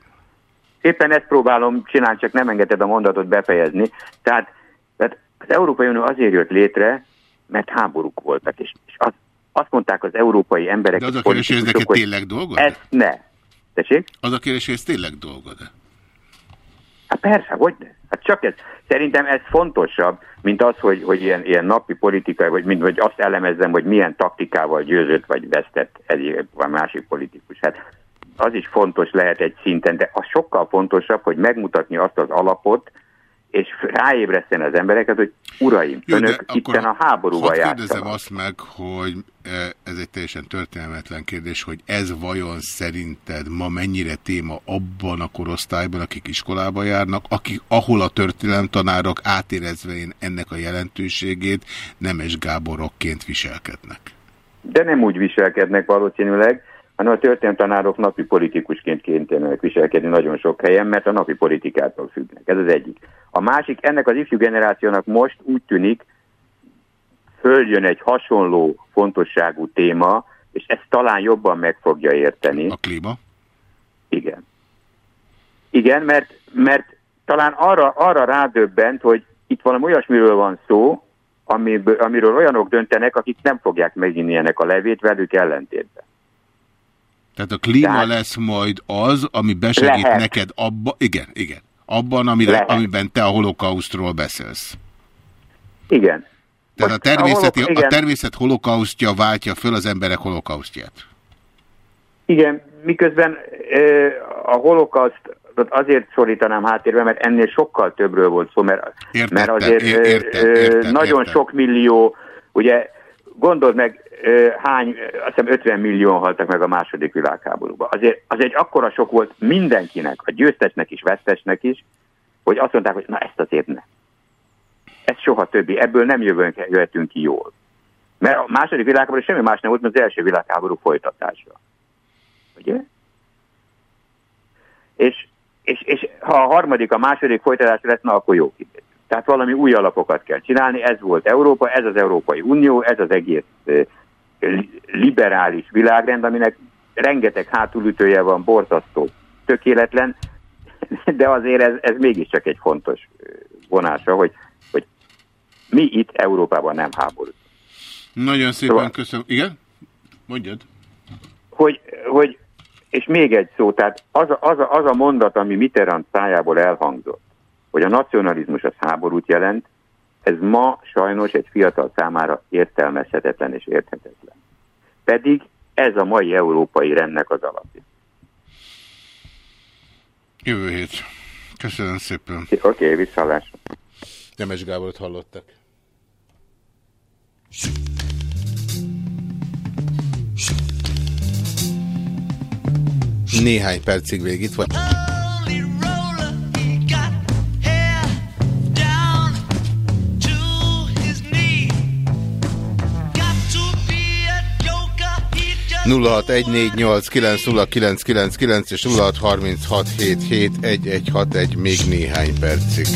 Éppen ezt próbálom csinálni, csak nem engeded a mondatot befejezni. Tehát, tehát az Európai Unió azért jött létre, mert háborúk voltak, és, és az, azt mondták az európai emberek... De az a kérdés, hogy ez neked tényleg dolgod? Ezt ne. Tessék? Az a kérdés, hogy ez tényleg dolgod? Hát persze, hogy ne. Hát csak ez. Szerintem ez fontosabb, mint az, hogy, hogy ilyen, ilyen napi politikai, vagy, mint, vagy azt elemezzem, hogy milyen taktikával győzött vagy vesztett egy vagy másik politikus. Hát az is fontos lehet egy szinten, de az sokkal fontosabb, hogy megmutatni azt az alapot, és ráébreszteni az embereket, hogy uraim, Jó, önök itten a háborúval játszanak. kérdezem azt meg, hogy e, ez egy teljesen történelmetlen kérdés, hogy ez vajon szerinted ma mennyire téma abban a korosztályban, akik iskolába járnak, akik, ahol a történelemtanárok átérezve ennek a jelentőségét Nemes Gáborokként viselkednek? De nem úgy viselkednek valószínűleg, hanem a történelemtanárok napi politikusként kénytelenek viselkedni nagyon sok helyen, mert a napi politikától függnek. Ez az egyik. A másik, ennek az ifjú generációnak most úgy tűnik, följön egy hasonló fontosságú téma, és ezt talán jobban meg fogja érteni. A klíma? Igen. Igen, mert, mert talán arra, arra rádöbbent, hogy itt valami olyasmiről van szó, amiből, amiről olyanok döntenek, akik nem fogják meginni ennek a levét velük ellentétben. Tehát a klíma Tehát lesz majd az, ami besegít lehet. neked abba, igen, igen, abban, amire, amiben te a holokausztról beszélsz. Igen. Tehát a, természeti, a, holok, a természet holokausztja váltja föl az emberek holokausztját. Igen, miközben a holokauszt azért szorítanám háttérbe, mert ennél sokkal többről volt szó, mert, értettem, mert azért értem, értem, nagyon értem. sok millió, ugye gondold meg, hány, azt hiszem 50 millió haltak meg a második világháborúban. Azért, az egy akkora sok volt mindenkinek, a győztesnek is, vesztesnek is, hogy azt mondták, hogy na ezt azért ne. Ez soha többi, ebből nem jövünk, jöhetünk ki jól. Mert a második világháború semmi más nem volt, mint az első világháború folytatása. Ugye? És, és, és ha a harmadik, a második folytatás lesz, na akkor jó kiderül. Tehát valami új alapokat kell csinálni, ez volt Európa, ez az Európai Unió, ez az egész liberális világrend, aminek rengeteg hátulütője van, borzasztó, tökéletlen, de azért ez, ez mégiscsak egy fontos vonása, hogy, hogy mi itt Európában nem háború. Nagyon szépen szóval, köszönöm. Igen? Mondjad. Hogy, hogy, és még egy szó, tehát az a, az, a, az a mondat, ami Mitterrand szájából elhangzott, hogy a nacionalizmus az háborút jelent, ez ma sajnos egy fiatal számára értelmezhetetlen és érthetetlen. Pedig ez a mai európai rendnek az alapja. Jövő hét. Köszönöm szépen. Oké, okay, visszalásra. Nemes Gáborot hallottak. Néhány percig végig itt 0614890999 és 0636771161 még néhány percig.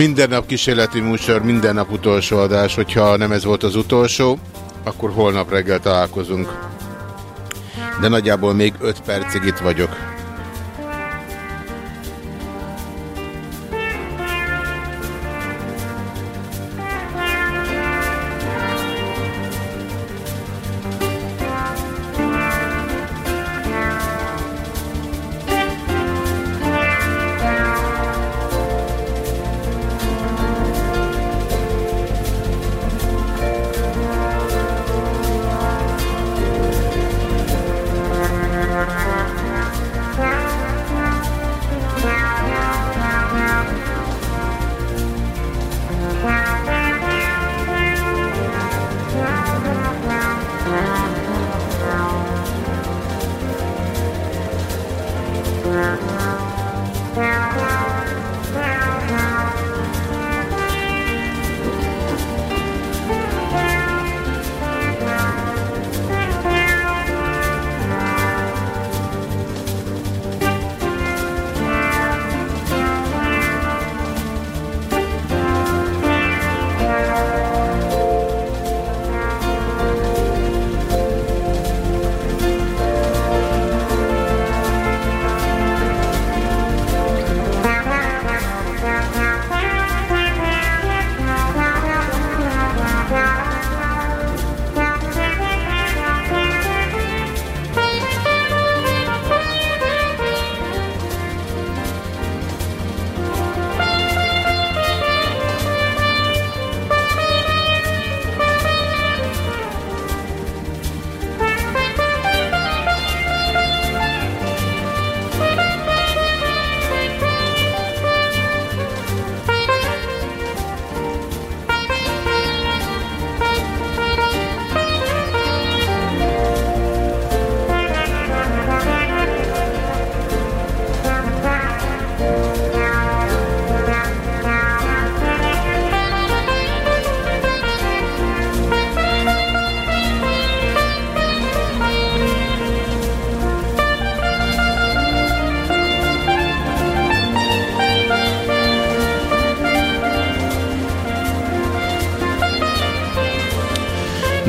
Minden nap kísérleti műsor, minden nap utolsó adás. Hogyha nem ez volt az utolsó, akkor holnap reggel találkozunk. De nagyjából még 5 percig itt vagyok.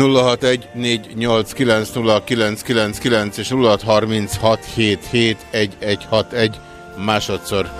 0614890999 és 0636771161 másodszor.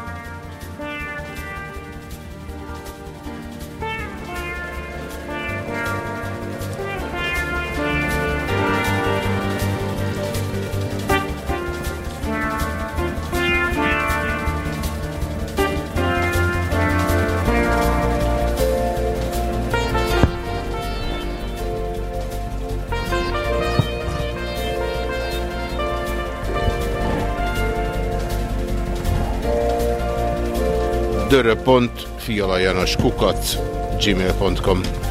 Kukac gmail.com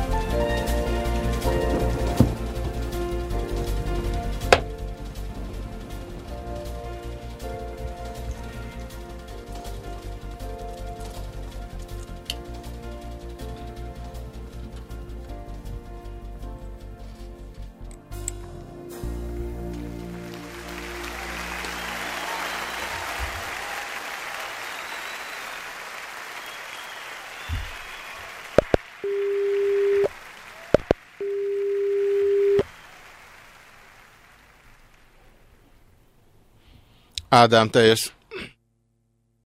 Ádám, teljes.